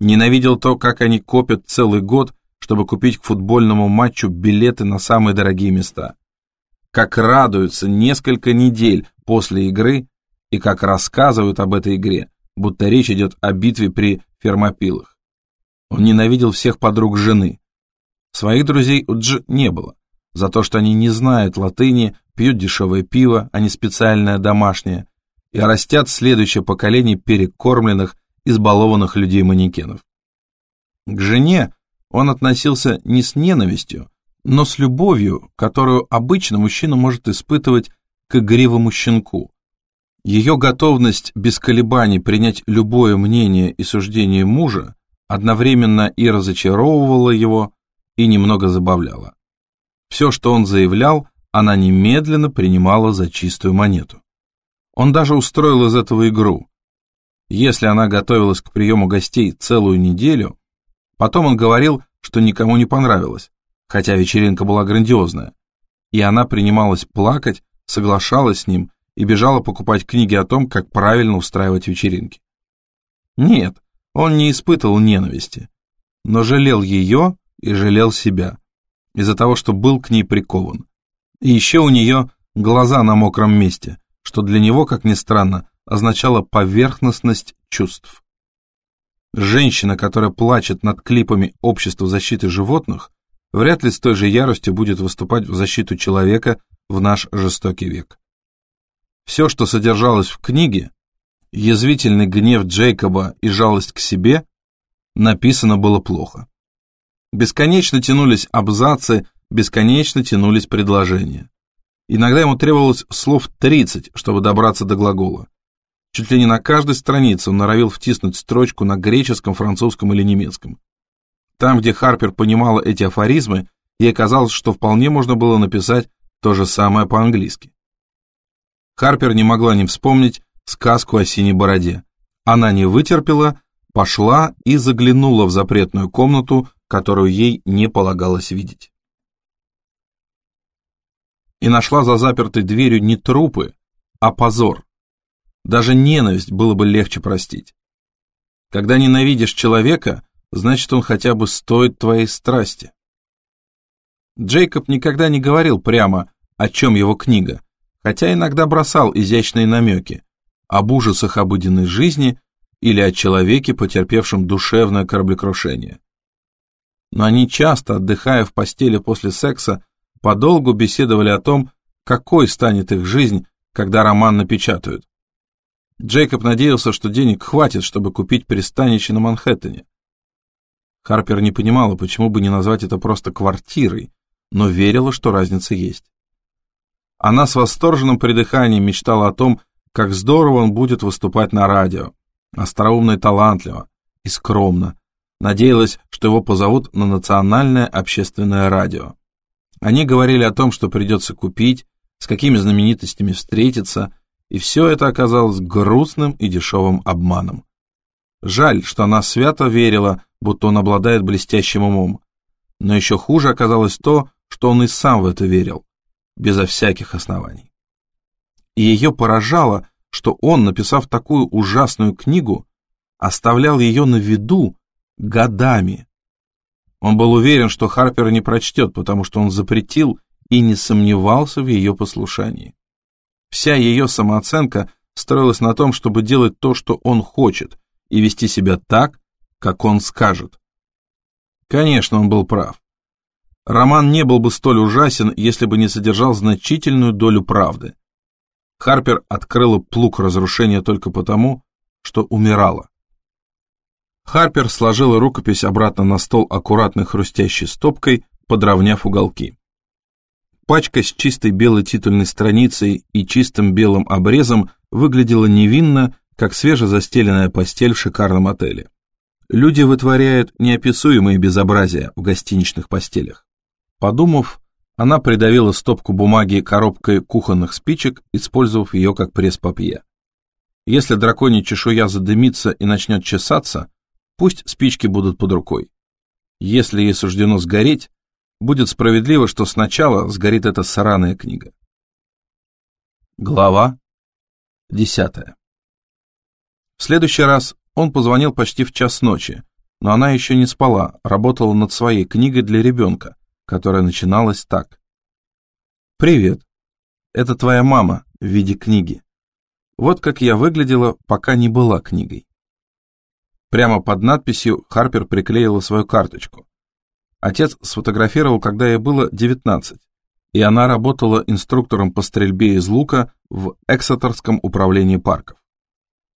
Ненавидел то, как они копят целый год, чтобы купить к футбольному матчу билеты на самые дорогие места. Как радуются несколько недель после игры и как рассказывают об этой игре, будто речь идет о битве при фермопилах. Он ненавидел всех подруг жены. Своих друзей у Дж не было за то, что они не знают латыни, пьют дешевое пиво, а не специальное домашнее, и растят следующее поколение перекормленных, избалованных людей-манекенов. К жене он относился не с ненавистью, но с любовью, которую обычно мужчина может испытывать к игривому щенку. Ее готовность без колебаний принять любое мнение и суждение мужа одновременно и разочаровывала его, и немного забавляла. Все, что он заявлял, она немедленно принимала за чистую монету. Он даже устроил из этого игру. Если она готовилась к приему гостей целую неделю, потом он говорил, что никому не понравилось, хотя вечеринка была грандиозная, и она принималась плакать, соглашалась с ним и бежала покупать книги о том, как правильно устраивать вечеринки. Нет, он не испытывал ненависти, но жалел ее и жалел себя из-за того, что был к ней прикован. И еще у нее глаза на мокром месте, что для него, как ни странно, означало поверхностность чувств. Женщина, которая плачет над клипами Общества защиты животных, вряд ли с той же яростью будет выступать в защиту человека в наш жестокий век. Все, что содержалось в книге, язвительный гнев Джейкоба и жалость к себе, написано было плохо. Бесконечно тянулись абзацы, бесконечно тянулись предложения. Иногда ему требовалось слов 30, чтобы добраться до глагола. Чуть ли не на каждой странице он норовил втиснуть строчку на греческом, французском или немецком. Там, где Харпер понимала эти афоризмы, ей казалось, что вполне можно было написать то же самое по-английски. Харпер не могла не вспомнить сказку о синей бороде. Она не вытерпела, пошла и заглянула в запретную комнату, которую ей не полагалось видеть. И нашла за запертой дверью не трупы, а позор. Даже ненависть было бы легче простить. Когда ненавидишь человека, значит, он хотя бы стоит твоей страсти. Джейкоб никогда не говорил прямо, о чем его книга, хотя иногда бросал изящные намеки об ужасах обыденной жизни или о человеке, потерпевшем душевное кораблекрушение. Но они часто, отдыхая в постели после секса, подолгу беседовали о том, какой станет их жизнь, когда роман напечатают. Джейкоб надеялся, что денег хватит, чтобы купить пристанище на Манхэттене. Харпер не понимала, почему бы не назвать это просто квартирой, но верила, что разница есть. Она с восторженным придыханием мечтала о том, как здорово он будет выступать на радио, остроумно и талантливо, и скромно. Надеялась, что его позовут на национальное общественное радио. Они говорили о том, что придется купить, с какими знаменитостями встретиться, и все это оказалось грустным и дешевым обманом. Жаль, что она свято верила, будто он обладает блестящим умом. Но еще хуже оказалось то, что он и сам в это верил, безо всяких оснований. И ее поражало, что он, написав такую ужасную книгу, оставлял ее на виду годами. Он был уверен, что Харпер не прочтет, потому что он запретил и не сомневался в ее послушании. Вся ее самооценка строилась на том, чтобы делать то, что он хочет, и вести себя так, как он скажет. Конечно, он был прав. Роман не был бы столь ужасен, если бы не содержал значительную долю правды. Харпер открыла плуг разрушения только потому, что умирала. Харпер сложила рукопись обратно на стол аккуратной хрустящей стопкой, подровняв уголки. Пачка с чистой белой титульной страницей и чистым белым обрезом выглядела невинно, как свежезастеленная постель в шикарном отеле. Люди вытворяют неописуемые безобразия в гостиничных постелях. Подумав, она придавила стопку бумаги коробкой кухонных спичек, использовав ее как пресс-папье. Если драконья чешуя задымится и начнет чесаться, пусть спички будут под рукой. Если ей суждено сгореть, Будет справедливо, что сначала сгорит эта сраная книга. Глава десятая. В следующий раз он позвонил почти в час ночи, но она еще не спала, работала над своей книгой для ребенка, которая начиналась так. «Привет. Это твоя мама в виде книги. Вот как я выглядела, пока не была книгой». Прямо под надписью Харпер приклеила свою карточку. Отец сфотографировал, когда ей было 19, и она работала инструктором по стрельбе из лука в Эксетерском управлении парков.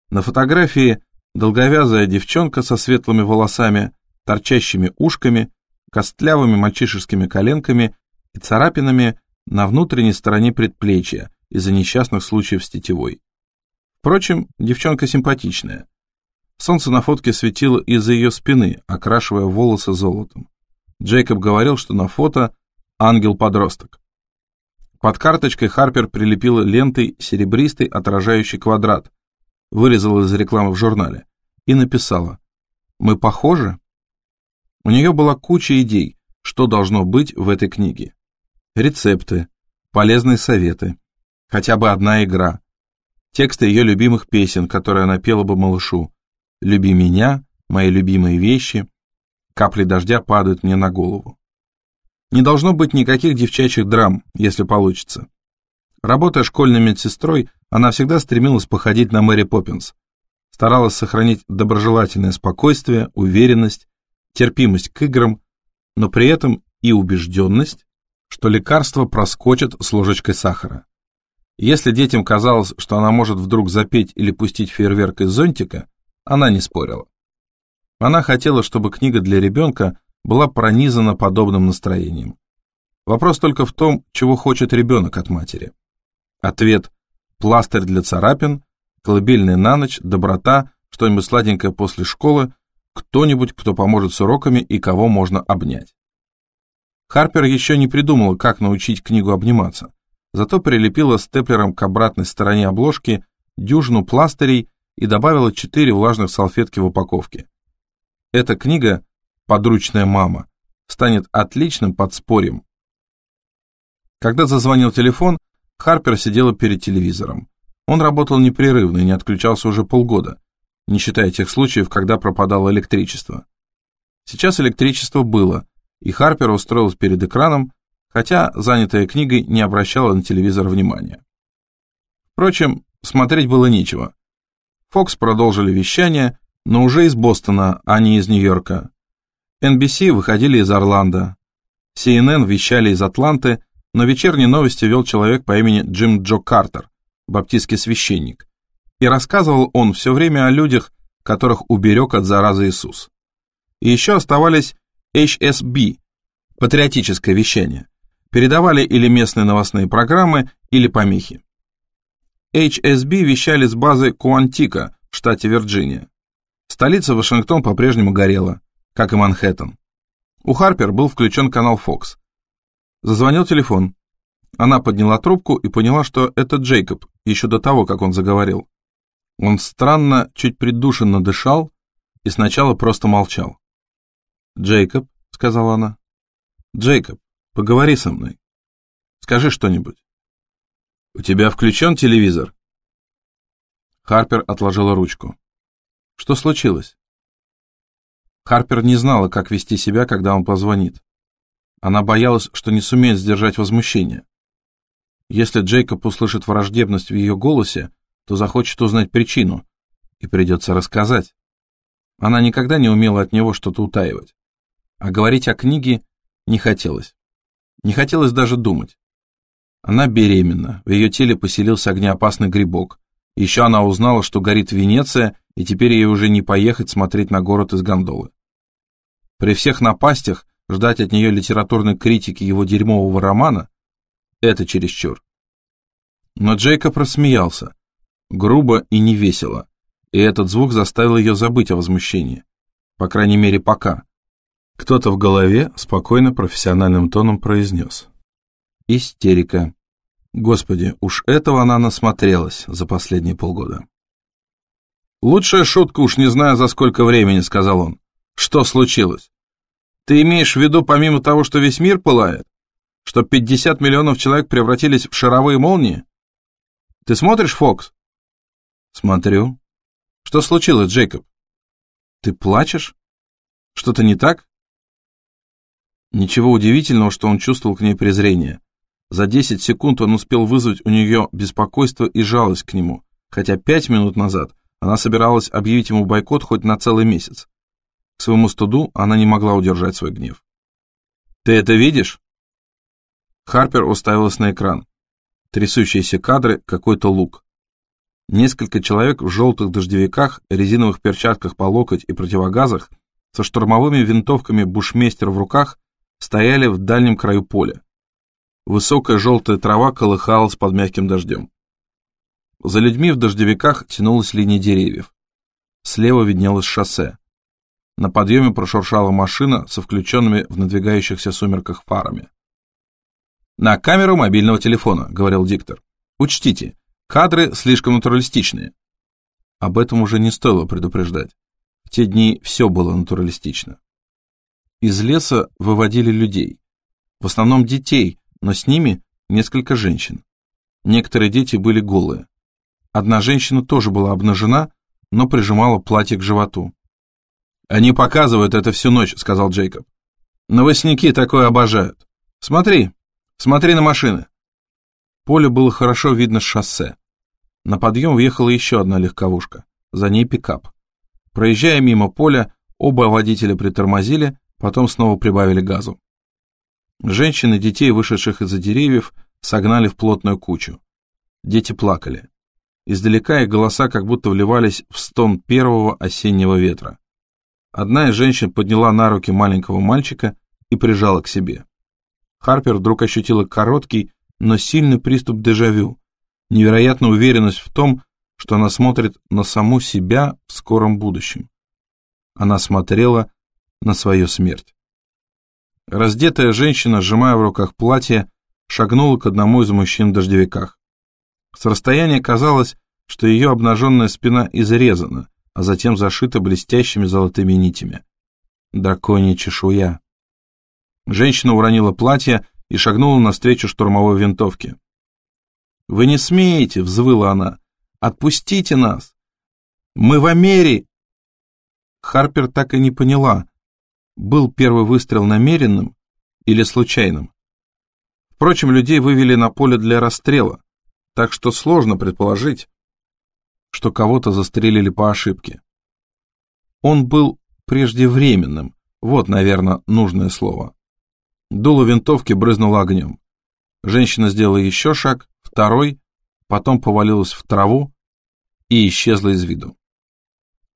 На фотографии долговязая девчонка со светлыми волосами, торчащими ушками, костлявыми мальчишескими коленками и царапинами на внутренней стороне предплечья из-за несчастных случаев с тетивой. Впрочем, девчонка симпатичная. Солнце на фотке светило из-за ее спины, окрашивая волосы золотом. Джейкоб говорил, что на фото ангел-подросток. Под карточкой Харпер прилепила лентой серебристый отражающий квадрат, вырезала из рекламы в журнале и написала «Мы похожи?» У нее была куча идей, что должно быть в этой книге. Рецепты, полезные советы, хотя бы одна игра, тексты ее любимых песен, которые она пела бы малышу, «Люби меня», «Мои любимые вещи», Капли дождя падают мне на голову. Не должно быть никаких девчачьих драм, если получится. Работая школьной медсестрой, она всегда стремилась походить на Мэри Поппинс. Старалась сохранить доброжелательное спокойствие, уверенность, терпимость к играм, но при этом и убежденность, что лекарство проскочит с ложечкой сахара. Если детям казалось, что она может вдруг запеть или пустить фейерверк из зонтика, она не спорила. Она хотела, чтобы книга для ребенка была пронизана подобным настроением. Вопрос только в том, чего хочет ребенок от матери. Ответ – пластырь для царапин, колыбельная на ночь, доброта, что-нибудь сладенькое после школы, кто-нибудь, кто поможет с уроками и кого можно обнять. Харпер еще не придумала, как научить книгу обниматься, зато прилепила степлером к обратной стороне обложки дюжину пластырей и добавила четыре влажных салфетки в упаковке. Эта книга «Подручная мама» станет отличным подспорьем. Когда зазвонил телефон, Харпер сидела перед телевизором. Он работал непрерывно и не отключался уже полгода, не считая тех случаев, когда пропадало электричество. Сейчас электричество было, и Харпер устроилась перед экраном, хотя, занятая книгой, не обращала на телевизор внимания. Впрочем, смотреть было нечего. Фокс продолжили вещание, но уже из Бостона, а не из Нью-Йорка. NBC выходили из Орландо. CNN вещали из Атланты, но вечерние новости вел человек по имени Джим Джо Картер, баптистский священник, и рассказывал он все время о людях, которых уберег от заразы Иисус. И еще оставались HSB, патриотическое вещание, передавали или местные новостные программы, или помехи. HSB вещали с базы Куантика в штате Вирджиния. Столица Вашингтон по-прежнему горела, как и Манхэттен. У Харпер был включен канал Fox. Зазвонил телефон. Она подняла трубку и поняла, что это Джейкоб, еще до того, как он заговорил. Он странно, чуть придушенно дышал и сначала просто молчал. «Джейкоб», — сказала она, — «Джейкоб, поговори со мной. Скажи что-нибудь». «У тебя включен телевизор?» Харпер отложила ручку. «Что случилось?» Харпер не знала, как вести себя, когда он позвонит. Она боялась, что не сумеет сдержать возмущение. Если Джейкоб услышит враждебность в ее голосе, то захочет узнать причину, и придется рассказать. Она никогда не умела от него что-то утаивать. А говорить о книге не хотелось. Не хотелось даже думать. Она беременна, в ее теле поселился огнеопасный грибок. Еще она узнала, что горит Венеция, и теперь ей уже не поехать смотреть на город из гондолы. При всех напастях ждать от нее литературной критики его дерьмового романа – это чересчур. Но Джейкоб рассмеялся, грубо и невесело, и этот звук заставил ее забыть о возмущении. По крайней мере, пока. Кто-то в голове спокойно профессиональным тоном произнес. Истерика. Господи, уж этого она насмотрелась за последние полгода. «Лучшая шутка уж не знаю за сколько времени», — сказал он. «Что случилось? Ты имеешь в виду, помимо того, что весь мир пылает, что 50 миллионов человек превратились в шаровые молнии? Ты смотришь, Фокс?» Смотрю. Что случилось, Джейкоб? Ты плачешь? Что-то не так? Ничего удивительного, что он чувствовал к ней презрение. За 10 секунд он успел вызвать у нее беспокойство и жалость к нему, хотя пять минут назад она собиралась объявить ему бойкот хоть на целый месяц. К своему студу она не могла удержать свой гнев. «Ты это видишь?» Харпер уставилась на экран. Трясущиеся кадры, какой-то лук. Несколько человек в желтых дождевиках, резиновых перчатках по локоть и противогазах со штурмовыми винтовками бушмейстер в руках стояли в дальнем краю поля. Высокая желтая трава колыхалась под мягким дождем. За людьми в дождевиках тянулась линия деревьев. Слева виднелось шоссе. На подъеме прошуршала машина со включенными в надвигающихся сумерках фарами. «На камеру мобильного телефона», — говорил диктор. «Учтите, Кадры слишком натуралистичные. Об этом уже не стоило предупреждать. В те дни все было натуралистично. Из леса выводили людей. В основном детей, но с ними несколько женщин. Некоторые дети были голые. Одна женщина тоже была обнажена, но прижимала платье к животу. «Они показывают это всю ночь», — сказал Джейкоб. «Новостники такое обожают. Смотри, смотри на машины». Поле было хорошо видно с шоссе. На подъем въехала еще одна легковушка, за ней пикап. Проезжая мимо поля, оба водителя притормозили, потом снова прибавили газу. Женщин и детей, вышедших из-за деревьев, согнали в плотную кучу. Дети плакали. Издалека их голоса как будто вливались в стон первого осеннего ветра. Одна из женщин подняла на руки маленького мальчика и прижала к себе. Харпер вдруг ощутила короткий, но сильный приступ дежавю, невероятную уверенность в том, что она смотрит на саму себя в скором будущем. Она смотрела на свою смерть. Раздетая женщина, сжимая в руках платье, шагнула к одному из мужчин в дождевиках. С расстояния казалось, что ее обнаженная спина изрезана, а затем зашита блестящими золотыми нитями. Драконья чешуя. Женщина уронила платье и шагнула навстречу штурмовой винтовке. «Вы не смеете!» — взвыла она. «Отпустите нас! Мы в Америке!» Харпер так и не поняла, был первый выстрел намеренным или случайным. Впрочем, людей вывели на поле для расстрела, так что сложно предположить, что кого-то застрелили по ошибке. Он был преждевременным, вот, наверное, нужное слово. Дуло винтовки брызнуло огнем. Женщина сделала еще шаг, второй, потом повалилась в траву и исчезла из виду.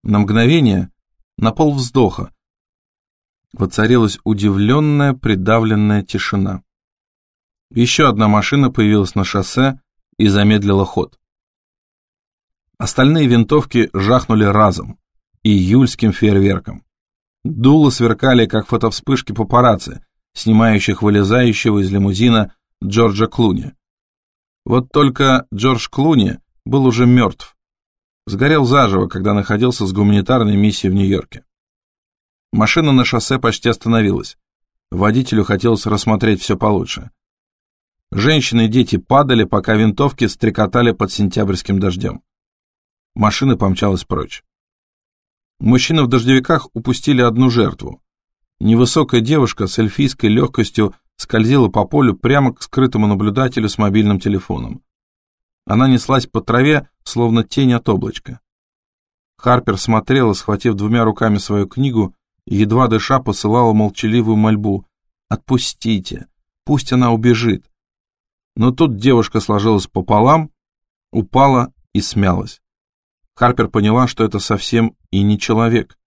На мгновение, на полвздоха, воцарилась удивленная, придавленная тишина. Еще одна машина появилась на шоссе и замедлила ход. Остальные винтовки жахнули разом, июльским фейерверком. Дула сверкали, как фотовспышки папарацци, снимающих вылезающего из лимузина Джорджа Клуни. Вот только Джордж Клуни был уже мертв. Сгорел заживо, когда находился с гуманитарной миссией в Нью-Йорке. Машина на шоссе почти остановилась. Водителю хотелось рассмотреть все получше. Женщины и дети падали, пока винтовки стрекотали под сентябрьским дождем. Машина помчалась прочь. Мужчины в дождевиках упустили одну жертву. Невысокая девушка с эльфийской легкостью скользила по полю прямо к скрытому наблюдателю с мобильным телефоном. Она неслась по траве, словно тень от облачка. Харпер смотрела, схватив двумя руками свою книгу, едва дыша, посылала молчаливую мольбу. «Отпустите! Пусть она убежит!» Но тут девушка сложилась пополам, упала и смялась. Харпер поняла, что это совсем и не человек.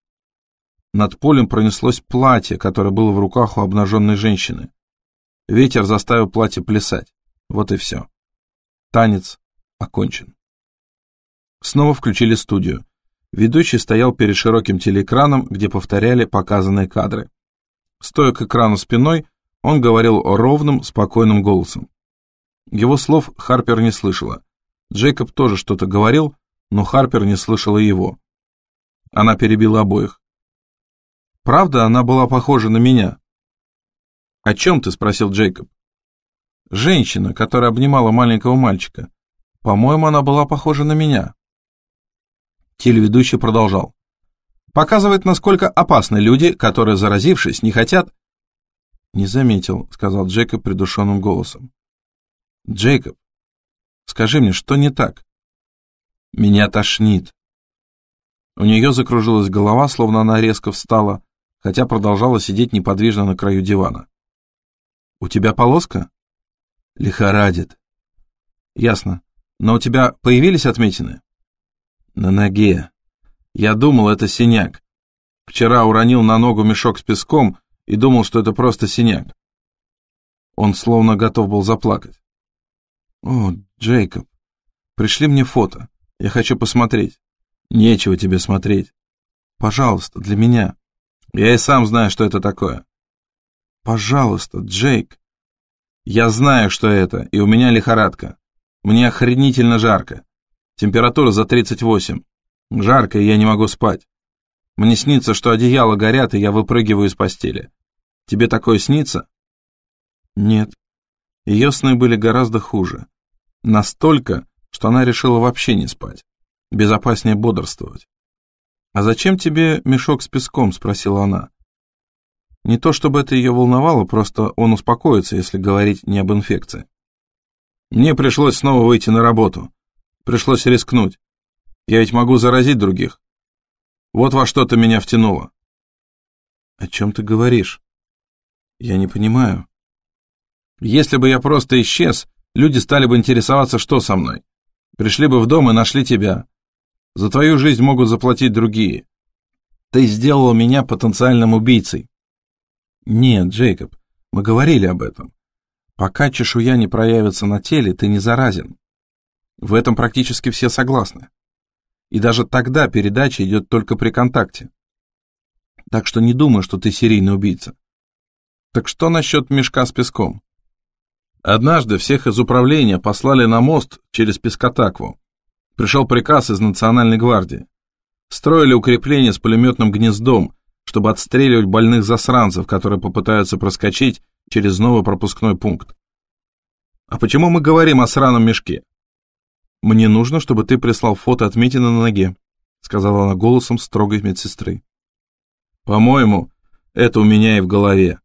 Над полем пронеслось платье, которое было в руках у обнаженной женщины. Ветер заставил платье плясать. Вот и все. Танец окончен. Снова включили студию. Ведущий стоял перед широким телеэкраном, где повторяли показанные кадры. Стоя к экрану спиной, он говорил ровным, спокойным голосом. Его слов Харпер не слышала. Джейкоб тоже что-то говорил, но Харпер не слышала его. Она перебила обоих. «Правда, она была похожа на меня?» «О чем ты?» — спросил Джейкоб. «Женщина, которая обнимала маленького мальчика. По-моему, она была похожа на меня». Телеведущий продолжал. «Показывает, насколько опасны люди, которые, заразившись, не хотят...» «Не заметил», — сказал Джейкоб придушенным голосом. «Джейкоб, скажи мне, что не так?» «Меня тошнит». У нее закружилась голова, словно она резко встала, хотя продолжала сидеть неподвижно на краю дивана. «У тебя полоска?» «Лихорадит». «Ясно. Но у тебя появились отметины?» На ноге. Я думал, это синяк. Вчера уронил на ногу мешок с песком и думал, что это просто синяк. Он словно готов был заплакать. «О, Джейкоб, пришли мне фото. Я хочу посмотреть». «Нечего тебе смотреть. Пожалуйста, для меня. Я и сам знаю, что это такое». «Пожалуйста, Джейк». «Я знаю, что это, и у меня лихорадка. Мне охренительно жарко. Температура за 38. Жарко, и я не могу спать. Мне снится, что одеяла горят, и я выпрыгиваю из постели. Тебе такое снится? Нет. Ее сны были гораздо хуже. Настолько, что она решила вообще не спать. Безопаснее бодрствовать. «А зачем тебе мешок с песком?» — спросила она. Не то чтобы это ее волновало, просто он успокоится, если говорить не об инфекции. Мне пришлось снова выйти на работу. Пришлось рискнуть. Я ведь могу заразить других. Вот во что ты меня втянуло. О чем ты говоришь? Я не понимаю. Если бы я просто исчез, люди стали бы интересоваться, что со мной. Пришли бы в дом и нашли тебя. За твою жизнь могут заплатить другие. Ты сделал меня потенциальным убийцей. Нет, Джейкоб, мы говорили об этом. Пока чешуя не проявится на теле, ты не заразен. В этом практически все согласны. И даже тогда передача идет только при контакте. Так что не думаю, что ты серийный убийца. Так что насчет мешка с песком? Однажды всех из управления послали на мост через Пескотакву. Пришел приказ из Национальной гвардии. Строили укрепление с пулеметным гнездом, чтобы отстреливать больных засранцев, которые попытаются проскочить через новый пропускной пункт. А почему мы говорим о сраном мешке? Мне нужно, чтобы ты прислал фото отметины на ноге, сказала она голосом строгой медсестры. По-моему, это у меня и в голове.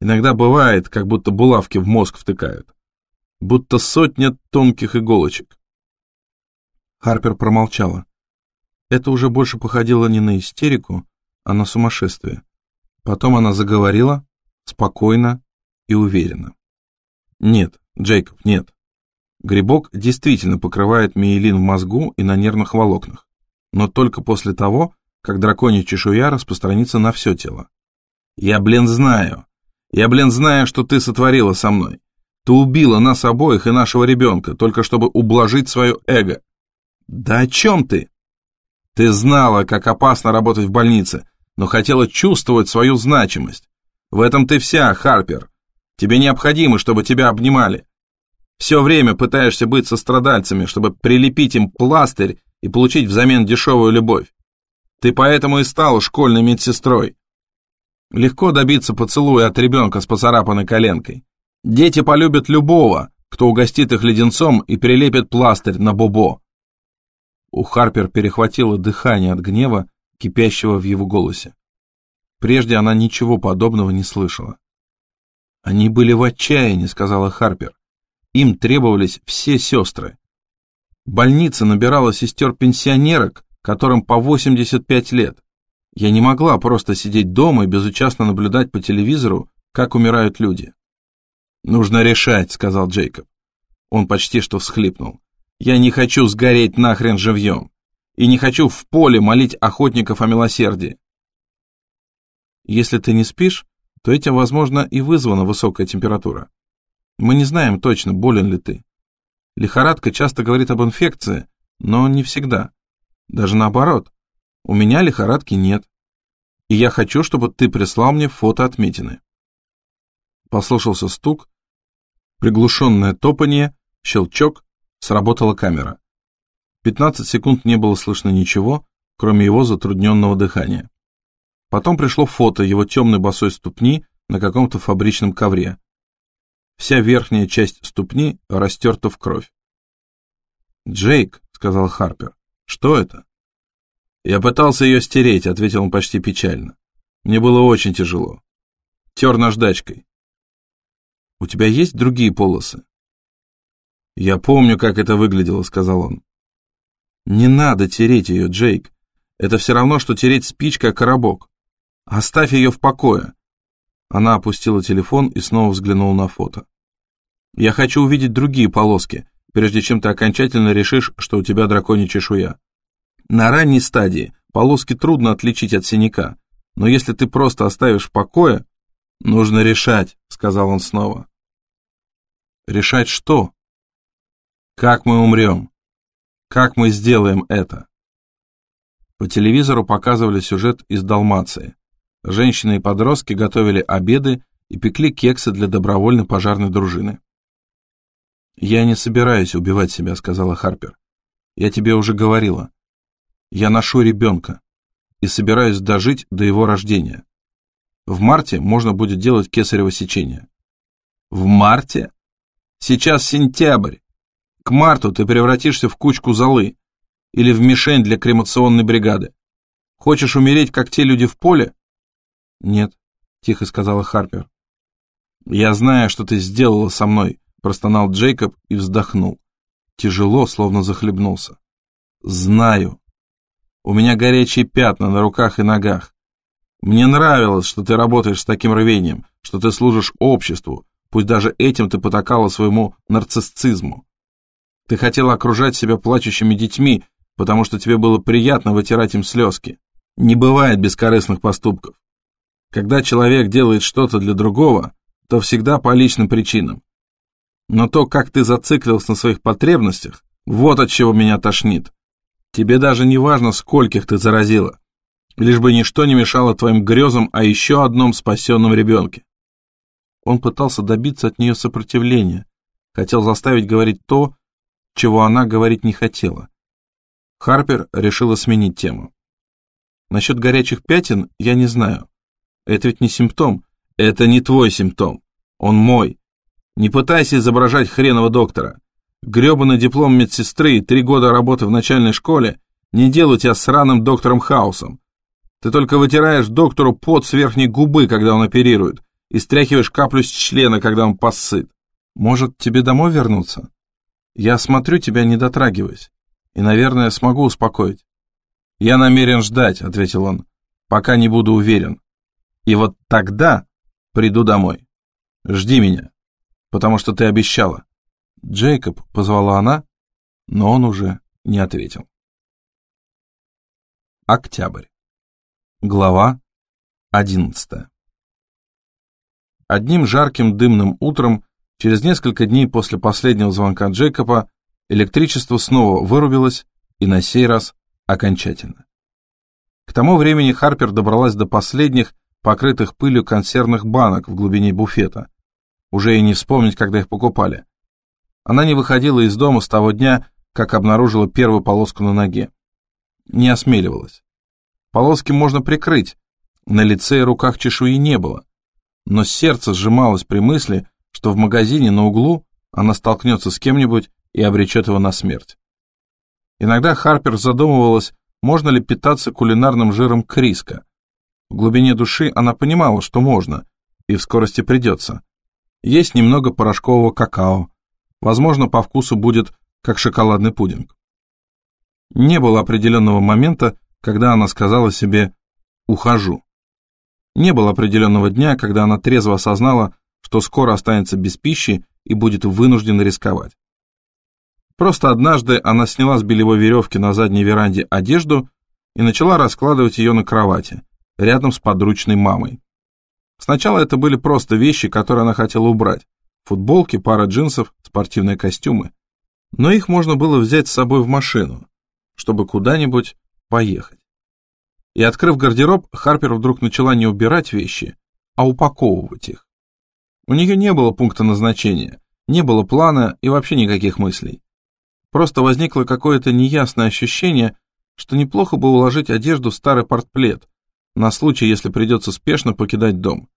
Иногда бывает, как будто булавки в мозг втыкают. Будто сотня тонких иголочек. Харпер промолчала. Это уже больше походило не на истерику, а на сумасшествие. Потом она заговорила, спокойно и уверенно. Нет, Джейкоб, нет. Грибок действительно покрывает миелин в мозгу и на нервных волокнах, но только после того, как драконья чешуя распространится на все тело. Я, блин, знаю. Я, блин, знаю, что ты сотворила со мной. Ты убила нас обоих и нашего ребенка, только чтобы ублажить свое эго. Да о чем ты? Ты знала, как опасно работать в больнице, но хотела чувствовать свою значимость. В этом ты вся, Харпер. Тебе необходимо, чтобы тебя обнимали. Все время пытаешься быть сострадальцами, чтобы прилепить им пластырь и получить взамен дешевую любовь. Ты поэтому и стала школьной медсестрой. Легко добиться поцелуя от ребенка с поцарапанной коленкой. Дети полюбят любого, кто угостит их леденцом и прилепит пластырь на бобо. У Харпер перехватило дыхание от гнева, кипящего в его голосе. Прежде она ничего подобного не слышала. «Они были в отчаянии», — сказала Харпер. «Им требовались все сестры. Больница набирала сестер-пенсионерок, которым по 85 лет. Я не могла просто сидеть дома и безучастно наблюдать по телевизору, как умирают люди». «Нужно решать», — сказал Джейкоб. Он почти что всхлипнул. «Я не хочу сгореть нахрен живьем и не хочу в поле молить охотников о милосердии. Если ты не спишь, то этим, возможно, и вызвана высокая температура. Мы не знаем точно, болен ли ты. Лихорадка часто говорит об инфекции, но не всегда. Даже наоборот. У меня лихорадки нет. И я хочу, чтобы ты прислал мне фото отметины. Послушался стук, приглушенное топанье, щелчок, сработала камера. 15 секунд не было слышно ничего, кроме его затрудненного дыхания. Потом пришло фото его темной босой ступни на каком-то фабричном ковре. Вся верхняя часть ступни растерта в кровь. «Джейк», — сказал Харпер, — «что это?» «Я пытался ее стереть», — ответил он почти печально. «Мне было очень тяжело. Тер наждачкой». «У тебя есть другие полосы?» «Я помню, как это выглядело», — сказал он. Не надо тереть ее, Джейк. Это все равно, что тереть спичкой коробок. Оставь ее в покое. Она опустила телефон и снова взглянула на фото. Я хочу увидеть другие полоски, прежде чем ты окончательно решишь, что у тебя драконья чешуя. На ранней стадии полоски трудно отличить от синяка, но если ты просто оставишь в покое, нужно решать, сказал он снова. Решать что? Как мы умрем? Как мы сделаем это? По телевизору показывали сюжет из Далмации. Женщины и подростки готовили обеды и пекли кексы для добровольной пожарной дружины. «Я не собираюсь убивать себя», — сказала Харпер. «Я тебе уже говорила. Я ношу ребенка и собираюсь дожить до его рождения. В марте можно будет делать кесарево сечение». «В марте? Сейчас сентябрь. К марту ты превратишься в кучку золы или в мишень для кремационной бригады. Хочешь умереть, как те люди в поле? Нет, тихо сказала Харпер. Я знаю, что ты сделала со мной, простонал Джейкоб и вздохнул. Тяжело, словно захлебнулся. Знаю. У меня горячие пятна на руках и ногах. Мне нравилось, что ты работаешь с таким рвением, что ты служишь обществу, пусть даже этим ты потакала своему нарциссизму. Ты хотела окружать себя плачущими детьми, потому что тебе было приятно вытирать им слезки. Не бывает бескорыстных поступков. Когда человек делает что-то для другого, то всегда по личным причинам. Но то, как ты зациклился на своих потребностях, вот от чего меня тошнит. Тебе даже не важно, скольких ты заразила. Лишь бы ничто не мешало твоим грезам о еще одном спасенном ребенке. Он пытался добиться от нее сопротивления, хотел заставить говорить то, чего она говорить не хотела. Харпер решила сменить тему. Насчет горячих пятен я не знаю. Это ведь не симптом. Это не твой симптом. Он мой. Не пытайся изображать хреново доктора. Гребаный диплом медсестры и три года работы в начальной школе не делают тебя сраным доктором Хаусом. Ты только вытираешь доктору пот с верхней губы, когда он оперирует, и стряхиваешь каплю с члена, когда он поссыт. Может, тебе домой вернуться? Я смотрю тебя, не дотрагиваясь, и, наверное, смогу успокоить. Я намерен ждать, ответил он, пока не буду уверен. И вот тогда приду домой. Жди меня, потому что ты обещала. Джейкоб, позвала она, но он уже не ответил. Октябрь. Глава одиннадцатая. Одним жарким дымным утром Через несколько дней после последнего звонка Джейкоба электричество снова вырубилось, и на сей раз окончательно. К тому времени Харпер добралась до последних, покрытых пылью консервных банок в глубине буфета. Уже и не вспомнить, когда их покупали. Она не выходила из дома с того дня, как обнаружила первую полоску на ноге. Не осмеливалась. Полоски можно прикрыть, на лице и руках чешуи не было. Но сердце сжималось при мысли, что в магазине на углу она столкнется с кем-нибудь и обречет его на смерть. Иногда Харпер задумывалась, можно ли питаться кулинарным жиром Криска. В глубине души она понимала, что можно, и в скорости придется. Есть немного порошкового какао. Возможно, по вкусу будет как шоколадный пудинг. Не было определенного момента, когда она сказала себе «ухожу». Не было определенного дня, когда она трезво осознала, что скоро останется без пищи и будет вынуждена рисковать. Просто однажды она сняла с белевой веревки на задней веранде одежду и начала раскладывать ее на кровати, рядом с подручной мамой. Сначала это были просто вещи, которые она хотела убрать. Футболки, пара джинсов, спортивные костюмы. Но их можно было взять с собой в машину, чтобы куда-нибудь поехать. И открыв гардероб, Харпер вдруг начала не убирать вещи, а упаковывать их. У нее не было пункта назначения, не было плана и вообще никаких мыслей. Просто возникло какое-то неясное ощущение, что неплохо бы уложить одежду в старый портплет, на случай, если придется спешно покидать дом.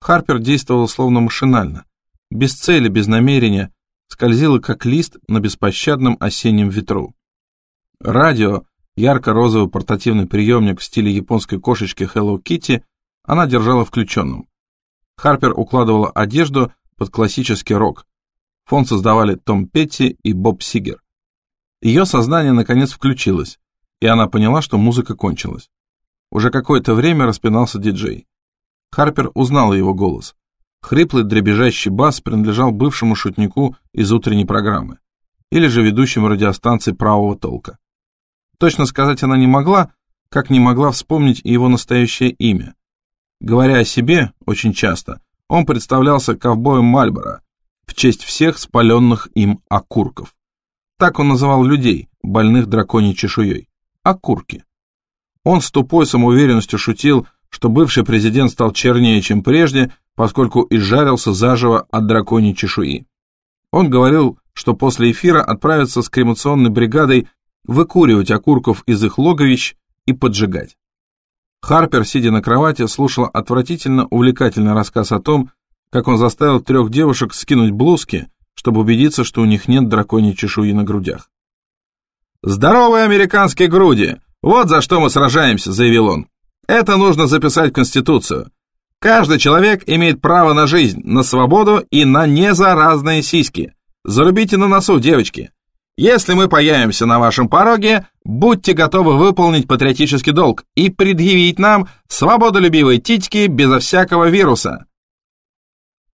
Харпер действовал словно машинально, без цели, без намерения, скользила как лист на беспощадном осеннем ветру. Радио, ярко-розовый портативный приемник в стиле японской кошечки Hello Kitty, она держала включенным. Харпер укладывала одежду под классический рок. Фон создавали Том Петти и Боб Сигер. Ее сознание наконец включилось, и она поняла, что музыка кончилась. Уже какое-то время распинался диджей. Харпер узнала его голос. Хриплый дребезжащий бас принадлежал бывшему шутнику из утренней программы, или же ведущему радиостанции правого толка. Точно сказать она не могла, как не могла вспомнить его настоящее имя. Говоря о себе, очень часто, он представлялся ковбоем Мальборо в честь всех спаленных им окурков. Так он называл людей, больных драконьей чешуей. Окурки. Он с тупой самоуверенностью шутил, что бывший президент стал чернее, чем прежде, поскольку изжарился заживо от драконьей чешуи. Он говорил, что после эфира отправится с кремационной бригадой выкуривать окурков из их логовищ и поджигать. Харпер, сидя на кровати, слушала отвратительно увлекательный рассказ о том, как он заставил трех девушек скинуть блузки, чтобы убедиться, что у них нет драконьей чешуи на грудях. «Здоровые американские груди! Вот за что мы сражаемся», — заявил он. «Это нужно записать в Конституцию. Каждый человек имеет право на жизнь, на свободу и на незаразные сиськи. Зарубите на носу, девочки. Если мы появимся на вашем пороге, будьте готовы выполнить патриотический долг и предъявить нам свободолюбивые титьки безо всякого вируса.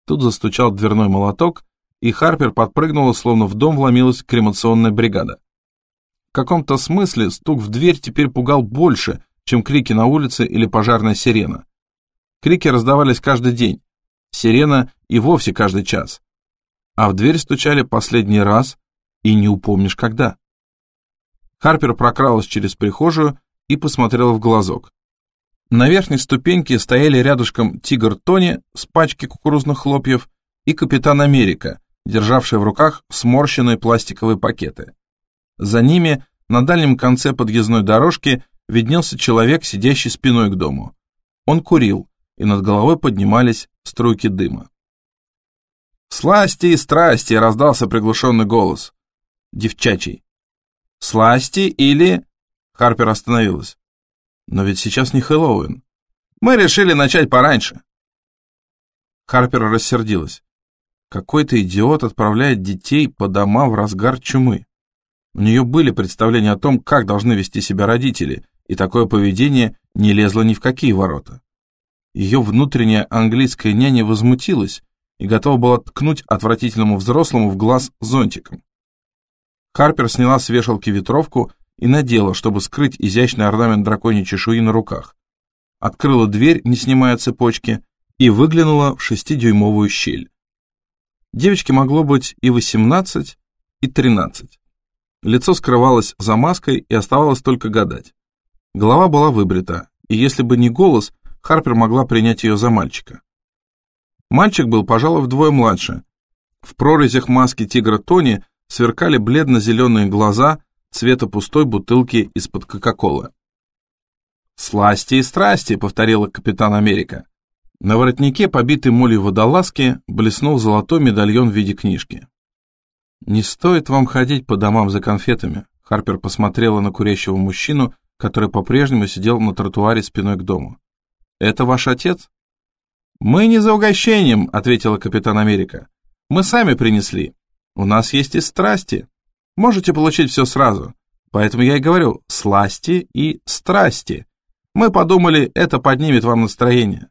Тут застучал дверной молоток, и Харпер подпрыгнула, словно в дом вломилась кремационная бригада. В каком-то смысле стук в дверь теперь пугал больше, чем крики на улице или пожарная сирена. Крики раздавались каждый день, сирена и вовсе каждый час. А в дверь стучали последний раз, и не упомнишь когда. Харпер прокралась через прихожую и посмотрела в глазок. На верхней ступеньке стояли рядышком тигр Тони с пачки кукурузных хлопьев и капитан Америка, державший в руках сморщенные пластиковые пакеты. За ними, на дальнем конце подъездной дорожки, виднелся человек, сидящий спиной к дому. Он курил, и над головой поднимались струйки дыма. «Сласти и страсти!» — раздался приглушенный голос. Девчачий. «Сласти или...» Харпер остановилась. «Но ведь сейчас не Хэллоуин. Мы решили начать пораньше». Харпер рассердилась. Какой-то идиот отправляет детей по домам в разгар чумы. У нее были представления о том, как должны вести себя родители, и такое поведение не лезло ни в какие ворота. Ее внутренняя английская няня возмутилась и готова была ткнуть отвратительному взрослому в глаз зонтиком. Харпер сняла с вешалки ветровку и надела, чтобы скрыть изящный орнамент драконьей чешуи на руках. Открыла дверь, не снимая цепочки, и выглянула в шестидюймовую щель. Девочке могло быть и 18, и 13. Лицо скрывалось за маской, и оставалось только гадать. Голова была выбрита, и если бы не голос, Харпер могла принять ее за мальчика. Мальчик был, пожалуй, вдвое младше. В прорезях маски тигра Тони сверкали бледно-зеленые глаза цвета пустой бутылки из-под Кока-Колы. «Сласти и страсти», — повторила капитан Америка. На воротнике, побитой молью водолазки, блеснул золотой медальон в виде книжки. «Не стоит вам ходить по домам за конфетами», — Харпер посмотрела на курящего мужчину, который по-прежнему сидел на тротуаре спиной к дому. «Это ваш отец?» «Мы не за угощением», — ответила капитан Америка. «Мы сами принесли. У нас есть и страсти. Можете получить все сразу. Поэтому я и говорю «сласти» и «страсти». Мы подумали, это поднимет вам настроение.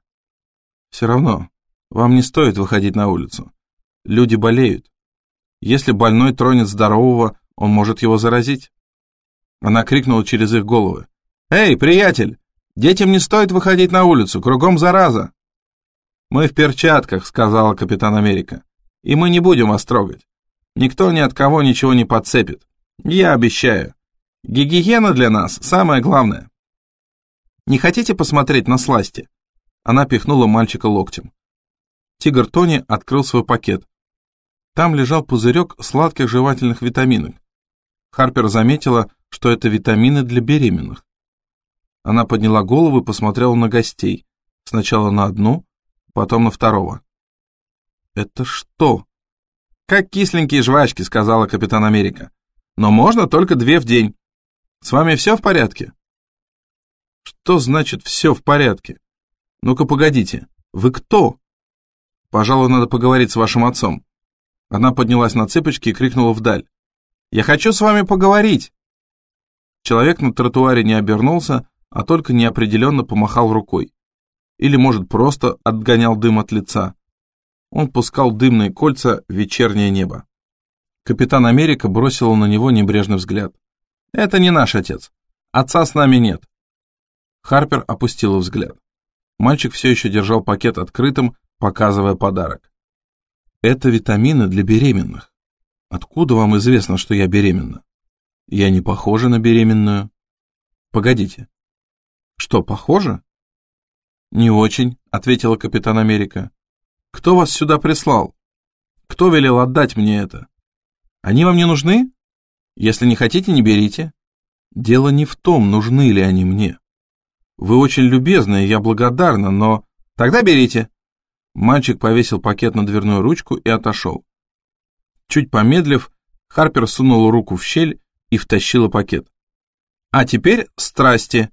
Все равно, вам не стоит выходить на улицу. Люди болеют. Если больной тронет здорового, он может его заразить. Она крикнула через их головы. «Эй, приятель, детям не стоит выходить на улицу, кругом зараза!» «Мы в перчатках», — сказала капитан Америка, — «и мы не будем вас трогать. Никто ни от кого ничего не подцепит. Я обещаю. Гигиена для нас самое главное. Не хотите посмотреть на сласти? Она пихнула мальчика локтем. Тигр Тони открыл свой пакет. Там лежал пузырек сладких жевательных витаминок. Харпер заметила, что это витамины для беременных. Она подняла голову и посмотрела на гостей. Сначала на одну, потом на второго. «Это что?» «Как кисленькие жвачки», — сказала капитан Америка. «Но можно только две в день. С вами все в порядке?» «Что значит «все в порядке»? Ну-ка, погодите, вы кто?» «Пожалуй, надо поговорить с вашим отцом». Она поднялась на цыпочки и крикнула вдаль. «Я хочу с вами поговорить!» Человек на тротуаре не обернулся, а только неопределенно помахал рукой. Или, может, просто отгонял дым от лица. Он пускал дымные кольца в вечернее небо. Капитан Америка бросил на него небрежный взгляд. «Это не наш отец. Отца с нами нет». Харпер опустил взгляд. Мальчик все еще держал пакет открытым, показывая подарок. «Это витамины для беременных. Откуда вам известно, что я беременна? Я не похожа на беременную». «Погодите». «Что, похоже?» «Не очень», — ответила капитан Америка. Кто вас сюда прислал? Кто велел отдать мне это? Они вам не нужны? Если не хотите, не берите. Дело не в том, нужны ли они мне. Вы очень любезны, я благодарна, но... Тогда берите. Мальчик повесил пакет на дверную ручку и отошел. Чуть помедлив, Харпер сунул руку в щель и втащила пакет. А теперь страсти.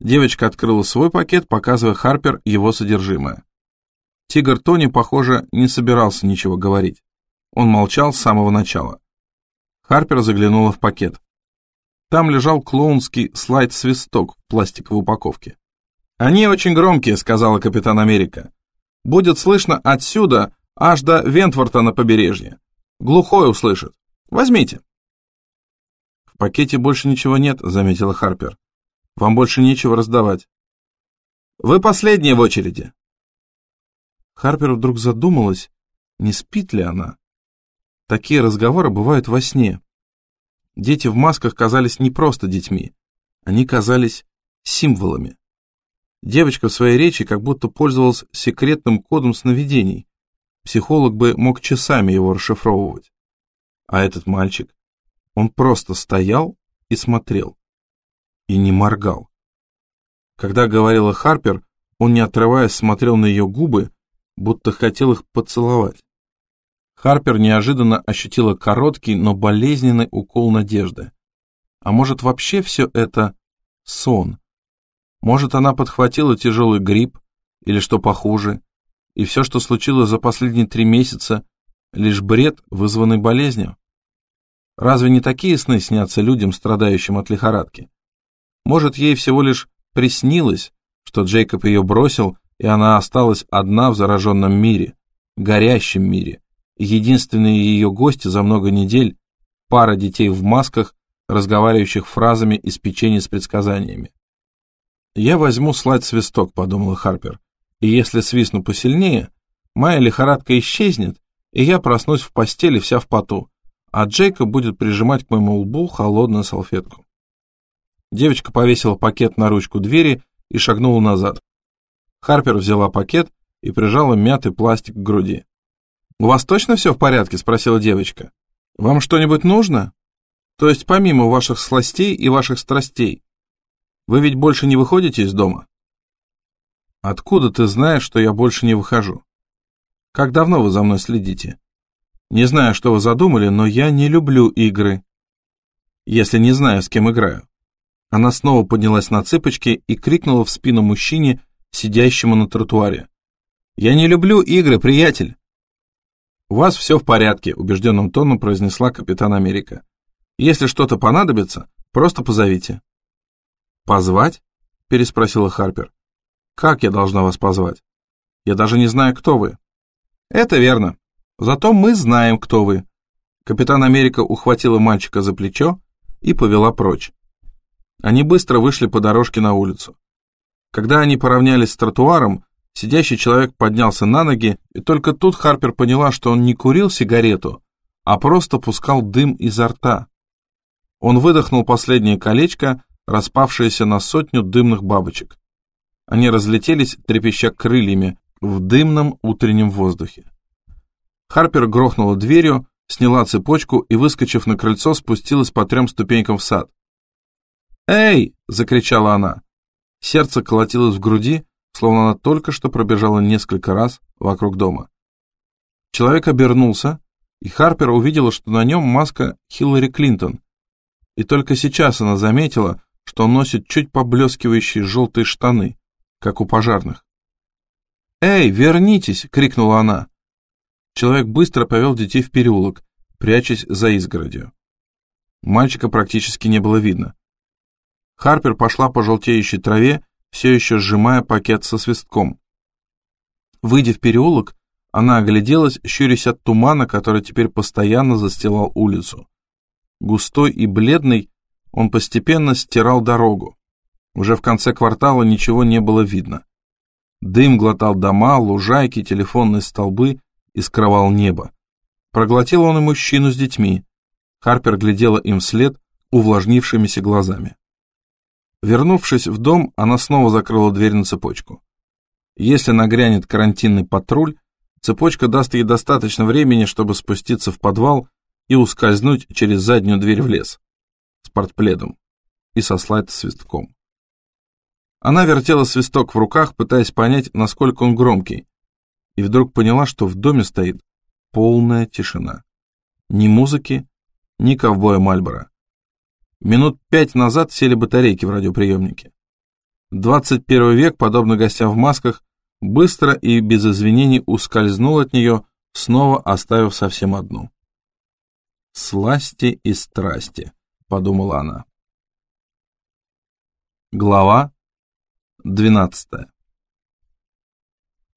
Девочка открыла свой пакет, показывая Харпер его содержимое. Тигр Тони, похоже, не собирался ничего говорить. Он молчал с самого начала. Харпер заглянула в пакет. Там лежал клоунский слайд-свисток в пластиковой упаковке. «Они очень громкие», — сказала капитан Америка. «Будет слышно отсюда аж до Вентворта на побережье. Глухой услышит. Возьмите. В пакете больше ничего нет, заметила Харпер. Вам больше нечего раздавать. Вы последняя в очереди. Харпер вдруг задумалась, не спит ли она. Такие разговоры бывают во сне. Дети в масках казались не просто детьми, они казались символами. Девочка в своей речи как будто пользовалась секретным кодом сновидений. Психолог бы мог часами его расшифровывать. А этот мальчик, он просто стоял и смотрел. И не моргал. Когда говорила Харпер, он, не отрываясь, смотрел на ее губы, будто хотел их поцеловать. Харпер неожиданно ощутила короткий, но болезненный укол надежды. А может, вообще все это сон? Может, она подхватила тяжелый грипп или что похуже, и все, что случилось за последние три месяца, лишь бред, вызванный болезнью? Разве не такие сны снятся людям, страдающим от лихорадки? Может, ей всего лишь приснилось, что Джейкоб ее бросил, и она осталась одна в зараженном мире, горящем мире, единственные ее гости за много недель, пара детей в масках, разговаривающих фразами из печенья с предсказаниями. «Я возьму слать свисток», — подумала Харпер, «и если свистну посильнее, моя лихорадка исчезнет, и я проснусь в постели вся в поту, а Джейка будет прижимать к моему лбу холодную салфетку». Девочка повесила пакет на ручку двери и шагнула назад. Харпер взяла пакет и прижала мятый пластик к груди. «У вас точно все в порядке?» — спросила девочка. «Вам что-нибудь нужно? То есть помимо ваших сластей и ваших страстей? Вы ведь больше не выходите из дома?» «Откуда ты знаешь, что я больше не выхожу? Как давно вы за мной следите? Не знаю, что вы задумали, но я не люблю игры, если не знаю, с кем играю». Она снова поднялась на цыпочки и крикнула в спину мужчине, сидящему на тротуаре. «Я не люблю игры, приятель!» «У вас все в порядке», — убежденным тоном произнесла капитан Америка. «Если что-то понадобится, просто позовите». «Позвать?» — переспросила Харпер. «Как я должна вас позвать? Я даже не знаю, кто вы». «Это верно. Зато мы знаем, кто вы». Капитан Америка ухватила мальчика за плечо и повела прочь. Они быстро вышли по дорожке на улицу. Когда они поравнялись с тротуаром, Сидящий человек поднялся на ноги, и только тут Харпер поняла, что он не курил сигарету, а просто пускал дым изо рта. Он выдохнул последнее колечко, распавшееся на сотню дымных бабочек. Они разлетелись, трепеща крыльями, в дымном утреннем воздухе. Харпер грохнула дверью, сняла цепочку и, выскочив на крыльцо, спустилась по трем ступенькам в сад. «Эй!» — закричала она. Сердце колотилось в груди, словно она только что пробежала несколько раз вокруг дома. Человек обернулся, и Харпер увидела, что на нем маска Хиллари Клинтон. И только сейчас она заметила, что носит чуть поблескивающие желтые штаны, как у пожарных. «Эй, вернитесь!» — крикнула она. Человек быстро повел детей в переулок, прячась за изгородью. Мальчика практически не было видно. Харпер пошла по желтеющей траве все еще сжимая пакет со свистком. Выйдя в переулок, она огляделась, щурясь от тумана, который теперь постоянно застилал улицу. Густой и бледный, он постепенно стирал дорогу. Уже в конце квартала ничего не было видно. Дым глотал дома, лужайки, телефонные столбы и скрывал небо. Проглотил он и мужчину с детьми. Харпер глядела им вслед увлажнившимися глазами. Вернувшись в дом, она снова закрыла дверь на цепочку. Если нагрянет карантинный патруль, цепочка даст ей достаточно времени, чтобы спуститься в подвал и ускользнуть через заднюю дверь в лес с портпледом и сослать свистком. Она вертела свисток в руках, пытаясь понять, насколько он громкий, и вдруг поняла, что в доме стоит полная тишина. Ни музыки, ни ковбоя Мальбора. Минут пять назад сели батарейки в радиоприемнике. 21 век, подобно гостям в масках, быстро и без извинений ускользнул от нее, снова оставив совсем одну. «Сласти и страсти», — подумала она. Глава 12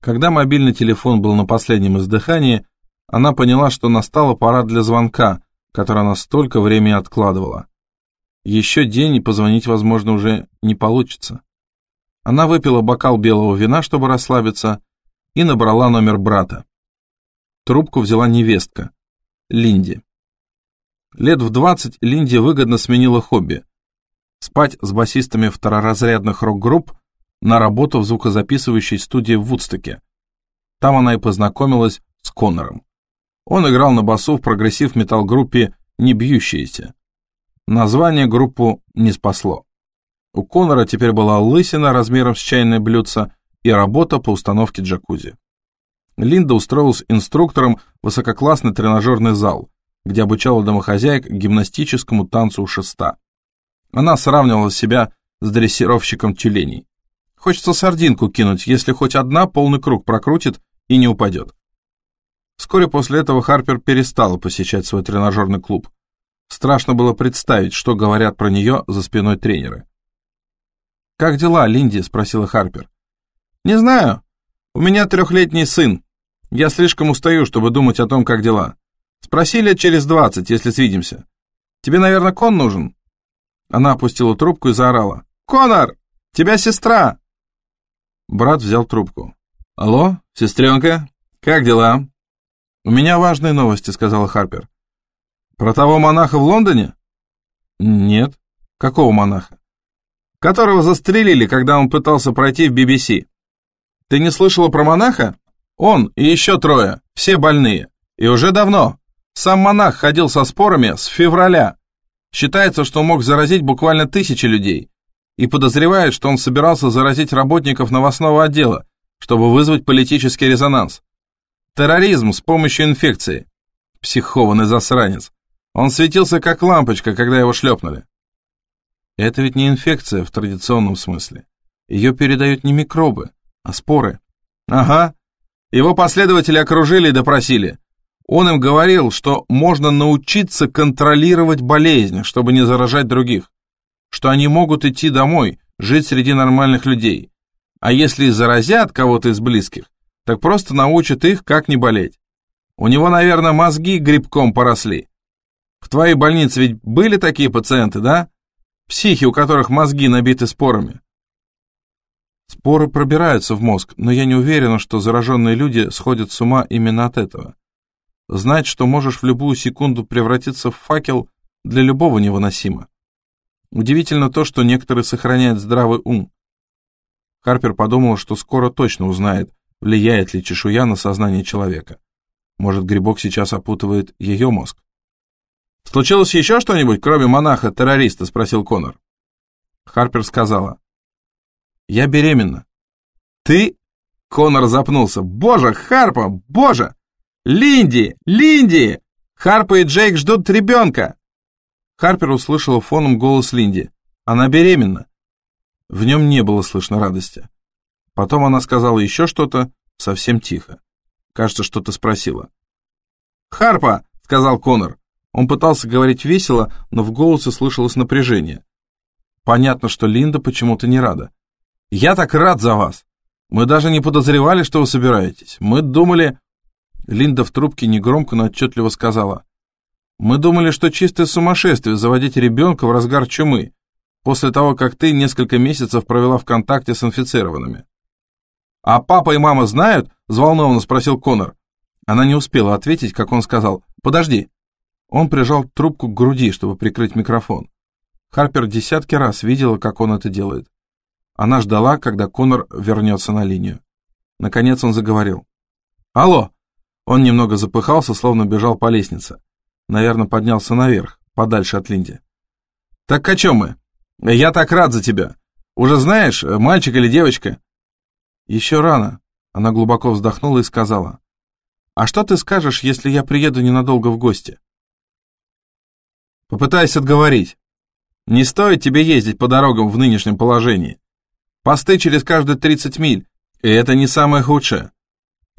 Когда мобильный телефон был на последнем издыхании, она поняла, что настала пора для звонка, который она столько времени откладывала. Еще день и позвонить, возможно, уже не получится. Она выпила бокал белого вина, чтобы расслабиться, и набрала номер брата. Трубку взяла невестка, Линди. Лет в двадцать Линди выгодно сменила хобби. Спать с басистами второразрядных рок-групп на работу в звукозаписывающей студии в Вудстоке. Там она и познакомилась с Коннором. Он играл на басу в прогрессив метал-группе «Небьющиеся». Название группу не спасло. У Коннора теперь была лысина размером с чайное блюдце и работа по установке джакузи. Линда устроилась инструктором в высококлассный тренажерный зал, где обучала домохозяек гимнастическому танцу у шеста. Она сравнивала себя с дрессировщиком тюленей. Хочется сардинку кинуть, если хоть одна полный круг прокрутит и не упадет. Вскоре после этого Харпер перестала посещать свой тренажерный клуб. Страшно было представить, что говорят про нее за спиной тренеры. «Как дела, Линди?» — спросила Харпер. «Не знаю. У меня трехлетний сын. Я слишком устаю, чтобы думать о том, как дела. Спроси лет через двадцать, если свидимся. Тебе, наверное, кон нужен?» Она опустила трубку и заорала. «Конор! Тебя сестра!» Брат взял трубку. «Алло, сестренка, как дела?» «У меня важные новости», — сказала Харпер. «Про того монаха в Лондоне?» «Нет. Какого монаха?» которого застрелили, когда он пытался пройти в BBC. Ты не слышала про монаха? Он и еще трое, все больные. И уже давно. Сам монах ходил со спорами с февраля. Считается, что мог заразить буквально тысячи людей. И подозревают, что он собирался заразить работников новостного отдела, чтобы вызвать политический резонанс. Терроризм с помощью инфекции. Психованный засранец. Он светился как лампочка, когда его шлепнули. Это ведь не инфекция в традиционном смысле. Ее передают не микробы, а споры. Ага. Его последователи окружили и допросили. Он им говорил, что можно научиться контролировать болезнь, чтобы не заражать других. Что они могут идти домой, жить среди нормальных людей. А если заразят кого-то из близких, так просто научат их, как не болеть. У него, наверное, мозги грибком поросли. В твоей больнице ведь были такие пациенты, да? Психи, у которых мозги набиты спорами. Споры пробираются в мозг, но я не уверена, что зараженные люди сходят с ума именно от этого. Знать, что можешь в любую секунду превратиться в факел, для любого невыносимо. Удивительно то, что некоторые сохраняют здравый ум. Харпер подумал, что скоро точно узнает, влияет ли чешуя на сознание человека. Может, грибок сейчас опутывает ее мозг. «Случилось еще что-нибудь, кроме монаха-террориста?» — спросил Конор. Харпер сказала. «Я беременна». «Ты?» — Конор запнулся. «Боже, Харпа, боже! Линди, Линди! Харпа и Джейк ждут ребенка!» Харпер услышала фоном голос Линди. «Она беременна». В нем не было слышно радости. Потом она сказала еще что-то, совсем тихо. Кажется, что-то спросила. «Харпа!» — сказал Конор. Он пытался говорить весело, но в голосе слышалось напряжение. Понятно, что Линда почему-то не рада. «Я так рад за вас! Мы даже не подозревали, что вы собираетесь. Мы думали...» Линда в трубке негромко, но отчетливо сказала. «Мы думали, что чистое сумасшествие заводить ребенка в разгар чумы, после того, как ты несколько месяцев провела в контакте с инфицированными». «А папа и мама знают?» — взволнованно спросил Конор. Она не успела ответить, как он сказал. «Подожди, он прижал трубку к груди, чтобы прикрыть микрофон. Харпер десятки раз видела, как он это делает. Она ждала, когда Конор вернется на линию. Наконец он заговорил. «Алло!» Он немного запыхался, словно бежал по лестнице. Наверное, поднялся наверх, подальше от Линди. «Так о чем мы? Я так рад за тебя. Уже знаешь, мальчик или девочка?» «Еще рано», — она глубоко вздохнула и сказала. «А что ты скажешь, если я приеду ненадолго в гости?» Попытайся отговорить. Не стоит тебе ездить по дорогам в нынешнем положении. Посты через каждые 30 миль, и это не самое худшее.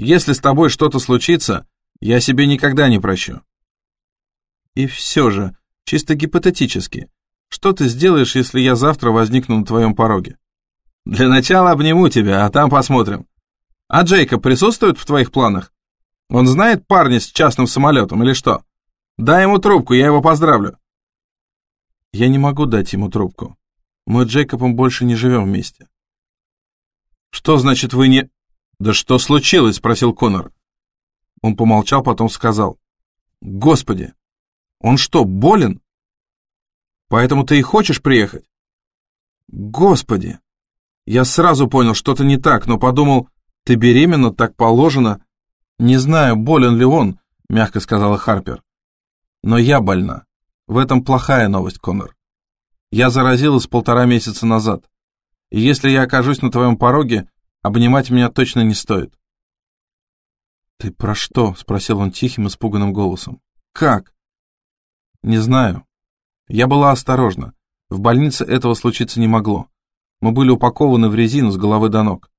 Если с тобой что-то случится, я себе никогда не прощу. И все же, чисто гипотетически, что ты сделаешь, если я завтра возникну на твоем пороге? Для начала обниму тебя, а там посмотрим. А Джейкоб присутствует в твоих планах? Он знает парня с частным самолетом или что? Дай ему трубку, я его поздравлю. Я не могу дать ему трубку. Мы с Джейкобом больше не живем вместе. Что значит вы не... Да что случилось? Спросил Конор. Он помолчал, потом сказал. Господи, он что, болен? Поэтому ты и хочешь приехать? Господи! Я сразу понял, что-то не так, но подумал, ты беременна, так положено. Не знаю, болен ли он, мягко сказала Харпер. Но я больна. В этом плохая новость, Конор. Я заразилась полтора месяца назад. И если я окажусь на твоем пороге, обнимать меня точно не стоит. «Ты про что?» — спросил он тихим, испуганным голосом. «Как?» «Не знаю. Я была осторожна. В больнице этого случиться не могло. Мы были упакованы в резину с головы до ног.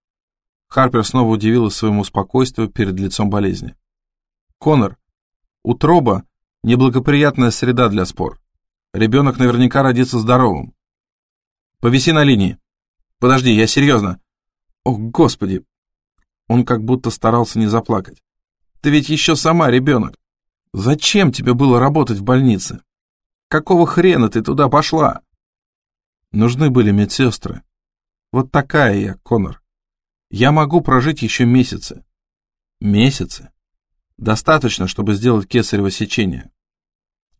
Харпер снова удивилась своему спокойствию перед лицом болезни. «Конор, утроба — неблагоприятная среда для спор. Ребенок наверняка родится здоровым. Повиси на линии. Подожди, я серьезно. О, Господи!» Он как будто старался не заплакать. «Ты ведь еще сама ребенок. Зачем тебе было работать в больнице? Какого хрена ты туда пошла? Нужны были медсестры. Вот такая я, Конор. Я могу прожить еще месяцы. Месяцы. Достаточно, чтобы сделать кесарево сечение.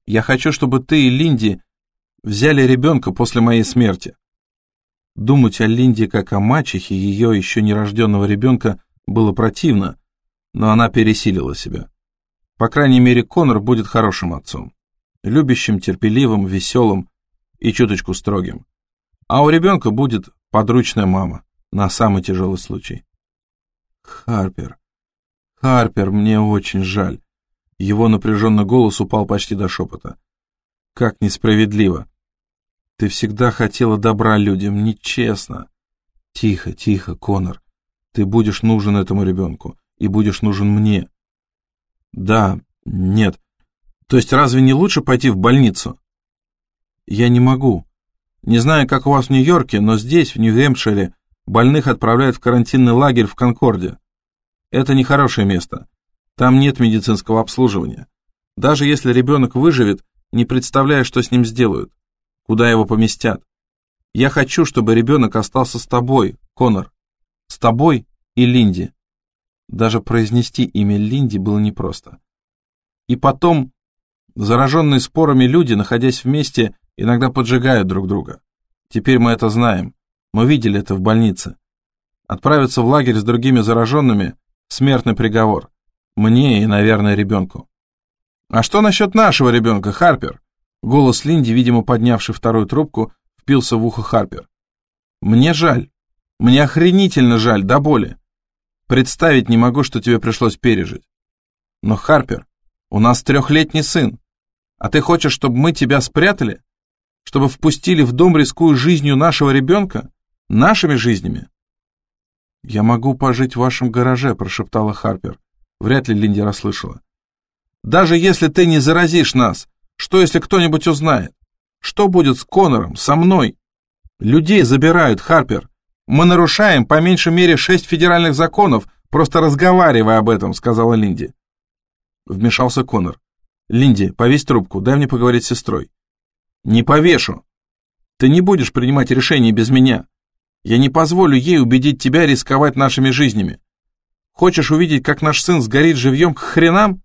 Я хочу, чтобы ты и Линди взяли ребенка после моей смерти. Думать о Линде как о мачехе ее еще нерожденного ребенка было противно, но она пересилила себя. По крайней мере, Конор будет хорошим отцом любящим, терпеливым, веселым и чуточку строгим. А у ребенка будет подручная мама на самый тяжелый случай. Харпер, Харпер, мне очень жаль. Его напряженный голос упал почти до шепота. Как несправедливо. Ты всегда хотела добра людям, нечестно. Тихо, тихо, Конор. Ты будешь нужен этому ребенку и будешь нужен мне. Да, нет, то есть разве не лучше пойти в больницу? Я не могу. Не знаю, как у вас в Нью-Йорке, но здесь, в Нью-Гэмпшире, больных отправляют в карантинный лагерь в Конкорде. Это нехорошее место. Там нет медицинского обслуживания. Даже если ребенок выживет, не представляя, что с ним сделают, куда его поместят. Я хочу, чтобы ребенок остался с тобой, Конор. С тобой и Линди. Даже произнести имя Линди было непросто. И потом Зараженные спорами люди, находясь вместе, иногда поджигают друг друга. Теперь мы это знаем. Мы видели это в больнице. Отправиться в лагерь с другими зараженными – смертный приговор. Мне и, наверное, ребенку. «А что насчет нашего ребенка, Харпер?» Голос Линди, видимо, поднявший вторую трубку, впился в ухо Харпер. «Мне жаль. Мне охренительно жаль, до боли. Представить не могу, что тебе пришлось пережить. Но, Харпер, у нас трехлетний сын. А ты хочешь, чтобы мы тебя спрятали? Чтобы впустили в дом, рискуя жизнью нашего ребенка? Нашими жизнями?» «Я могу пожить в вашем гараже», — прошептала Харпер. Вряд ли Линди расслышала. «Даже если ты не заразишь нас, что если кто-нибудь узнает? Что будет с Конором, со мной? Людей забирают, Харпер. Мы нарушаем по меньшей мере шесть федеральных законов, просто разговаривая об этом», — сказала Линди. Вмешался Конор. «Линди, повесь трубку, дай мне поговорить с сестрой». «Не повешу. Ты не будешь принимать решения без меня. Я не позволю ей убедить тебя рисковать нашими жизнями. Хочешь увидеть, как наш сын сгорит живьем к хренам?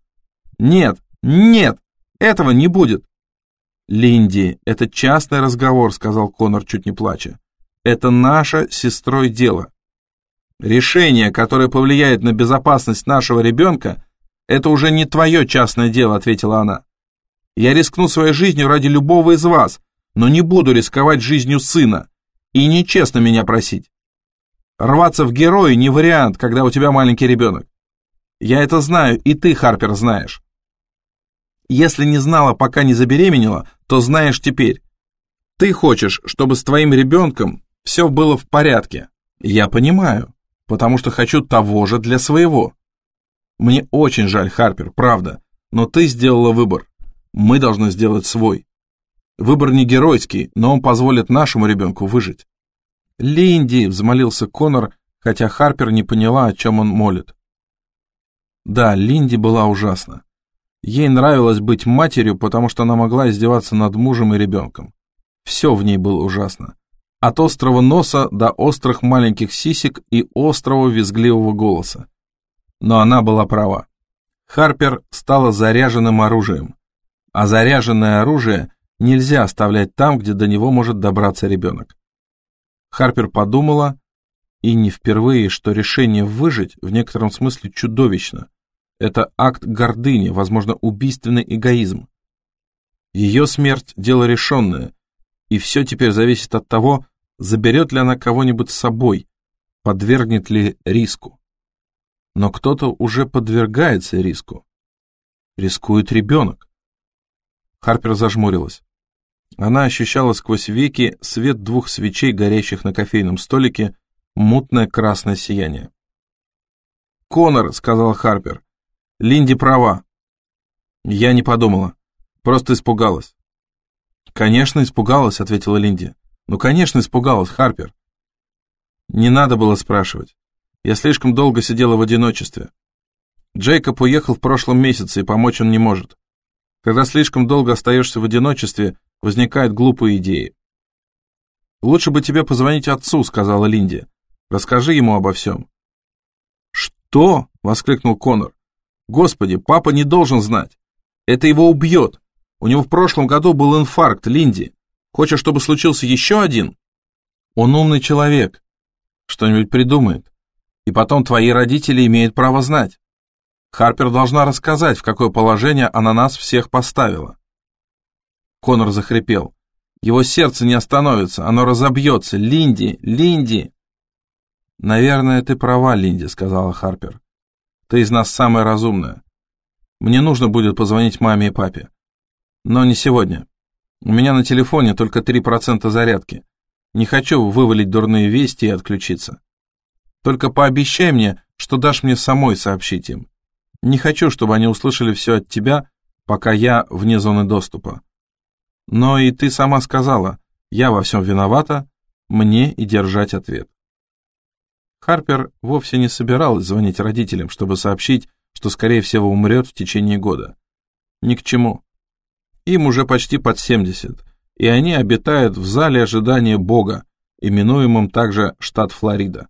Нет, нет, этого не будет». «Линди, это частный разговор», — сказал Конор, чуть не плача. «Это наше сестрой дело. Решение, которое повлияет на безопасность нашего ребенка, «Это уже не твое частное дело», — ответила она. «Я рискну своей жизнью ради любого из вас, но не буду рисковать жизнью сына. И нечестно меня просить. Рваться в герои не вариант, когда у тебя маленький ребенок. Я это знаю, и ты, Харпер, знаешь. Если не знала, пока не забеременела, то знаешь теперь. Ты хочешь, чтобы с твоим ребенком все было в порядке. Я понимаю, потому что хочу того же для своего. Мне очень жаль, Харпер, правда, но ты сделала выбор. Мы должны сделать свой. Выбор не геройский, но он позволит нашему ребенку выжить. Линди, взмолился Конор, хотя Харпер не поняла, о чем он молит. Да, Линди была ужасна. Ей нравилось быть матерью, потому что она могла издеваться над мужем и ребенком. Все в ней было ужасно. От острого носа до острых маленьких сисек и острого визгливого голоса. Но она была права. Харпер стала заряженным оружием. А заряженное оружие нельзя оставлять там, где до него может добраться ребенок. Харпер подумала, и не впервые, что решение выжить в некотором смысле чудовищно. Это акт гордыни, возможно, убийственный эгоизм. Ее смерть – дело решенное, и все теперь зависит от того, заберет ли она кого-нибудь с собой, подвергнет ли риску. Но кто-то уже подвергается риску. Рискует ребенок. Харпер зажмурилась. Она ощущала сквозь веки свет двух свечей, горящих на кофейном столике, мутное красное сияние. «Конор», — сказал Харпер, — «Линди права». Я не подумала, просто испугалась. «Конечно, испугалась», — ответила Линди. «Ну, конечно, испугалась, Харпер». Не надо было спрашивать. Я слишком долго сидела в одиночестве. Джейкоб уехал в прошлом месяце, и помочь он не может. Когда слишком долго остаешься в одиночестве, возникают глупые идеи. «Лучше бы тебе позвонить отцу», — сказала Линди. «Расскажи ему обо всем». «Что?» — воскликнул Конор. «Господи, папа не должен знать. Это его убьет. У него в прошлом году был инфаркт, Линди. Хочешь, чтобы случился еще один? Он умный человек. Что-нибудь придумает. И потом твои родители имеют право знать. Харпер должна рассказать, в какое положение она нас всех поставила. Конор захрипел. Его сердце не остановится, оно разобьется. Линди, Линди! Наверное, ты права, Линди, сказала Харпер. Ты из нас самая разумная. Мне нужно будет позвонить маме и папе. Но не сегодня. У меня на телефоне только 3% зарядки. Не хочу вывалить дурные вести и отключиться. Только пообещай мне, что дашь мне самой сообщить им. Не хочу, чтобы они услышали все от тебя, пока я вне зоны доступа. Но и ты сама сказала, я во всем виновата, мне и держать ответ. Харпер вовсе не собиралась звонить родителям, чтобы сообщить, что, скорее всего, умрет в течение года. Ни к чему. Им уже почти под 70, и они обитают в зале ожидания Бога, именуемом также штат Флорида.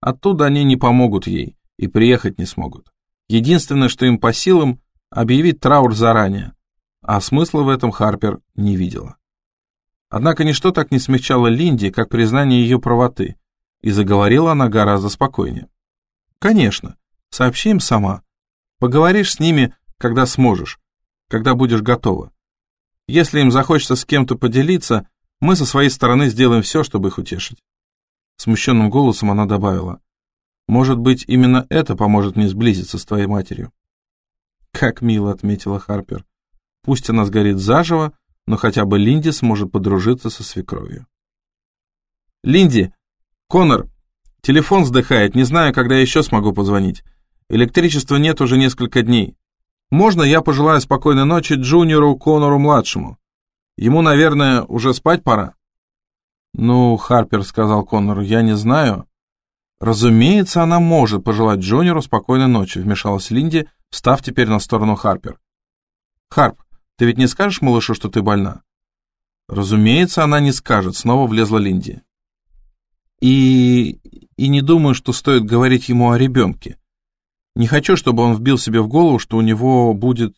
Оттуда они не помогут ей и приехать не смогут. Единственное, что им по силам, объявить траур заранее, а смысла в этом Харпер не видела. Однако ничто так не смягчало Линди, как признание ее правоты, и заговорила она гораздо спокойнее. «Конечно, сообщи им сама. Поговоришь с ними, когда сможешь, когда будешь готова. Если им захочется с кем-то поделиться, мы со своей стороны сделаем все, чтобы их утешить. Смущенным голосом она добавила. Может быть, именно это поможет мне сблизиться с твоей матерью. Как мило, отметила Харпер. Пусть она сгорит заживо, но хотя бы Линди сможет подружиться со свекровью. Линди! Конор! Телефон вздыхает, не знаю, когда еще смогу позвонить. Электричества нет уже несколько дней. Можно я пожелаю спокойной ночи Джуниору Конору-младшему? Ему, наверное, уже спать пора?» «Ну, Харпер», — сказал Конор, — «я не знаю». «Разумеется, она может пожелать Джуниору спокойной ночи», — вмешалась Линди, встав теперь на сторону Харпер. «Харп, ты ведь не скажешь малышу, что ты больна?» «Разумеется, она не скажет», — снова влезла Линди. «И... и не думаю, что стоит говорить ему о ребенке. Не хочу, чтобы он вбил себе в голову, что у него будет...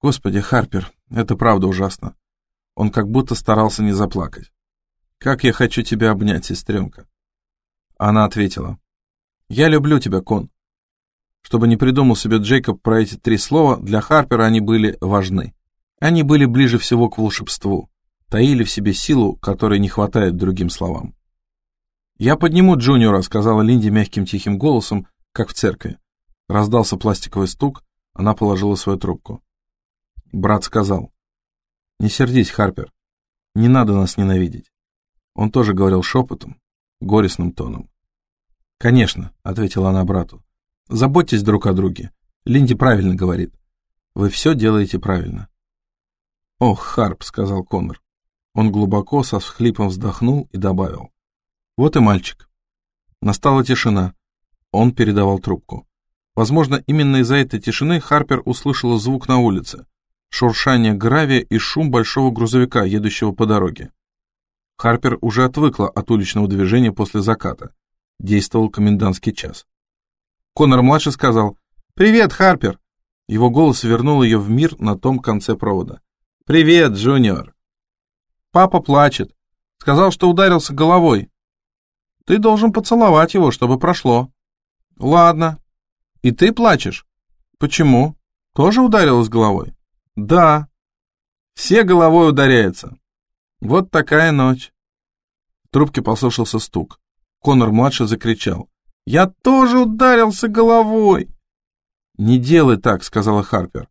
Господи, Харпер, это правда ужасно. Он как будто старался не заплакать. Как я хочу тебя обнять, сестренка. Она ответила. Я люблю тебя, Кон. Чтобы не придумал себе Джейкоб про эти три слова, для Харпера они были важны. Они были ближе всего к волшебству, таили в себе силу, которой не хватает другим словам. «Я подниму Джуниора», — сказала Линди мягким тихим голосом, как в церкви. Раздался пластиковый стук, она положила свою трубку. Брат сказал, «Не сердись, Харпер, не надо нас ненавидеть». Он тоже говорил шепотом, горестным тоном. «Конечно», — ответила она брату, — «заботьтесь друг о друге. Линди правильно говорит. Вы все делаете правильно». «Ох, Харп», — сказал Коннор. Он глубоко со всхлипом вздохнул и добавил. «Вот и мальчик». Настала тишина. Он передавал трубку. Возможно, именно из-за этой тишины Харпер услышала звук на улице, шуршание гравия и шум большого грузовика, едущего по дороге. Харпер уже отвыкла от уличного движения после заката. Действовал комендантский час. Конор-младший сказал «Привет, Харпер!» Его голос вернул ее в мир на том конце провода. «Привет, Джуниор!» «Папа плачет. Сказал, что ударился головой. Ты должен поцеловать его, чтобы прошло». «Ладно. И ты плачешь?» «Почему? Тоже ударилась головой?» «Да. Все головой ударяются. Вот такая ночь». В трубке послышался стук. Конор-младший закричал. «Я тоже ударился головой!» «Не делай так», — сказала Харпер.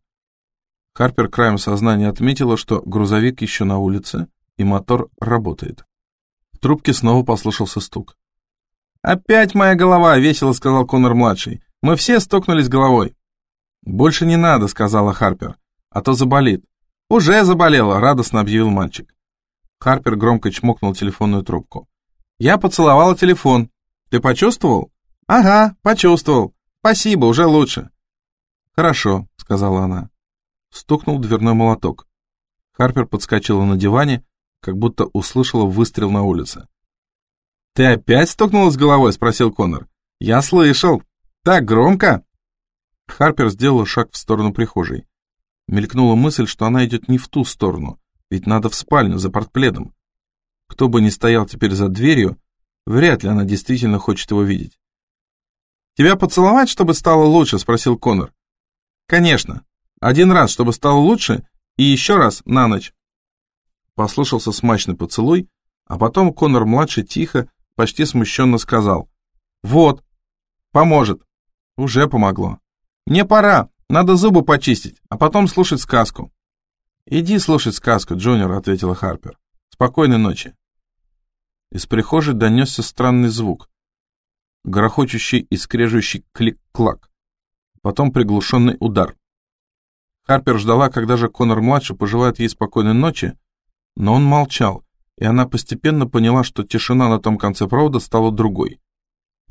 Харпер краем сознания отметила, что грузовик еще на улице, и мотор работает. В трубке снова послышался стук. «Опять моя голова!» — весело сказал Конор-младший. «Мы все стукнулись головой». «Больше не надо», — сказала Харпер, — «а то заболит». «Уже заболела», — радостно объявил мальчик. Харпер громко чмокнул телефонную трубку. «Я поцеловала телефон. Ты почувствовал?» «Ага, почувствовал. Спасибо, уже лучше». «Хорошо», — сказала она. Стукнул дверной молоток. Харпер подскочила на диване, как будто услышала выстрел на улице. «Ты опять стукнулась головой?» — спросил Конор. «Я слышал. Так громко!» Харпер сделала шаг в сторону прихожей. Мелькнула мысль, что она идет не в ту сторону, ведь надо в спальню за портпледом. Кто бы ни стоял теперь за дверью, вряд ли она действительно хочет его видеть. «Тебя поцеловать, чтобы стало лучше?» — спросил Конор. «Конечно. Один раз, чтобы стало лучше, и еще раз на ночь». Послышался смачный поцелуй, а потом Конор-младший тихо, почти смущенно сказал. «Вот, поможет». Уже помогло. «Мне пора, надо зубы почистить, а потом слушать сказку». «Иди слушать сказку, Джуниор», — ответила Харпер. «Спокойной ночи». Из прихожей донесся странный звук. Грохочущий и скрежущий клик-клак. Потом приглушенный удар. Харпер ждала, когда же Конор-младший пожелает ей спокойной ночи, но он молчал, и она постепенно поняла, что тишина на том конце провода стала другой.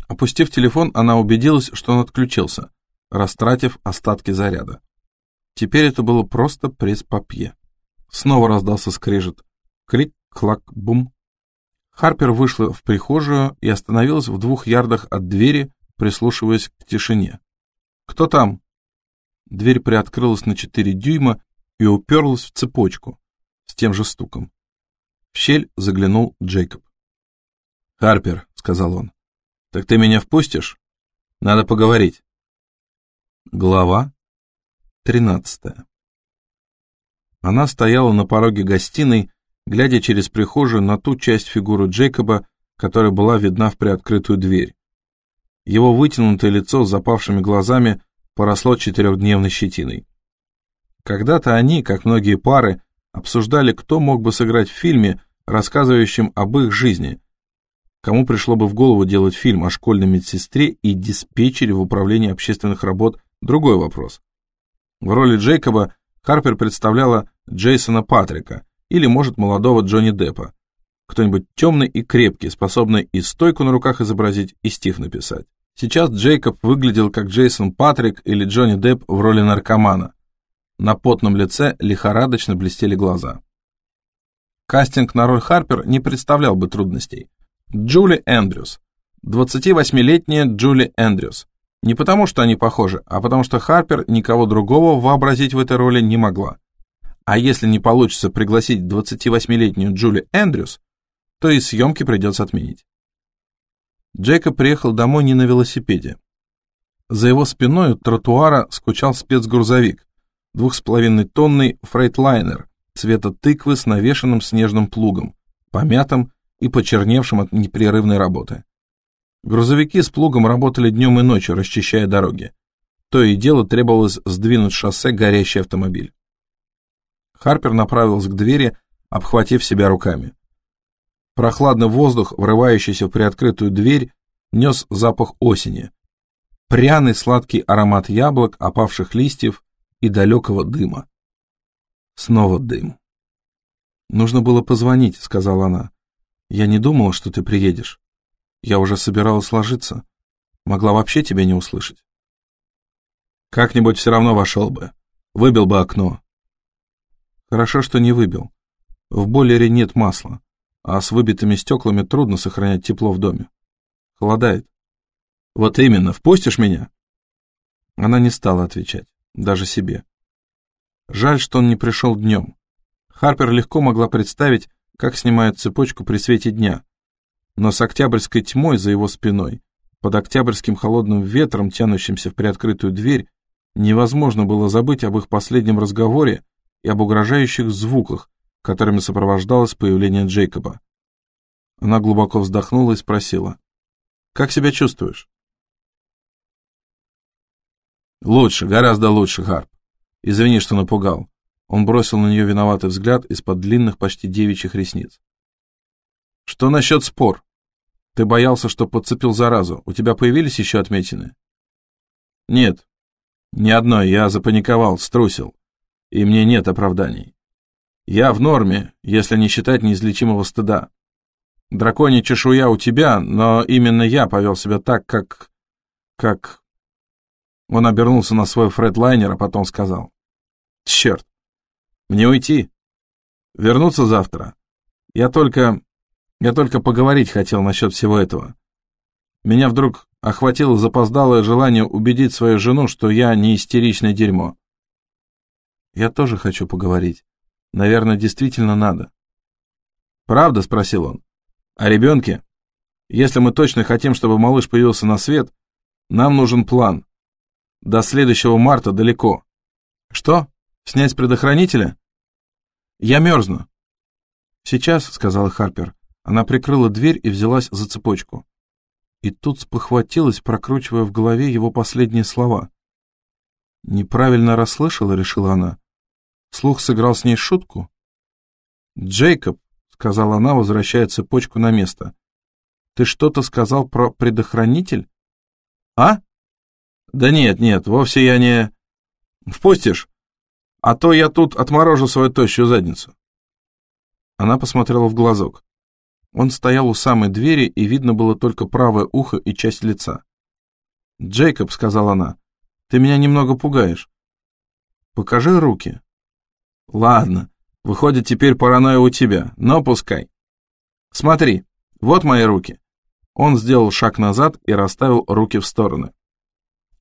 Опустив телефон, она убедилась, что он отключился, растратив остатки заряда. Теперь это было просто пресс-папье. Снова раздался скрежет. Клик-клак-бум. Харпер вышла в прихожую и остановилась в двух ярдах от двери, прислушиваясь к тишине. «Кто там?» Дверь приоткрылась на четыре дюйма и уперлась в цепочку с тем же стуком. В щель заглянул Джейкоб. «Харпер», — сказал он, — «так ты меня впустишь? Надо поговорить». Глава тринадцатая. Она стояла на пороге гостиной, глядя через прихожую на ту часть фигуры Джейкоба, которая была видна в приоткрытую дверь. Его вытянутое лицо с запавшими глазами поросло четырехдневной щетиной. Когда-то они, как многие пары, обсуждали, кто мог бы сыграть в фильме, рассказывающем об их жизни. Кому пришло бы в голову делать фильм о школьной медсестре и диспетчере в управлении общественных работ – другой вопрос. В роли Джейкоба Харпер представляла Джейсона Патрика или, может, молодого Джонни Деппа. Кто-нибудь темный и крепкий, способный и стойку на руках изобразить, и стих написать. Сейчас Джейкоб выглядел как Джейсон Патрик или Джонни Депп в роли наркомана. На потном лице лихорадочно блестели глаза. Кастинг на роль Харпер не представлял бы трудностей. Джули Эндрюс. 28-летняя Джули Эндрюс. Не потому, что они похожи, а потому что Харпер никого другого вообразить в этой роли не могла. А если не получится пригласить 28-летнюю Джули Эндрюс, то и съемки придется отменить. Джейкоб приехал домой не на велосипеде. За его спиной у тротуара скучал спецгрузовик, двух с половиной тонный фрейтлайнер цвета тыквы с навешенным снежным плугом, помятым и почерневшим от непрерывной работы. Грузовики с плугом работали днем и ночью, расчищая дороги. То и дело требовалось сдвинуть шоссе горящий автомобиль. Харпер направился к двери, обхватив себя руками. Прохладный воздух, врывающийся в приоткрытую дверь, нес запах осени. Пряный сладкий аромат яблок, опавших листьев и далекого дыма. Снова дым. «Нужно было позвонить», — сказала она. «Я не думала, что ты приедешь». Я уже собиралась ложиться. Могла вообще тебя не услышать. Как-нибудь все равно вошел бы. Выбил бы окно. Хорошо, что не выбил. В бойлере нет масла, а с выбитыми стеклами трудно сохранять тепло в доме. Холодает. Вот именно, впустишь меня? Она не стала отвечать, даже себе. Жаль, что он не пришел днем. Харпер легко могла представить, как снимают цепочку при свете дня. Но с октябрьской тьмой за его спиной, под октябрьским холодным ветром, тянущимся в приоткрытую дверь, невозможно было забыть об их последнем разговоре и об угрожающих звуках, которыми сопровождалось появление Джейкоба. Она глубоко вздохнула и спросила, «Как себя чувствуешь?» «Лучше, гораздо лучше, Харп. Извини, что напугал. Он бросил на нее виноватый взгляд из-под длинных, почти девичьих ресниц. «Что насчет спор? Ты боялся, что подцепил заразу. У тебя появились еще отметины?» «Нет. Ни одной. Я запаниковал, струсил. И мне нет оправданий. Я в норме, если не считать неизлечимого стыда. Драконья чешуя у тебя, но именно я повел себя так, как... как... Он обернулся на свой фредлайнер, а потом сказал. Черт, мне уйти? Вернуться завтра? Я только... Я только поговорить хотел насчет всего этого. Меня вдруг охватило запоздалое желание убедить свою жену, что я не истеричное дерьмо. Я тоже хочу поговорить. Наверное, действительно надо. «Правда?» — спросил он. «О ребенке? Если мы точно хотим, чтобы малыш появился на свет, нам нужен план. До следующего марта далеко. Что? Снять предохранителя? Я мерзну. Сейчас, сказала Харпер. Она прикрыла дверь и взялась за цепочку. И тут спохватилась, прокручивая в голове его последние слова. Неправильно расслышала, решила она. Слух сыграл с ней шутку. «Джейкоб», — сказала она, возвращая цепочку на место, — «ты что-то сказал про предохранитель?» «А?» «Да нет, нет, вовсе я не...» «Впустишь?» А то я тут отморожу свою тощую задницу. Она посмотрела в глазок. Он стоял у самой двери, и видно было только правое ухо и часть лица. «Джейкоб», — сказала она, — «ты меня немного пугаешь. Покажи руки». «Ладно, выходит, теперь паранойя у тебя, но пускай. Смотри, вот мои руки». Он сделал шаг назад и расставил руки в стороны.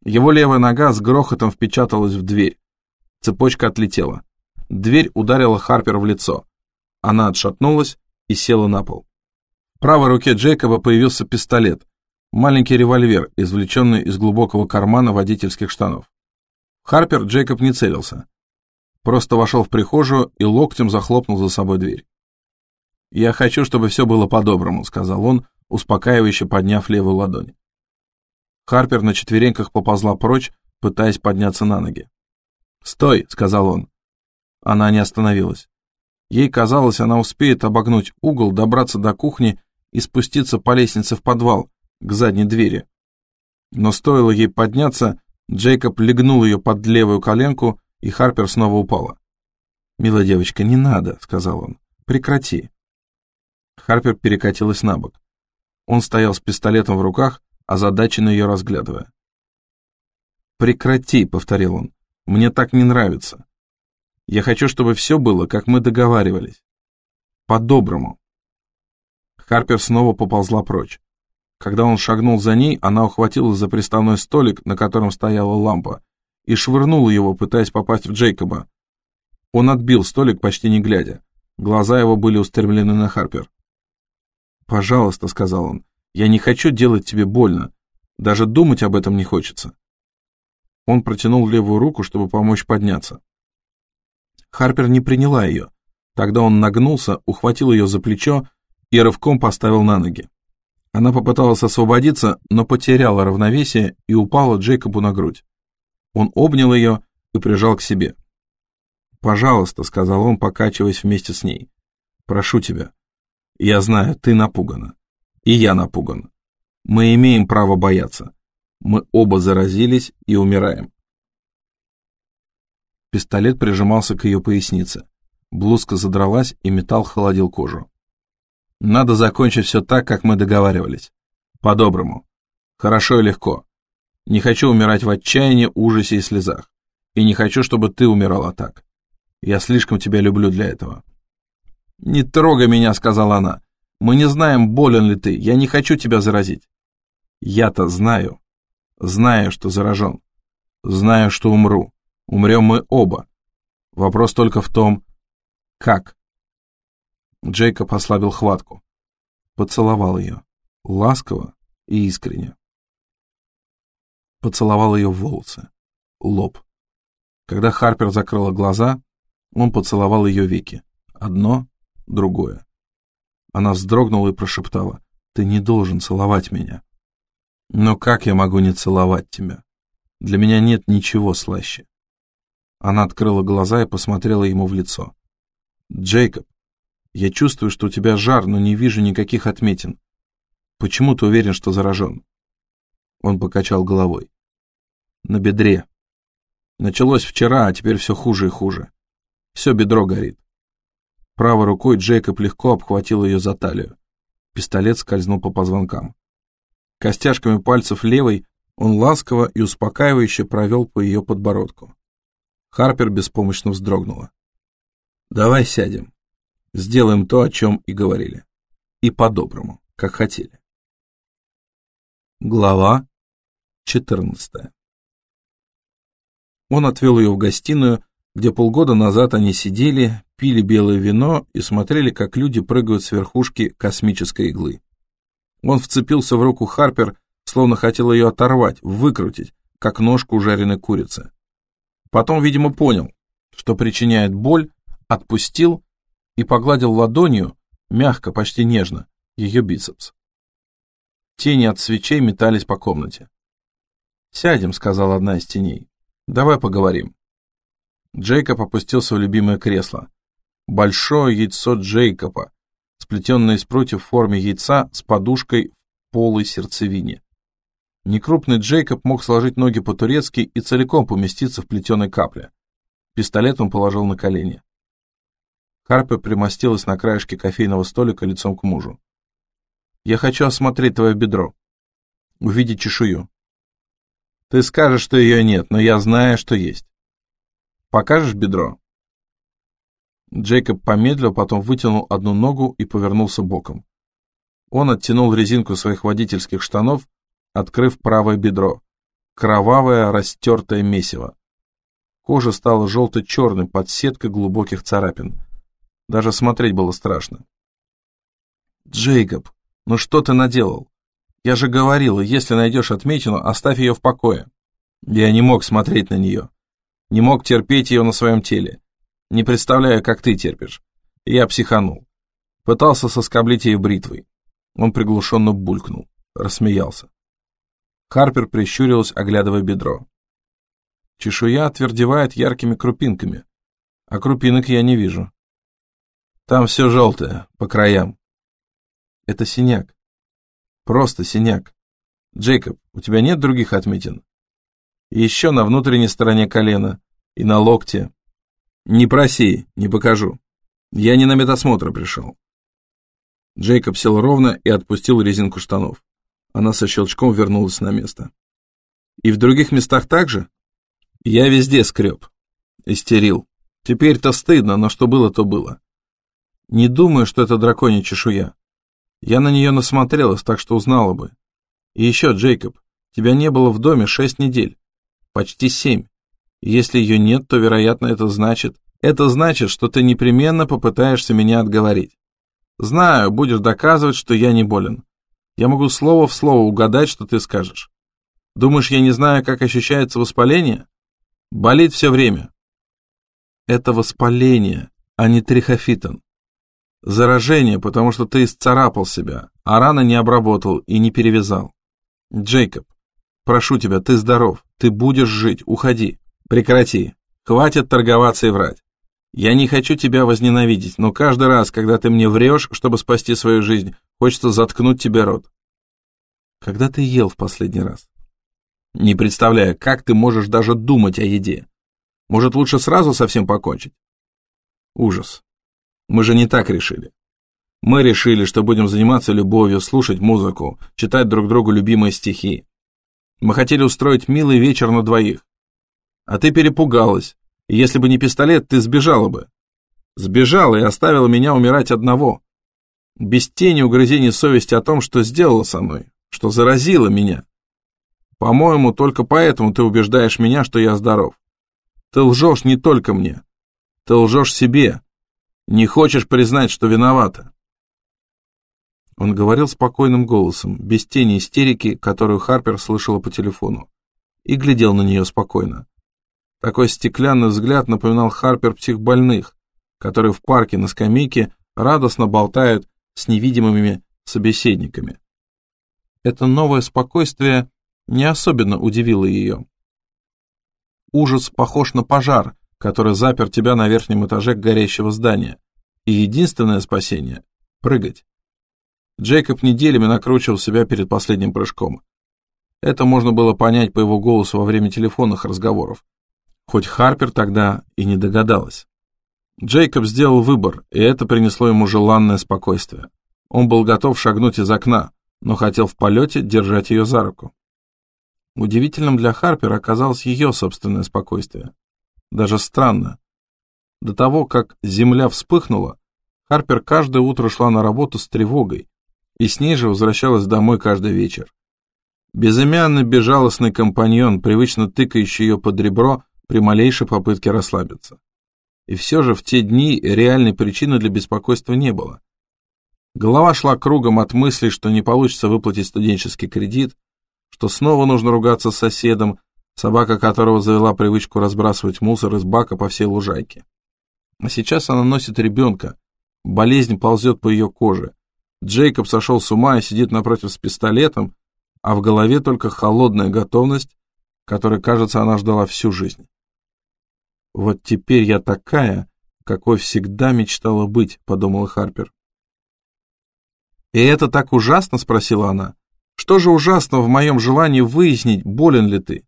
Его левая нога с грохотом впечаталась в дверь. Цепочка отлетела. Дверь ударила Харпер в лицо. Она отшатнулась и села на пол. В правой руке Джейкоба появился пистолет. Маленький револьвер, извлеченный из глубокого кармана водительских штанов. Харпер Джейкоб не целился. Просто вошел в прихожую и локтем захлопнул за собой дверь. «Я хочу, чтобы все было по-доброму», — сказал он, успокаивающе подняв левую ладонь. Харпер на четвереньках поползла прочь, пытаясь подняться на ноги. «Стой!» — сказал он. Она не остановилась. Ей казалось, она успеет обогнуть угол, добраться до кухни и спуститься по лестнице в подвал, к задней двери. Но стоило ей подняться, Джейкоб легнул ее под левую коленку, и Харпер снова упала. «Милая девочка, не надо», — сказал он. «Прекрати». Харпер перекатилась на бок. Он стоял с пистолетом в руках, озадаченно ее разглядывая. «Прекрати», — повторил он. Мне так не нравится. Я хочу, чтобы все было, как мы договаривались. По-доброму. Харпер снова поползла прочь. Когда он шагнул за ней, она ухватилась за приставной столик, на котором стояла лампа, и швырнула его, пытаясь попасть в Джейкоба. Он отбил столик, почти не глядя. Глаза его были устремлены на Харпер. «Пожалуйста», — сказал он, — «я не хочу делать тебе больно. Даже думать об этом не хочется». Он протянул левую руку, чтобы помочь подняться. Харпер не приняла ее. Тогда он нагнулся, ухватил ее за плечо и рывком поставил на ноги. Она попыталась освободиться, но потеряла равновесие и упала Джейкобу на грудь. Он обнял ее и прижал к себе. «Пожалуйста», — сказал он, покачиваясь вместе с ней. «Прошу тебя. Я знаю, ты напугана. И я напуган. Мы имеем право бояться. Мы оба заразились и умираем. Пистолет прижимался к ее пояснице. Блузка задралась, и металл холодил кожу. Надо закончить все так, как мы договаривались. По-доброму. Хорошо и легко. Не хочу умирать в отчаянии, ужасе и слезах. И не хочу, чтобы ты умирала так. Я слишком тебя люблю для этого. «Не трогай меня», — сказала она. «Мы не знаем, болен ли ты. Я не хочу тебя заразить». «Я-то знаю. Знаю, что заражен. Знаю, что умру. Умрем мы оба. Вопрос только в том, как». Джейкоб ослабил хватку. Поцеловал ее. Ласково и искренне. Поцеловал ее в волосы. Лоб. Когда Харпер закрыла глаза, он поцеловал ее веки. Одно, другое. Она вздрогнула и прошептала, «Ты не должен целовать меня». «Но как я могу не целовать тебя? Для меня нет ничего слаще». Она открыла глаза и посмотрела ему в лицо. «Джейкоб, я чувствую, что у тебя жар, но не вижу никаких отметин. Почему ты уверен, что заражен?» Он покачал головой. «На бедре. Началось вчера, а теперь все хуже и хуже. Все бедро горит. Правой рукой Джейкоб легко обхватил ее за талию. Пистолет скользнул по позвонкам. Костяшками пальцев левой он ласково и успокаивающе провел по ее подбородку. Харпер беспомощно вздрогнула. «Давай сядем. Сделаем то, о чем и говорили. И по-доброму, как хотели». Глава 14 Он отвел ее в гостиную, где полгода назад они сидели, пили белое вино и смотрели, как люди прыгают с верхушки космической иглы. Он вцепился в руку Харпер, словно хотел ее оторвать, выкрутить, как ножку жареной курицы. Потом, видимо, понял, что причиняет боль, отпустил и погладил ладонью, мягко, почти нежно, ее бицепс. Тени от свечей метались по комнате. «Сядем», — сказала одна из теней. «Давай поговорим». Джейкоб опустился в любимое кресло. Большое яйцо Джейкоба, сплетенное из прутьев в форме яйца с подушкой в полой сердцевине. Некрупный Джейкоб мог сложить ноги по-турецки и целиком поместиться в плетеной капле. Пистолет он положил на колени. Харпер примостилась на краешке кофейного столика лицом к мужу. «Я хочу осмотреть твое бедро. Увидеть чешую. Ты скажешь, что ее нет, но я знаю, что есть. Покажешь бедро?» Джейкоб помедлил, потом вытянул одну ногу и повернулся боком. Он оттянул резинку своих водительских штанов, открыв правое бедро. Кровавое, растертое месиво. Кожа стала желто-черной под сеткой глубоких царапин. Даже смотреть было страшно. «Джейкоб, ну что ты наделал? Я же говорила, если найдешь отметину, оставь ее в покое». Я не мог смотреть на нее. Не мог терпеть ее на своем теле. Не представляю, как ты терпишь. Я психанул. Пытался соскоблить ее бритвой. Он приглушенно булькнул. Рассмеялся. Харпер прищурилась, оглядывая бедро. Чешуя отвердевает яркими крупинками, а крупинок я не вижу. Там все желтое, по краям. Это синяк. Просто синяк. Джейкоб, у тебя нет других отметин? И еще на внутренней стороне колена, и на локте. Не проси, не покажу. Я не на медосмотр пришел. Джейкоб сел ровно и отпустил резинку штанов. Она со щелчком вернулась на место. И в других местах также? Я везде скреб. Истерил. Теперь-то стыдно, но что было, то было. Не думаю, что это драконья чешуя. Я на нее насмотрелась, так что узнала бы. И еще, Джейкоб, тебя не было в доме шесть недель. Почти семь. Если ее нет, то, вероятно, это значит... Это значит, что ты непременно попытаешься меня отговорить. Знаю, будешь доказывать, что я не болен. Я могу слово в слово угадать, что ты скажешь. Думаешь, я не знаю, как ощущается воспаление? Болит все время. Это воспаление, а не трихофитон. Заражение, потому что ты исцарапал себя, а рано не обработал и не перевязал. Джейкоб, прошу тебя, ты здоров, ты будешь жить, уходи. Прекрати. Хватит торговаться и врать. Я не хочу тебя возненавидеть, но каждый раз, когда ты мне врешь, чтобы спасти свою жизнь, хочется заткнуть тебе рот. Когда ты ел в последний раз? Не представляю, как ты можешь даже думать о еде. Может, лучше сразу совсем покончить? Ужас. Мы же не так решили. Мы решили, что будем заниматься любовью, слушать музыку, читать друг другу любимые стихи. Мы хотели устроить милый вечер на двоих. А ты перепугалась, если бы не пистолет, ты сбежала бы. Сбежала и оставила меня умирать одного. Без тени угрызений совести о том, что сделала со мной, что заразила меня. По-моему, только поэтому ты убеждаешь меня, что я здоров. Ты лжешь не только мне. Ты лжешь себе. Не хочешь признать, что виновата. Он говорил спокойным голосом, без тени истерики, которую Харпер слышала по телефону, и глядел на нее спокойно. Такой стеклянный взгляд напоминал Харпер психбольных, которые в парке на скамейке радостно болтают с невидимыми собеседниками. Это новое спокойствие не особенно удивило ее. Ужас похож на пожар, который запер тебя на верхнем этаже горящего здания, и единственное спасение — прыгать. Джейкоб неделями накручивал себя перед последним прыжком. Это можно было понять по его голосу во время телефонных разговоров, хоть Харпер тогда и не догадалась. Джейкоб сделал выбор, и это принесло ему желанное спокойствие. Он был готов шагнуть из окна, но хотел в полете держать ее за руку. Удивительным для Харпера оказалось ее собственное спокойствие. Даже странно. До того, как земля вспыхнула, Харпер каждое утро шла на работу с тревогой, и с ней же возвращалась домой каждый вечер. Безымянный безжалостный компаньон, привычно тыкающий ее под ребро при малейшей попытке расслабиться. И все же в те дни реальной причины для беспокойства не было. Голова шла кругом от мыслей, что не получится выплатить студенческий кредит, что снова нужно ругаться с соседом, собака которого завела привычку разбрасывать мусор из бака по всей лужайке. А сейчас она носит ребенка, болезнь ползет по ее коже, Джейкоб сошел с ума и сидит напротив с пистолетом, а в голове только холодная готовность, которой, кажется, она ждала всю жизнь. «Вот теперь я такая, какой всегда мечтала быть», — подумала Харпер. «И это так ужасно?» — спросила она. «Что же ужасного в моем желании выяснить, болен ли ты?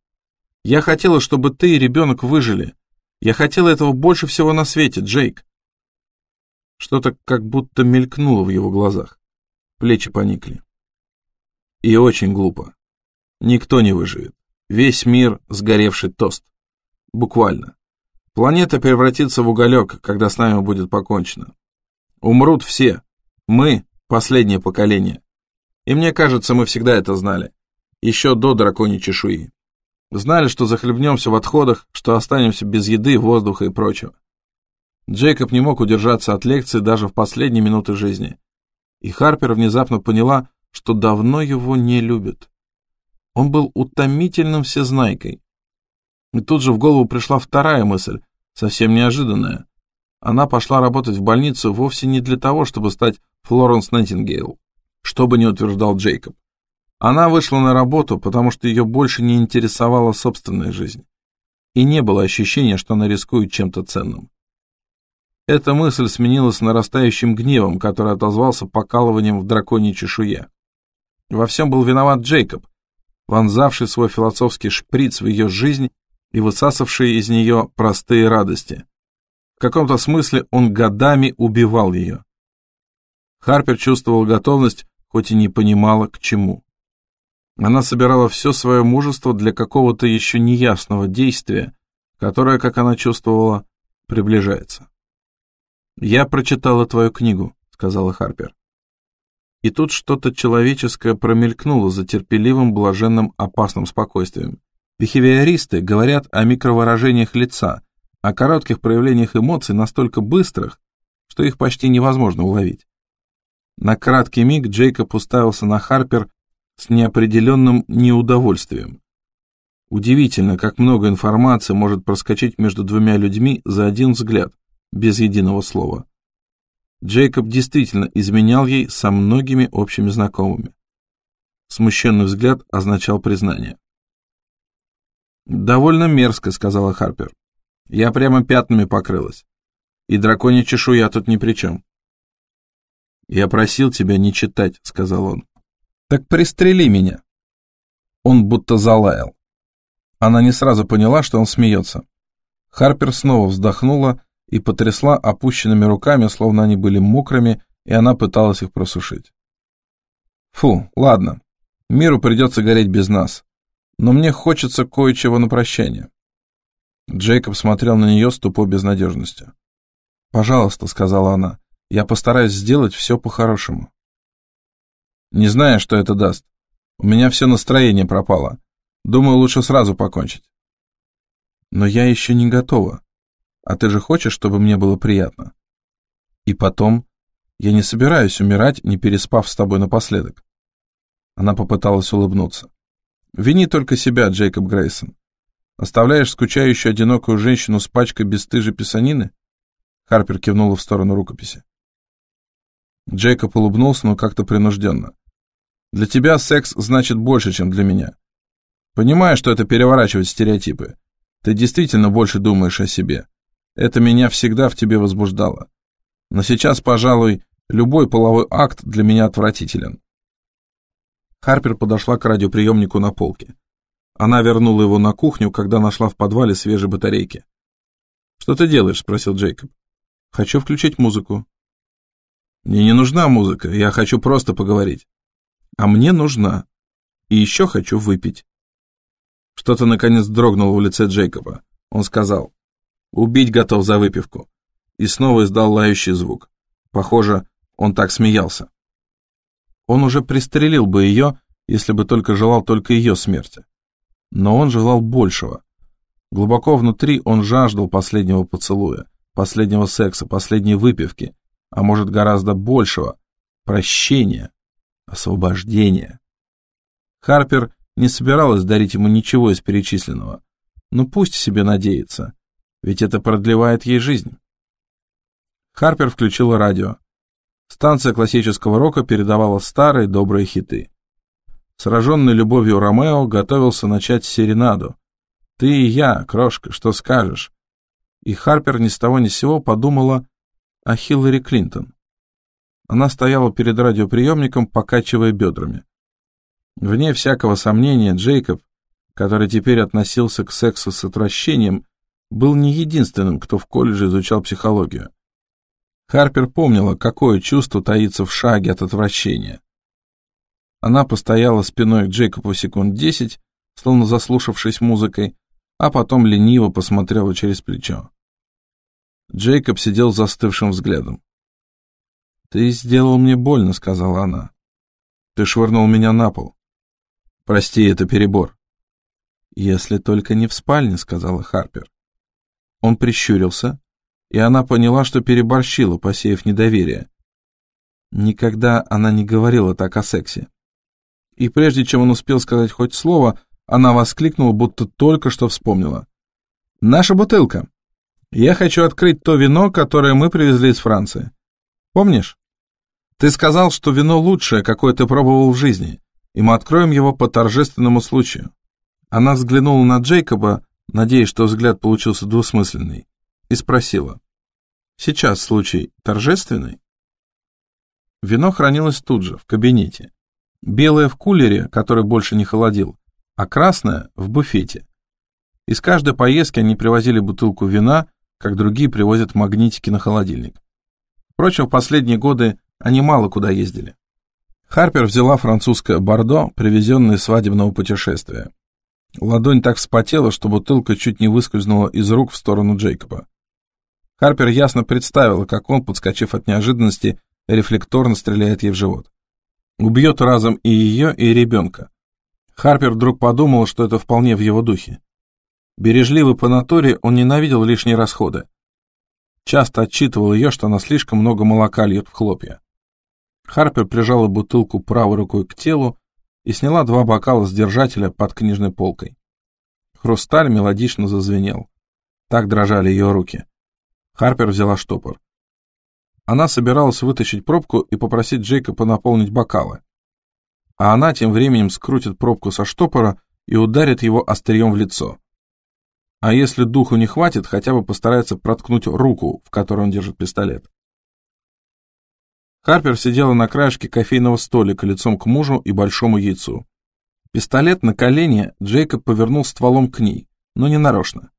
Я хотела, чтобы ты и ребенок выжили. Я хотела этого больше всего на свете, Джейк». Что-то как будто мелькнуло в его глазах. Плечи поникли. И очень глупо. Никто не выживет. Весь мир сгоревший тост. Буквально. Планета превратится в уголек, когда с нами будет покончено. Умрут все. Мы — последнее поколение. И мне кажется, мы всегда это знали. Еще до драконьей чешуи. Знали, что захлебнемся в отходах, что останемся без еды, воздуха и прочего. Джейкоб не мог удержаться от лекции даже в последние минуты жизни и Харпер внезапно поняла, что давно его не любит. Он был утомительным всезнайкой. И тут же в голову пришла вторая мысль, совсем неожиданная. Она пошла работать в больницу вовсе не для того, чтобы стать Флоренс Найтингейл, что бы ни утверждал Джейкоб. Она вышла на работу, потому что ее больше не интересовала собственная жизнь. И не было ощущения, что она рискует чем-то ценным. Эта мысль сменилась нарастающим гневом, который отозвался покалыванием в драконьей чешуе. Во всем был виноват Джейкоб, вонзавший свой философский шприц в ее жизнь и высасывавший из нее простые радости. В каком-то смысле он годами убивал ее. Харпер чувствовал готовность, хоть и не понимала, к чему. Она собирала все свое мужество для какого-то еще неясного действия, которое, как она чувствовала, приближается. «Я прочитала твою книгу», — сказала Харпер. И тут что-то человеческое промелькнуло за терпеливым, блаженным, опасным спокойствием. Бихевиористы говорят о микровыражениях лица, о коротких проявлениях эмоций настолько быстрых, что их почти невозможно уловить. На краткий миг Джейкоб уставился на Харпер с неопределенным неудовольствием. Удивительно, как много информации может проскочить между двумя людьми за один взгляд без единого слова. Джейкоб действительно изменял ей со многими общими знакомыми. Смущенный взгляд означал признание. «Довольно мерзко», — сказала Харпер. «Я прямо пятнами покрылась. И драконья чешуя тут ни при чем». «Я просил тебя не читать», — сказал он. «Так пристрели меня». Он будто залаял. Она не сразу поняла, что он смеется. Харпер снова вздохнула и потрясла опущенными руками, словно они были мокрыми, и она пыталась их просушить. «Фу, ладно. Миру придется гореть без нас. Но мне хочется кое-чего на прощание». Джейкоб смотрел на нее с тупой безнадежностью. «Пожалуйста», — сказала она, — «я постараюсь сделать все по-хорошему». «Не знаю, что это даст. У меня все настроение пропало. Думаю, лучше сразу покончить». «Но я еще не готова. А ты же хочешь, чтобы мне было приятно?» «И потом, я не собираюсь умирать, не переспав с тобой напоследок». Она попыталась улыбнуться. «Вини только себя, Джейкоб Грейсон. Оставляешь скучающую одинокую женщину с пачкой бесстыжей писанины?» Харпер кивнула в сторону рукописи. Джейкоб улыбнулся, но как-то принужденно. «Для тебя секс значит больше, чем для меня. Понимаю, что это переворачивает стереотипы. Ты действительно больше думаешь о себе. Это меня всегда в тебе возбуждало. Но сейчас, пожалуй, любой половой акт для меня отвратителен». Харпер подошла к радиоприемнику на полке. Она вернула его на кухню, когда нашла в подвале свежие батарейки. «Что ты делаешь?» — спросил Джейкоб. Хочу включить музыку. Мне не нужна музыка, я хочу просто поговорить. А мне нужна. И еще хочу выпить. Что-то наконец дрогнуло в лице Джейкоба. Он сказал, убить готов за выпивку. И снова издал лающий звук. Похоже, он так смеялся. Он уже пристрелил бы ее, если бы только желал только ее смерти. Но он желал большего. Глубоко внутри он жаждал последнего поцелуя последнего секса, последней выпивки, а может гораздо большего, прощения, освобождения. Харпер не собиралась дарить ему ничего из перечисленного, но пусть себе надеется, ведь это продлевает ей жизнь. Харпер включила радио. Станция классического рока передавала старые добрые хиты. Сраженный любовью Ромео готовился начать серенаду. «Ты и я, крошка, что скажешь?» и Харпер ни с того ни с сего подумала о Хиллари Клинтон. Она стояла перед радиоприемником, покачивая бедрами. Вне всякого сомнения, Джейкоб, который теперь относился к сексу с отвращением, был не единственным, кто в колледже изучал психологию. Харпер помнила, какое чувство таится в шаге от отвращения. Она постояла спиной к Джейкобу секунд десять, словно заслушавшись музыкой, а потом лениво посмотрела через плечо. Джейкоб сидел застывшим взглядом. «Ты сделал мне больно», — сказала она. «Ты швырнул меня на пол. Прости, это перебор». «Если только не в спальне», — сказала Харпер. Он прищурился, и она поняла, что переборщила, посеяв недоверие. Никогда она не говорила так о сексе. И прежде чем он успел сказать хоть слово, она воскликнула, будто только что вспомнила. «Наша бутылка!» Я хочу открыть то вино, которое мы привезли из Франции. Помнишь? Ты сказал, что вино лучшее, какое ты пробовал в жизни, и мы откроем его по торжественному случаю. Она взглянула на Джейкоба, надеясь, что взгляд получился двусмысленный, и спросила. Сейчас случай торжественный? Вино хранилось тут же, в кабинете. Белое в кулере, который больше не холодил, а красное в буфете. Из каждой поездки они привозили бутылку вина, как другие привозят магнитики на холодильник. Впрочем, в последние годы они мало куда ездили. Харпер взяла французское бордо, привезенное из свадебного путешествия. Ладонь так вспотела, что бутылка чуть не выскользнула из рук в сторону Джейкоба. Харпер ясно представила, как он, подскочив от неожиданности, рефлекторно стреляет ей в живот. Убьет разом и ее, и ребенка. Харпер вдруг подумал, что это вполне в его духе. Бережливый по натуре, он ненавидел лишние расходы. Часто отчитывал ее, что она слишком много молока льет в хлопья. Харпер прижала бутылку правой рукой к телу и сняла два бокала с держателя под книжной полкой. Хрусталь мелодично зазвенел. Так дрожали ее руки. Харпер взяла штопор. Она собиралась вытащить пробку и попросить Джейкоба наполнить бокалы. А она тем временем скрутит пробку со штопора и ударит его острием в лицо. А если духу не хватит, хотя бы постарается проткнуть руку, в которой он держит пистолет. Харпер сидела на краешке кофейного столика лицом к мужу и большому яйцу. Пистолет на колени Джейкоб повернул стволом к ней, но не нарочно.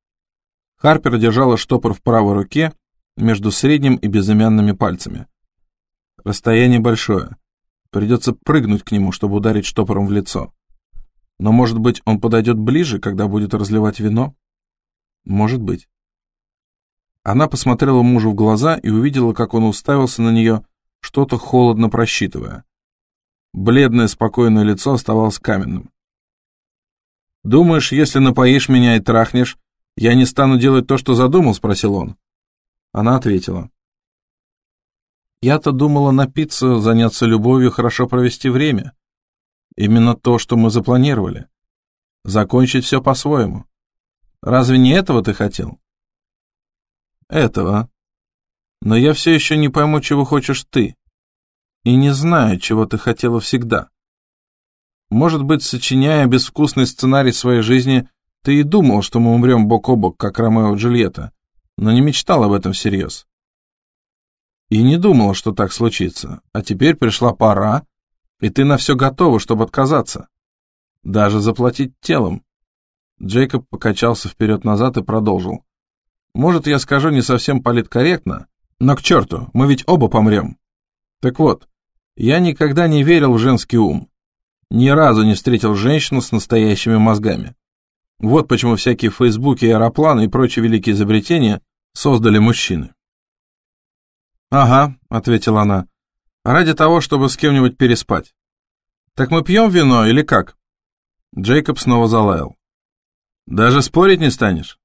Харпер держала штопор в правой руке между средним и безымянными пальцами. Расстояние большое. Придется прыгнуть к нему, чтобы ударить штопором в лицо. Но, может быть, он подойдет ближе, когда будет разливать вино? Может быть. Она посмотрела мужу в глаза и увидела, как он уставился на нее, что-то холодно просчитывая. Бледное, спокойное лицо оставалось каменным. «Думаешь, если напоишь меня и трахнешь, я не стану делать то, что задумал?» — спросил он. Она ответила. «Я-то думала напиться, заняться любовью, хорошо провести время. Именно то, что мы запланировали. Закончить все по-своему. Разве не этого ты хотел?» «Этого. Но я все еще не пойму, чего хочешь ты. И не знаю, чего ты хотела всегда. Может быть, сочиняя безвкусный сценарий своей жизни, ты и думал, что мы умрем бок о бок, как Ромео и Джульетта, но не мечтал об этом всерьез. И не думал, что так случится, а теперь пришла пора, и ты на все готова, чтобы отказаться. Даже заплатить телом. Джейкоб покачался вперед-назад и продолжил. Может, я скажу не совсем политкорректно, но к черту, мы ведь оба помрем. Так вот, я никогда не верил в женский ум. Ни разу не встретил женщину с настоящими мозгами. Вот почему всякие фейсбуки, аэропланы и прочие великие изобретения создали мужчины. «Ага», — ответила она, — «ради того, чтобы с кем-нибудь переспать». «Так мы пьем вино или как?» Джейкоб снова залаял. «Даже спорить не станешь?»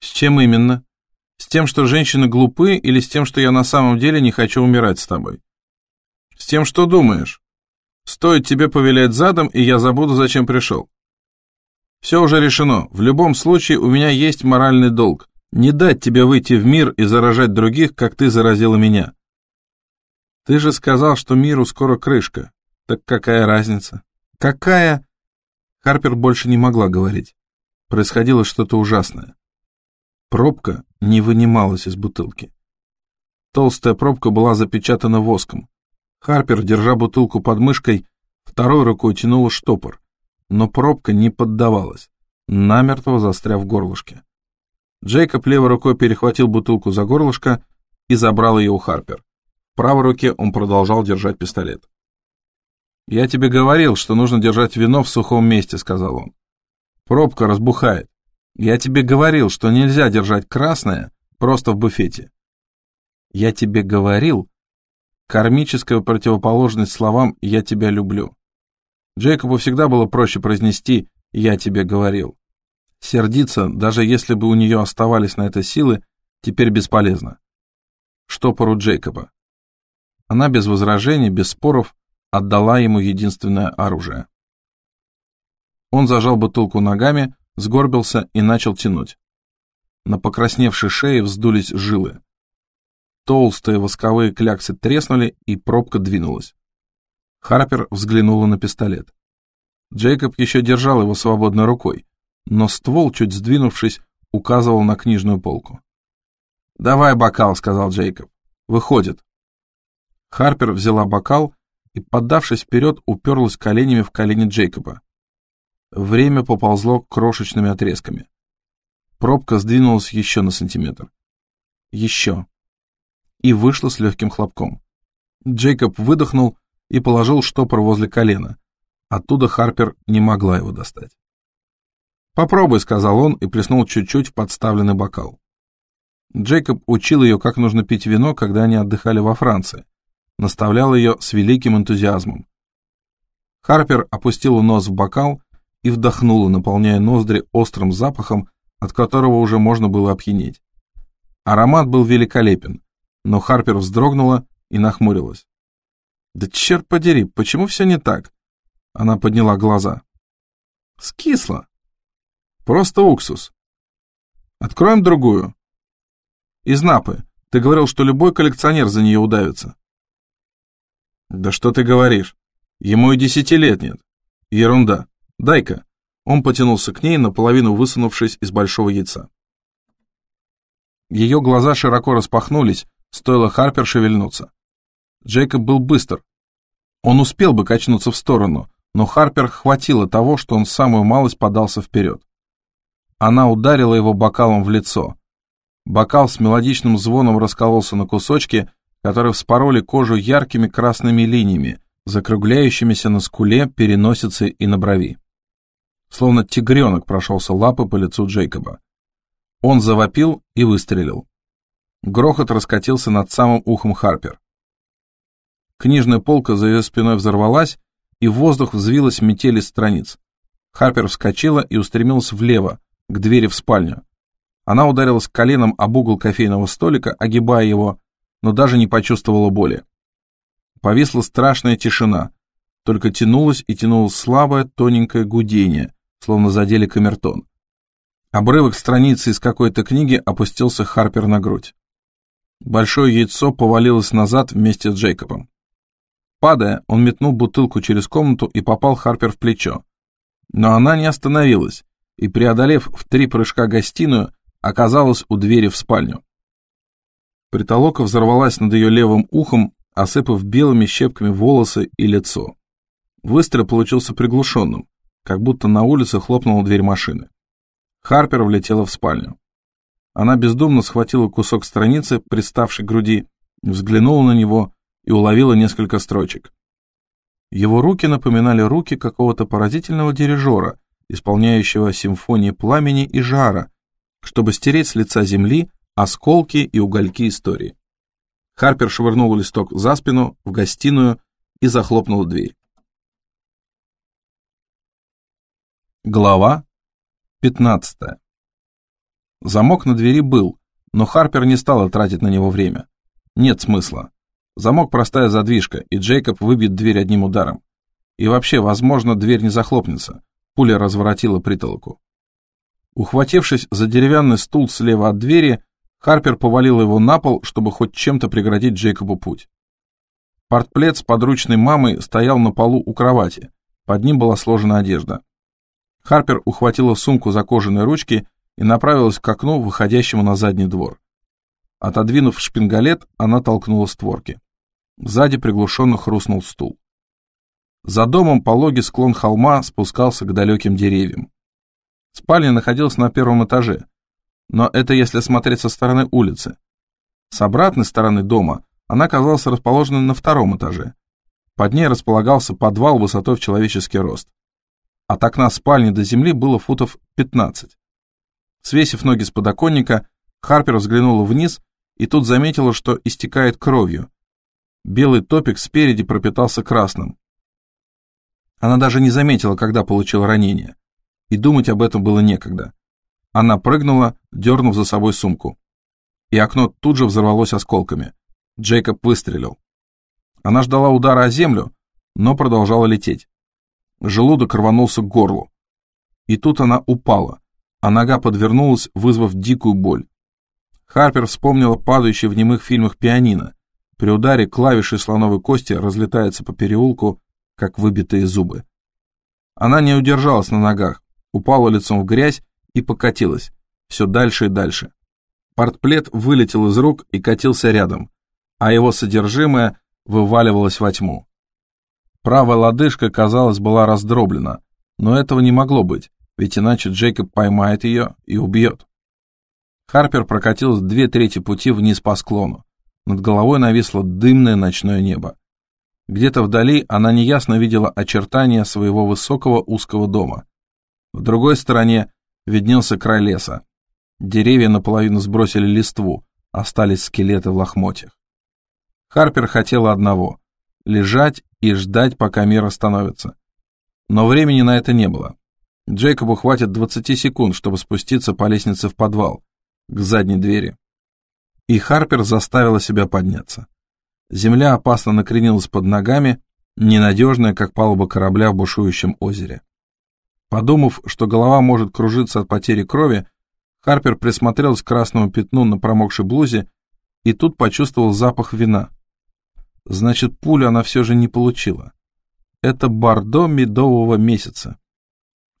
«С чем именно? С тем, что женщины глупы, или с тем, что я на самом деле не хочу умирать с тобой?» «С тем, что думаешь. Стоит тебе повилять задом, и я забуду, зачем пришел. Все уже решено. В любом случае у меня есть моральный долг. Не дать тебе выйти в мир и заражать других, как ты заразила меня. Ты же сказал, что миру скоро крышка. Так какая разница? Какая? Харпер больше не могла говорить. Происходило что-то ужасное. Пробка не вынималась из бутылки. Толстая пробка была запечатана воском. Харпер, держа бутылку под мышкой, второй рукой тянула штопор, но пробка не поддавалась, намертво застряв в горлышке. Джейкоб левой рукой перехватил бутылку за горлышко и забрал ее у Харпер. В правой руке он продолжал держать пистолет. «Я тебе говорил, что нужно держать вино в сухом месте», — сказал он. «Пробка разбухает. Я тебе говорил, что нельзя держать красное просто в буфете». «Я тебе говорил», Кармическая противоположность словам «я тебя люблю». Джейкобу всегда было проще произнести «я тебе говорил». Сердиться, даже если бы у нее оставались на это силы, теперь бесполезно. Штопору Джейкоба. Она без возражений, без споров отдала ему единственное оружие. Он зажал бутылку ногами, сгорбился и начал тянуть. На покрасневшей шее вздулись жилы. Толстые восковые кляксы треснули, и пробка двинулась. Харпер взглянула на пистолет. Джейкоб еще держал его свободной рукой, но ствол, чуть сдвинувшись, указывал на книжную полку. «Давай бокал», — сказал Джейкоб. «Выходит». Харпер взяла бокал и, поддавшись вперед, уперлась коленями в колени Джейкоба. Время поползло крошечными отрезками. Пробка сдвинулась еще на сантиметр. Еще и вышла с легким хлопком. Джейкоб выдохнул и положил штопор возле колена. Оттуда Харпер не могла его достать. «Попробуй», — сказал он и плеснул чуть-чуть в подставленный бокал. Джейкоб учил ее, как нужно пить вино, когда они отдыхали во Франции. Наставлял ее с великим энтузиазмом. Харпер опустила нос в бокал и вдохнула, наполняя ноздри острым запахом, от которого уже можно было опьянеть. Аромат был великолепен, но Харпер вздрогнула и нахмурилась. «Да черт подери, почему все не так?» Она подняла глаза. «Скисло. Просто уксус. Откроем другую. Из Напы. Ты говорил, что любой коллекционер за нее удавится». «Да что ты говоришь? Ему и десяти лет нет. Ерунда. Дай-ка». Он потянулся к ней, наполовину высунувшись из большого яйца. Ее глаза широко распахнулись, Стоило Харпер шевельнуться. Джейкоб был быстр. Он успел бы качнуться в сторону, но Харпер хватило того, что он самую малость подался вперед. Она ударила его бокалом в лицо. Бокал с мелодичным звоном раскололся на кусочки, которые вспороли кожу яркими красными линиями, закругляющимися на скуле, переносице и на брови. словно тигренок прошелся лапы по лицу Джейкоба. Он завопил и выстрелил. Грохот раскатился над самым ухом Харпер. Книжная полка за ее спиной взорвалась, и в воздух взвилась метель из страниц. Харпер вскочила и устремилась влево, к двери в спальню. Она ударилась коленом об угол кофейного столика, огибая его, но даже не почувствовала боли. Повисла страшная тишина, только тянулось и тянулось слабое тоненькое гудение, словно задели камертон. Обрывок страницы из какой-то книги опустился Харпер на грудь. Большое яйцо повалилось назад вместе с Джейкобом. Падая, он метнул бутылку через комнату и попал Харпер в плечо. Но она не остановилась и, преодолев в три прыжка гостиную, оказалась у двери в спальню. Притолока взорвалась над ее левым ухом, осыпав белыми щепками волосы и лицо. Выстрел получился приглушенным, как будто на улице хлопнула дверь машины. Харпер влетела в спальню. Она бездумно схватила кусок страницы, приставшей к груди, взглянула на него и уловила несколько строчек. Его руки напоминали руки какого-то поразительного дирижера, исполняющего симфонии пламени и жара, чтобы стереть с лица земли осколки и угольки истории. Харпер швырнул листок за спину, в гостиную и захлопнул дверь. Глава 15. Замок на двери был, но Харпер не стала тратить на него время. Нет смысла. Замок простая задвижка, и Джейкоб выбьет дверь одним ударом. И вообще, возможно, дверь не захлопнется. Пуля разворотила притолоку. Ухватившись за деревянный стул слева от двери, Харпер повалил его на пол, чтобы хоть чем-то преградить Джейкобу путь. Портплет с подручной мамой стоял на полу у кровати. Под ним была сложена одежда. Харпер ухватила сумку за кожаные ручки и направилась к окну, выходящему на задний двор. Отодвинув шпингалет, она толкнула створки. Сзади приглушенно хрустнул стул. За домом пологий склон холма спускался к далеким деревьям. Спальня находилась на первом этаже, но это если смотреть со стороны улицы. С обратной стороны дома она казалась расположенной на втором этаже. Под ней располагался подвал высотой в человеческий рост. От окна спальни до земли было футов 15. Свесив ноги с подоконника, Харпер взглянула вниз и тут заметила, что истекает кровью. Белый топик спереди пропитался красным. Она даже не заметила, когда получила ранение. И думать об этом было некогда. Она прыгнула, дернув за собой сумку. И окно тут же взорвалось осколками. Джейкоб выстрелил. Она ждала удара о землю, но продолжала лететь. Желудок рванулся к горлу. И тут она упала, а нога подвернулась, вызвав дикую боль. Харпер вспомнила падающий в немых фильмах пианино. При ударе клавиши слоновой кости разлетаются по переулку, как выбитые зубы. Она не удержалась на ногах, упала лицом в грязь и покатилась, все дальше и дальше. Портплет вылетел из рук и катился рядом, а его содержимое вываливалось во тьму. Правая лодыжка, казалось, была раздроблена, но этого не могло быть, ведь иначе Джейкоб поймает ее и убьет. Харпер прокатилась две трети пути вниз по склону. Над головой нависло дымное ночное небо. Где-то вдали она неясно видела очертания своего высокого узкого дома. В другой стороне виднелся край леса. Деревья наполовину сбросили листву, остались скелеты в лохмотьях. Харпер хотела одного — лежать и ждать, пока мир остановится. Но времени на это не было. Джейкобу хватит 20 секунд, чтобы спуститься по лестнице в подвал, к задней двери. И Харпер заставила себя подняться. Земля опасно накренилась под ногами, ненадежная, как палуба корабля в бушующем озере. Подумав, что голова может кружиться от потери крови, Харпер присмотрелся к красному пятну на промокшей блузе и тут почувствовал запах вина. Значит, пулю она все же не получила. Это бордо медового месяца.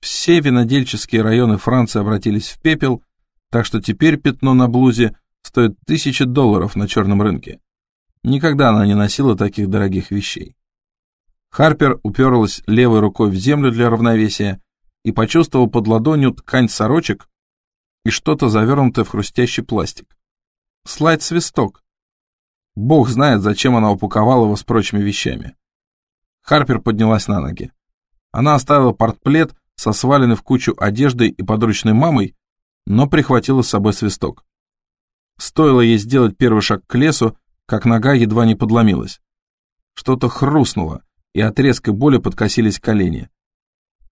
Все винодельческие районы Франции обратились в пепел, так что теперь пятно на блузе стоит тысячи долларов на черном рынке. Никогда она не носила таких дорогих вещей. Харпер уперлась левой рукой в землю для равновесия и почувствовал под ладонью ткань сорочек и что-то завернутое в хрустящий пластик. Слайд-свисток. Бог знает, зачем она упаковала его с прочими вещами. Харпер поднялась на ноги. Она оставила портплет, со сваленной в кучу одеждой и подручной мамой, но прихватила с собой свисток. Стоило ей сделать первый шаг к лесу, как нога едва не подломилась. Что-то хрустнуло, и от резкой боли подкосились колени.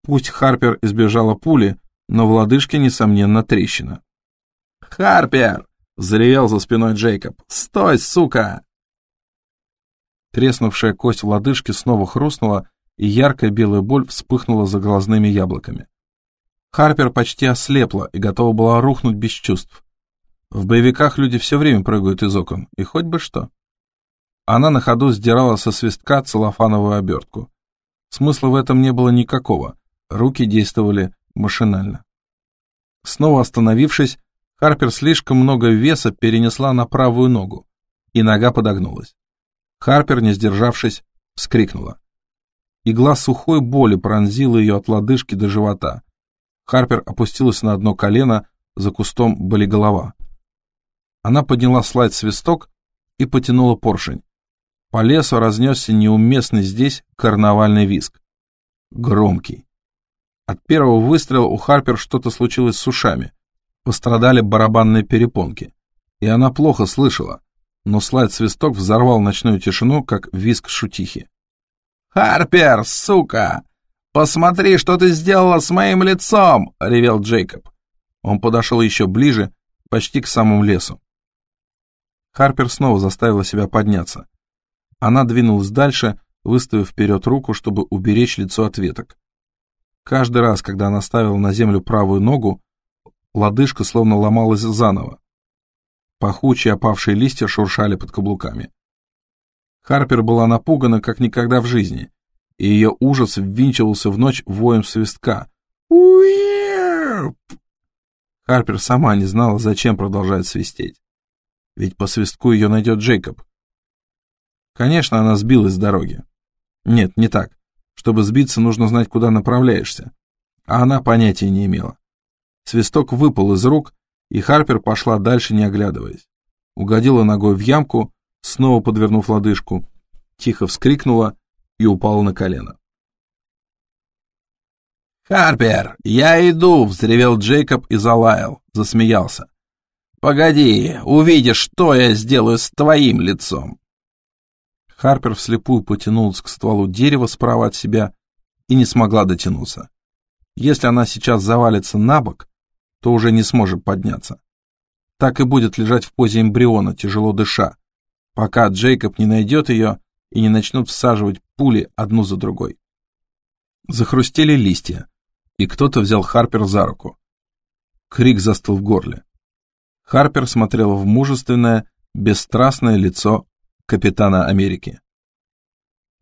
Пусть Харпер избежала пули, но в лодыжке, несомненно, трещина. «Харпер!» — заревел за спиной Джейкоб. «Стой, сука!» Треснувшая кость в лодыжке снова хрустнула, и яркая белая боль вспыхнула за глазными яблоками. Харпер почти ослепла и готова была рухнуть без чувств. В боевиках люди все время прыгают из окон, и хоть бы что. Она на ходу сдирала со свистка целлофановую обертку. Смысла в этом не было никакого, руки действовали машинально. Снова остановившись, Харпер слишком много веса перенесла на правую ногу, и нога подогнулась. Харпер, не сдержавшись, вскрикнула. Игла сухой боли пронзила ее от лодыжки до живота. Харпер опустилась на одно колено, за кустом были голова. Она подняла слайд-свисток и потянула поршень. По лесу разнесся неуместный здесь карнавальный виск. Громкий. От первого выстрела у Харпер что-то случилось с ушами. Пострадали барабанные перепонки. И она плохо слышала, но слайд-свисток взорвал ночную тишину, как виск шутихи. «Харпер, сука! Посмотри, что ты сделала с моим лицом!» — ревел Джейкоб. Он подошел еще ближе, почти к самому лесу. Харпер снова заставила себя подняться. Она двинулась дальше, выставив вперед руку, чтобы уберечь лицо от веток. Каждый раз, когда она ставила на землю правую ногу, лодыжка словно ломалась заново. Пахучие опавшие листья шуршали под каблуками. Харпер была напугана, как никогда в жизни, и ее ужас ввинчивался в ночь воем свистка. Уип! Харпер сама не знала, зачем продолжает свистеть. Ведь по свистку ее найдет Джейкоб. Конечно, она сбилась с дороги. Нет, не так. Чтобы сбиться, нужно знать, куда направляешься. А она понятия не имела. Свисток выпал из рук, и Харпер пошла дальше, не оглядываясь. Угодила ногой в ямку, снова подвернув лодыжку, тихо вскрикнула и упала на колено. «Харпер, я иду!» — взревел Джейкоб и залаял, засмеялся. «Погоди, увидишь, что я сделаю с твоим лицом!» Харпер вслепую потянулась к стволу дерева справа от себя и не смогла дотянуться. Если она сейчас завалится на бок, то уже не сможет подняться. Так и будет лежать в позе эмбриона, тяжело дыша, пока Джейкоб не найдет ее и не начнут всаживать пули одну за другой. Захрустели листья, и кто-то взял Харпер за руку. Крик застыл в горле. Харпер смотрела в мужественное, бесстрастное лицо капитана Америки.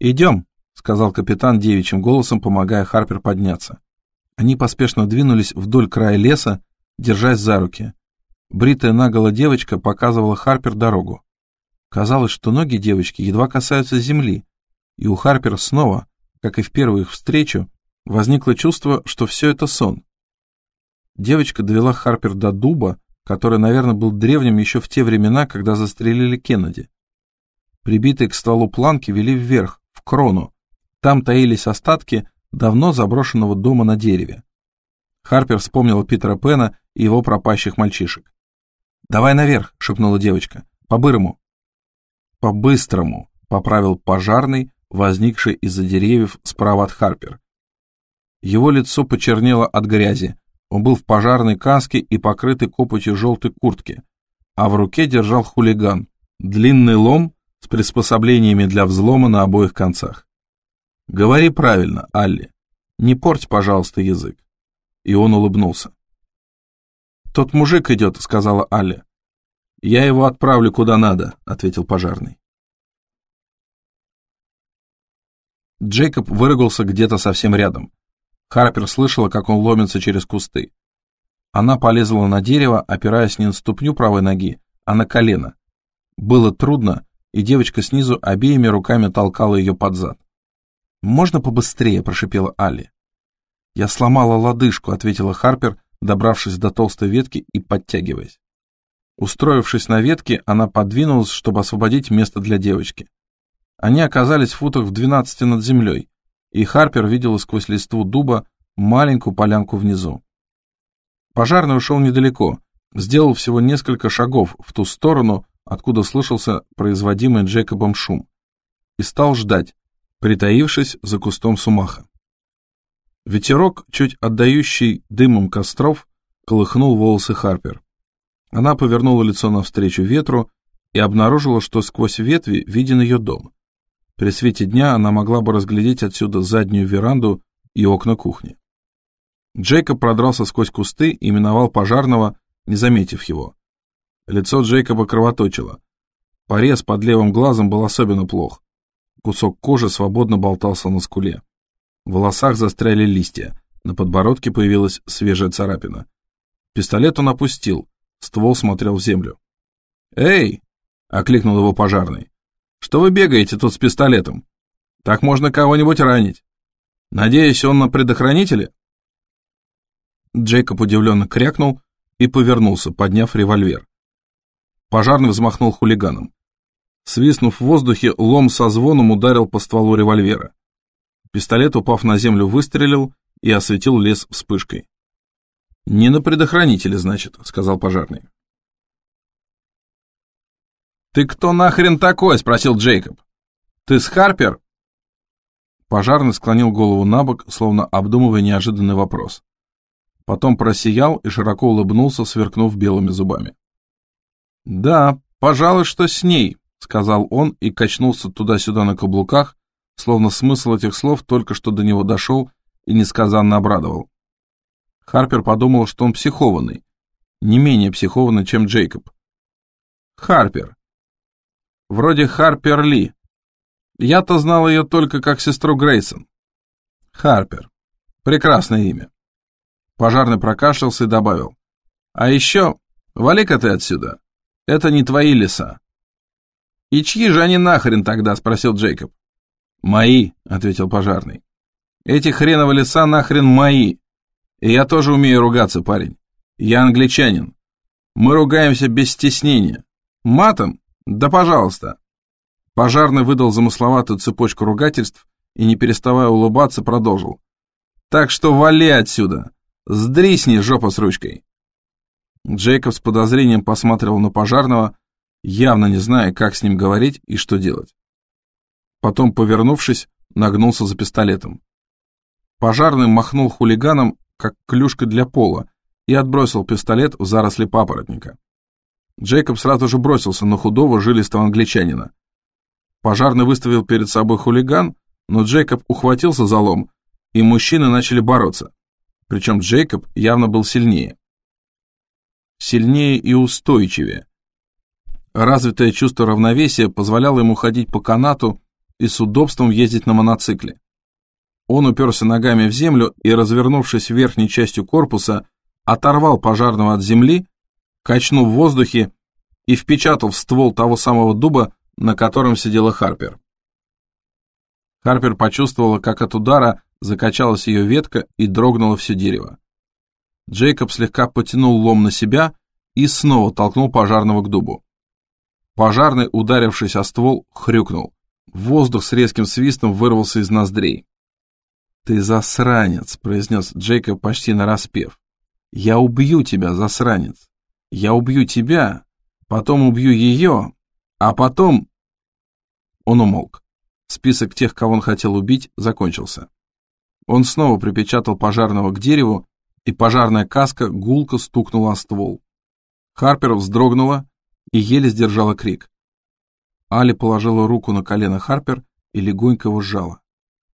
«Идем», — сказал капитан девичьим голосом, помогая Харпер подняться. Они поспешно двинулись вдоль края леса, держась за руки. Бритая наголо девочка показывала Харпер дорогу. Казалось, что ноги девочки едва касаются земли, и у Харпер снова, как и в первую их встречу, возникло чувство, что все это сон. Девочка довела Харпер до дуба, который, наверное, был древним еще в те времена, когда застрелили Кеннеди. Прибитые к стволу планки вели вверх, в крону. Там таились остатки давно заброшенного дома на дереве. Харпер вспомнила Питера Пена и его пропащих мальчишек. «Давай наверх», — шепнула девочка, — «по-бырому». «По-быстрому», — поправил пожарный, возникший из-за деревьев справа от Харпер. Его лицо почернело от грязи. Он был в пожарной каске и покрытой копотью желтой куртки, а в руке держал хулиган, длинный лом с приспособлениями для взлома на обоих концах. «Говори правильно, Алли. Не порть, пожалуйста, язык». И он улыбнулся. «Тот мужик идет», — сказала Алли. «Я его отправлю куда надо», — ответил пожарный. Джейкоб выругался где-то совсем рядом. Харпер слышала, как он ломится через кусты. Она полезла на дерево, опираясь не на ступню правой ноги, а на колено. Было трудно, и девочка снизу обеими руками толкала ее под зад. «Можно побыстрее?» – прошипела Алли. «Я сломала лодыжку», – ответила Харпер, добравшись до толстой ветки и подтягиваясь. Устроившись на ветке, она подвинулась, чтобы освободить место для девочки. Они оказались в футах в двенадцати над землей, и Харпер видела сквозь листву дуба маленькую полянку внизу. Пожарный ушел недалеко, сделал всего несколько шагов в ту сторону, откуда слышался производимый Джейкобом шум, и стал ждать, притаившись за кустом сумаха. Ветерок, чуть отдающий дымом костров, колыхнул волосы Харпер. Она повернула лицо навстречу ветру и обнаружила, что сквозь ветви виден ее дом. При свете дня она могла бы разглядеть отсюда заднюю веранду и окна кухни. Джейкоб продрался сквозь кусты и миновал пожарного, не заметив его. Лицо Джейкоба кровоточило. Порез под левым глазом был особенно плох. Кусок кожи свободно болтался на скуле. В волосах застряли листья, на подбородке появилась свежая царапина. Пистолет он опустил, ствол смотрел в землю. «Эй!» — окликнул его пожарный. «Что вы бегаете тут с пистолетом? Так можно кого-нибудь ранить. Надеюсь, он на предохранителе?» Джейкоб удивленно крякнул и повернулся, подняв револьвер. Пожарный взмахнул хулиганом. Свистнув в воздухе, лом со звоном ударил по стволу револьвера. Пистолет, упав на землю, выстрелил и осветил лес вспышкой. «Не на предохранителе, значит», — сказал пожарный. «Ты кто нахрен такой?» — спросил Джейкоб. «Ты с Харпер?» Пожарный склонил голову на бок, словно обдумывая неожиданный вопрос. Потом просиял и широко улыбнулся, сверкнув белыми зубами. «Да, пожалуй, что с ней», — сказал он и качнулся туда-сюда на каблуках, словно смысл этих слов только что до него дошел и несказанно обрадовал. Харпер подумал, что он психованный, не менее психованный, чем Джейкоб. Харпер. Вроде Харпер Ли. Я-то знал ее только как сестру Грейсон. Харпер. Прекрасное имя. Пожарный прокашлялся и добавил. А еще, вали-ка ты отсюда. Это не твои леса. И чьи же они нахрен тогда, спросил Джейкоб. «Мои», — ответил пожарный. «Эти хреновы леса нахрен мои. И я тоже умею ругаться, парень. Я англичанин. Мы ругаемся без стеснения. Матом? Да пожалуйста». Пожарный выдал замысловатую цепочку ругательств и, не переставая улыбаться, продолжил. «Так что вали отсюда! Сдрисни, жопа с ручкой!» Джейкоб с подозрением посматривал на пожарного, явно не зная, как с ним говорить и что делать. Потом, повернувшись, нагнулся за пистолетом. Пожарный махнул хулиганом, как клюшка для пола, и отбросил пистолет в заросли папоротника. Джейкоб сразу же бросился на худого, жилистого англичанина. Пожарный выставил перед собой хулиган, но Джейкоб ухватился за лом, и мужчины начали бороться. Причем Джейкоб явно был сильнее. Сильнее и устойчивее. Развитое чувство равновесия позволяло ему ходить по канату и с удобством ездить на моноцикле. Он уперся ногами в землю и, развернувшись верхней частью корпуса, оторвал пожарного от земли, качнул в воздухе и впечатал в ствол того самого дуба, на котором сидела Харпер. Харпер почувствовала, как от удара закачалась ее ветка и дрогнуло все дерево. Джейкоб слегка потянул лом на себя и снова толкнул пожарного к дубу. Пожарный, ударившись о ствол, хрюкнул. Воздух с резким свистом вырвался из ноздрей. «Ты засранец», — произнес Джейкоб почти нараспев. «Я убью тебя, засранец. Я убью тебя, потом убью ее, а потом...» Он умолк. Список тех, кого он хотел убить, закончился. Он снова припечатал пожарного к дереву, и пожарная каска гулко стукнула о ствол. Харпер вздрогнула и еле сдержала крик. Али положила руку на колено Харпер и легонько его сжала.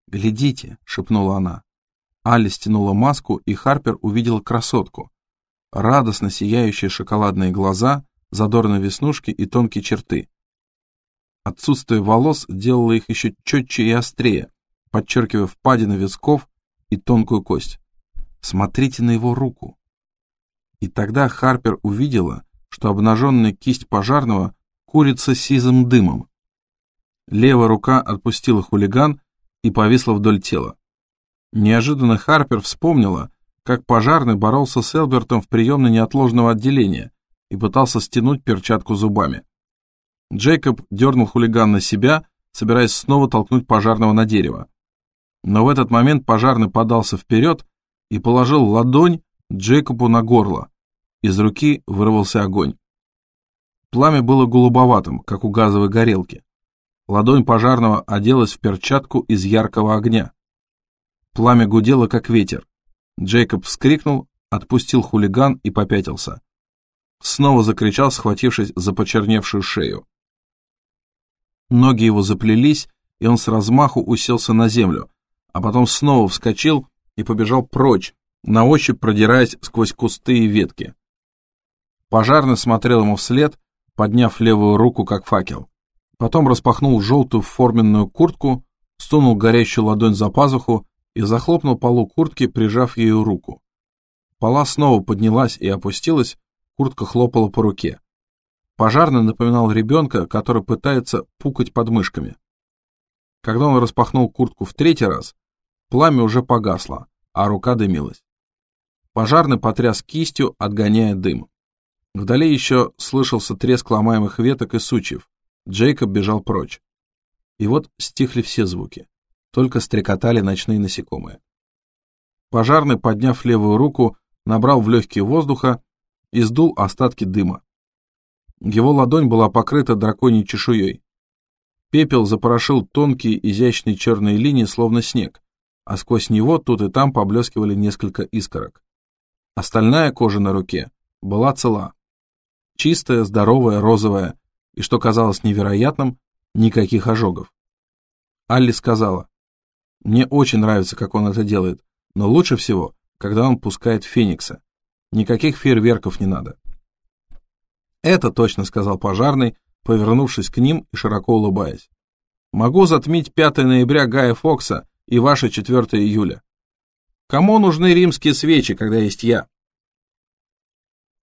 «Глядите», — шепнула она. Али стянула маску, и Харпер увидела красотку. Радостно сияющие шоколадные глаза, задорные веснушки и тонкие черты. Отсутствие волос делало их еще четче и острее, подчеркивая впадины висков и тонкую кость. Смотрите на его руку. И тогда Харпер увидела, что обнаженная кисть пожарного курица сизым дымом. Левая рука отпустила хулиган и повисла вдоль тела. Неожиданно Харпер вспомнила, как пожарный боролся с Элбертом в приемной неотложного отделения и пытался стянуть перчатку зубами. Джейкоб дернул хулиган на себя, собираясь снова толкнуть пожарного на дерево. Но в этот момент пожарный подался вперед и положил ладонь Джейкобу на горло. Из руки вырвался огонь. Пламя было голубоватым, как у газовой горелки. Ладонь пожарного оделась в перчатку из яркого огня. Пламя гудело, как ветер. Джейкоб вскрикнул, отпустил хулиган и попятился. Снова закричал, схватившись за почерневшую шею. Ноги его заплелись, и он с размаху уселся на землю, а потом снова вскочил и побежал прочь, на ощупь продираясь сквозь кусты и ветки. Пожарный смотрел ему вслед, подняв левую руку, как факел. Потом распахнул желтую форменную куртку, сунул горящую ладонь за пазуху и захлопнул полу куртки, прижав ею руку. Пола снова поднялась и опустилась, куртка хлопала по руке. Пожарный напоминал ребенка, который пытается пукать подмышками. Когда он распахнул куртку в третий раз, пламя уже погасло, а рука дымилась. Пожарный потряс кистью, отгоняя дым. Вдали еще слышался треск ломаемых веток и сучьев. Джейкоб бежал прочь. И вот стихли все звуки. Только стрекотали ночные насекомые. Пожарный, подняв левую руку, набрал в легкие воздуха и сдул остатки дыма. Его ладонь была покрыта драконьей чешуей. Пепел запорошил тонкие изящные черные линии, словно снег, а сквозь него тут и там поблескивали несколько искорок. Остальная кожа на руке была цела. Чистая, здоровая, розовая, и, что казалось невероятным, никаких ожогов. Алли сказала, «Мне очень нравится, как он это делает, но лучше всего, когда он пускает феникса. Никаких фейерверков не надо». «Это точно», — сказал пожарный, повернувшись к ним и широко улыбаясь. «Могу затмить 5 ноября Гая Фокса и ваше 4 июля. Кому нужны римские свечи, когда есть я?»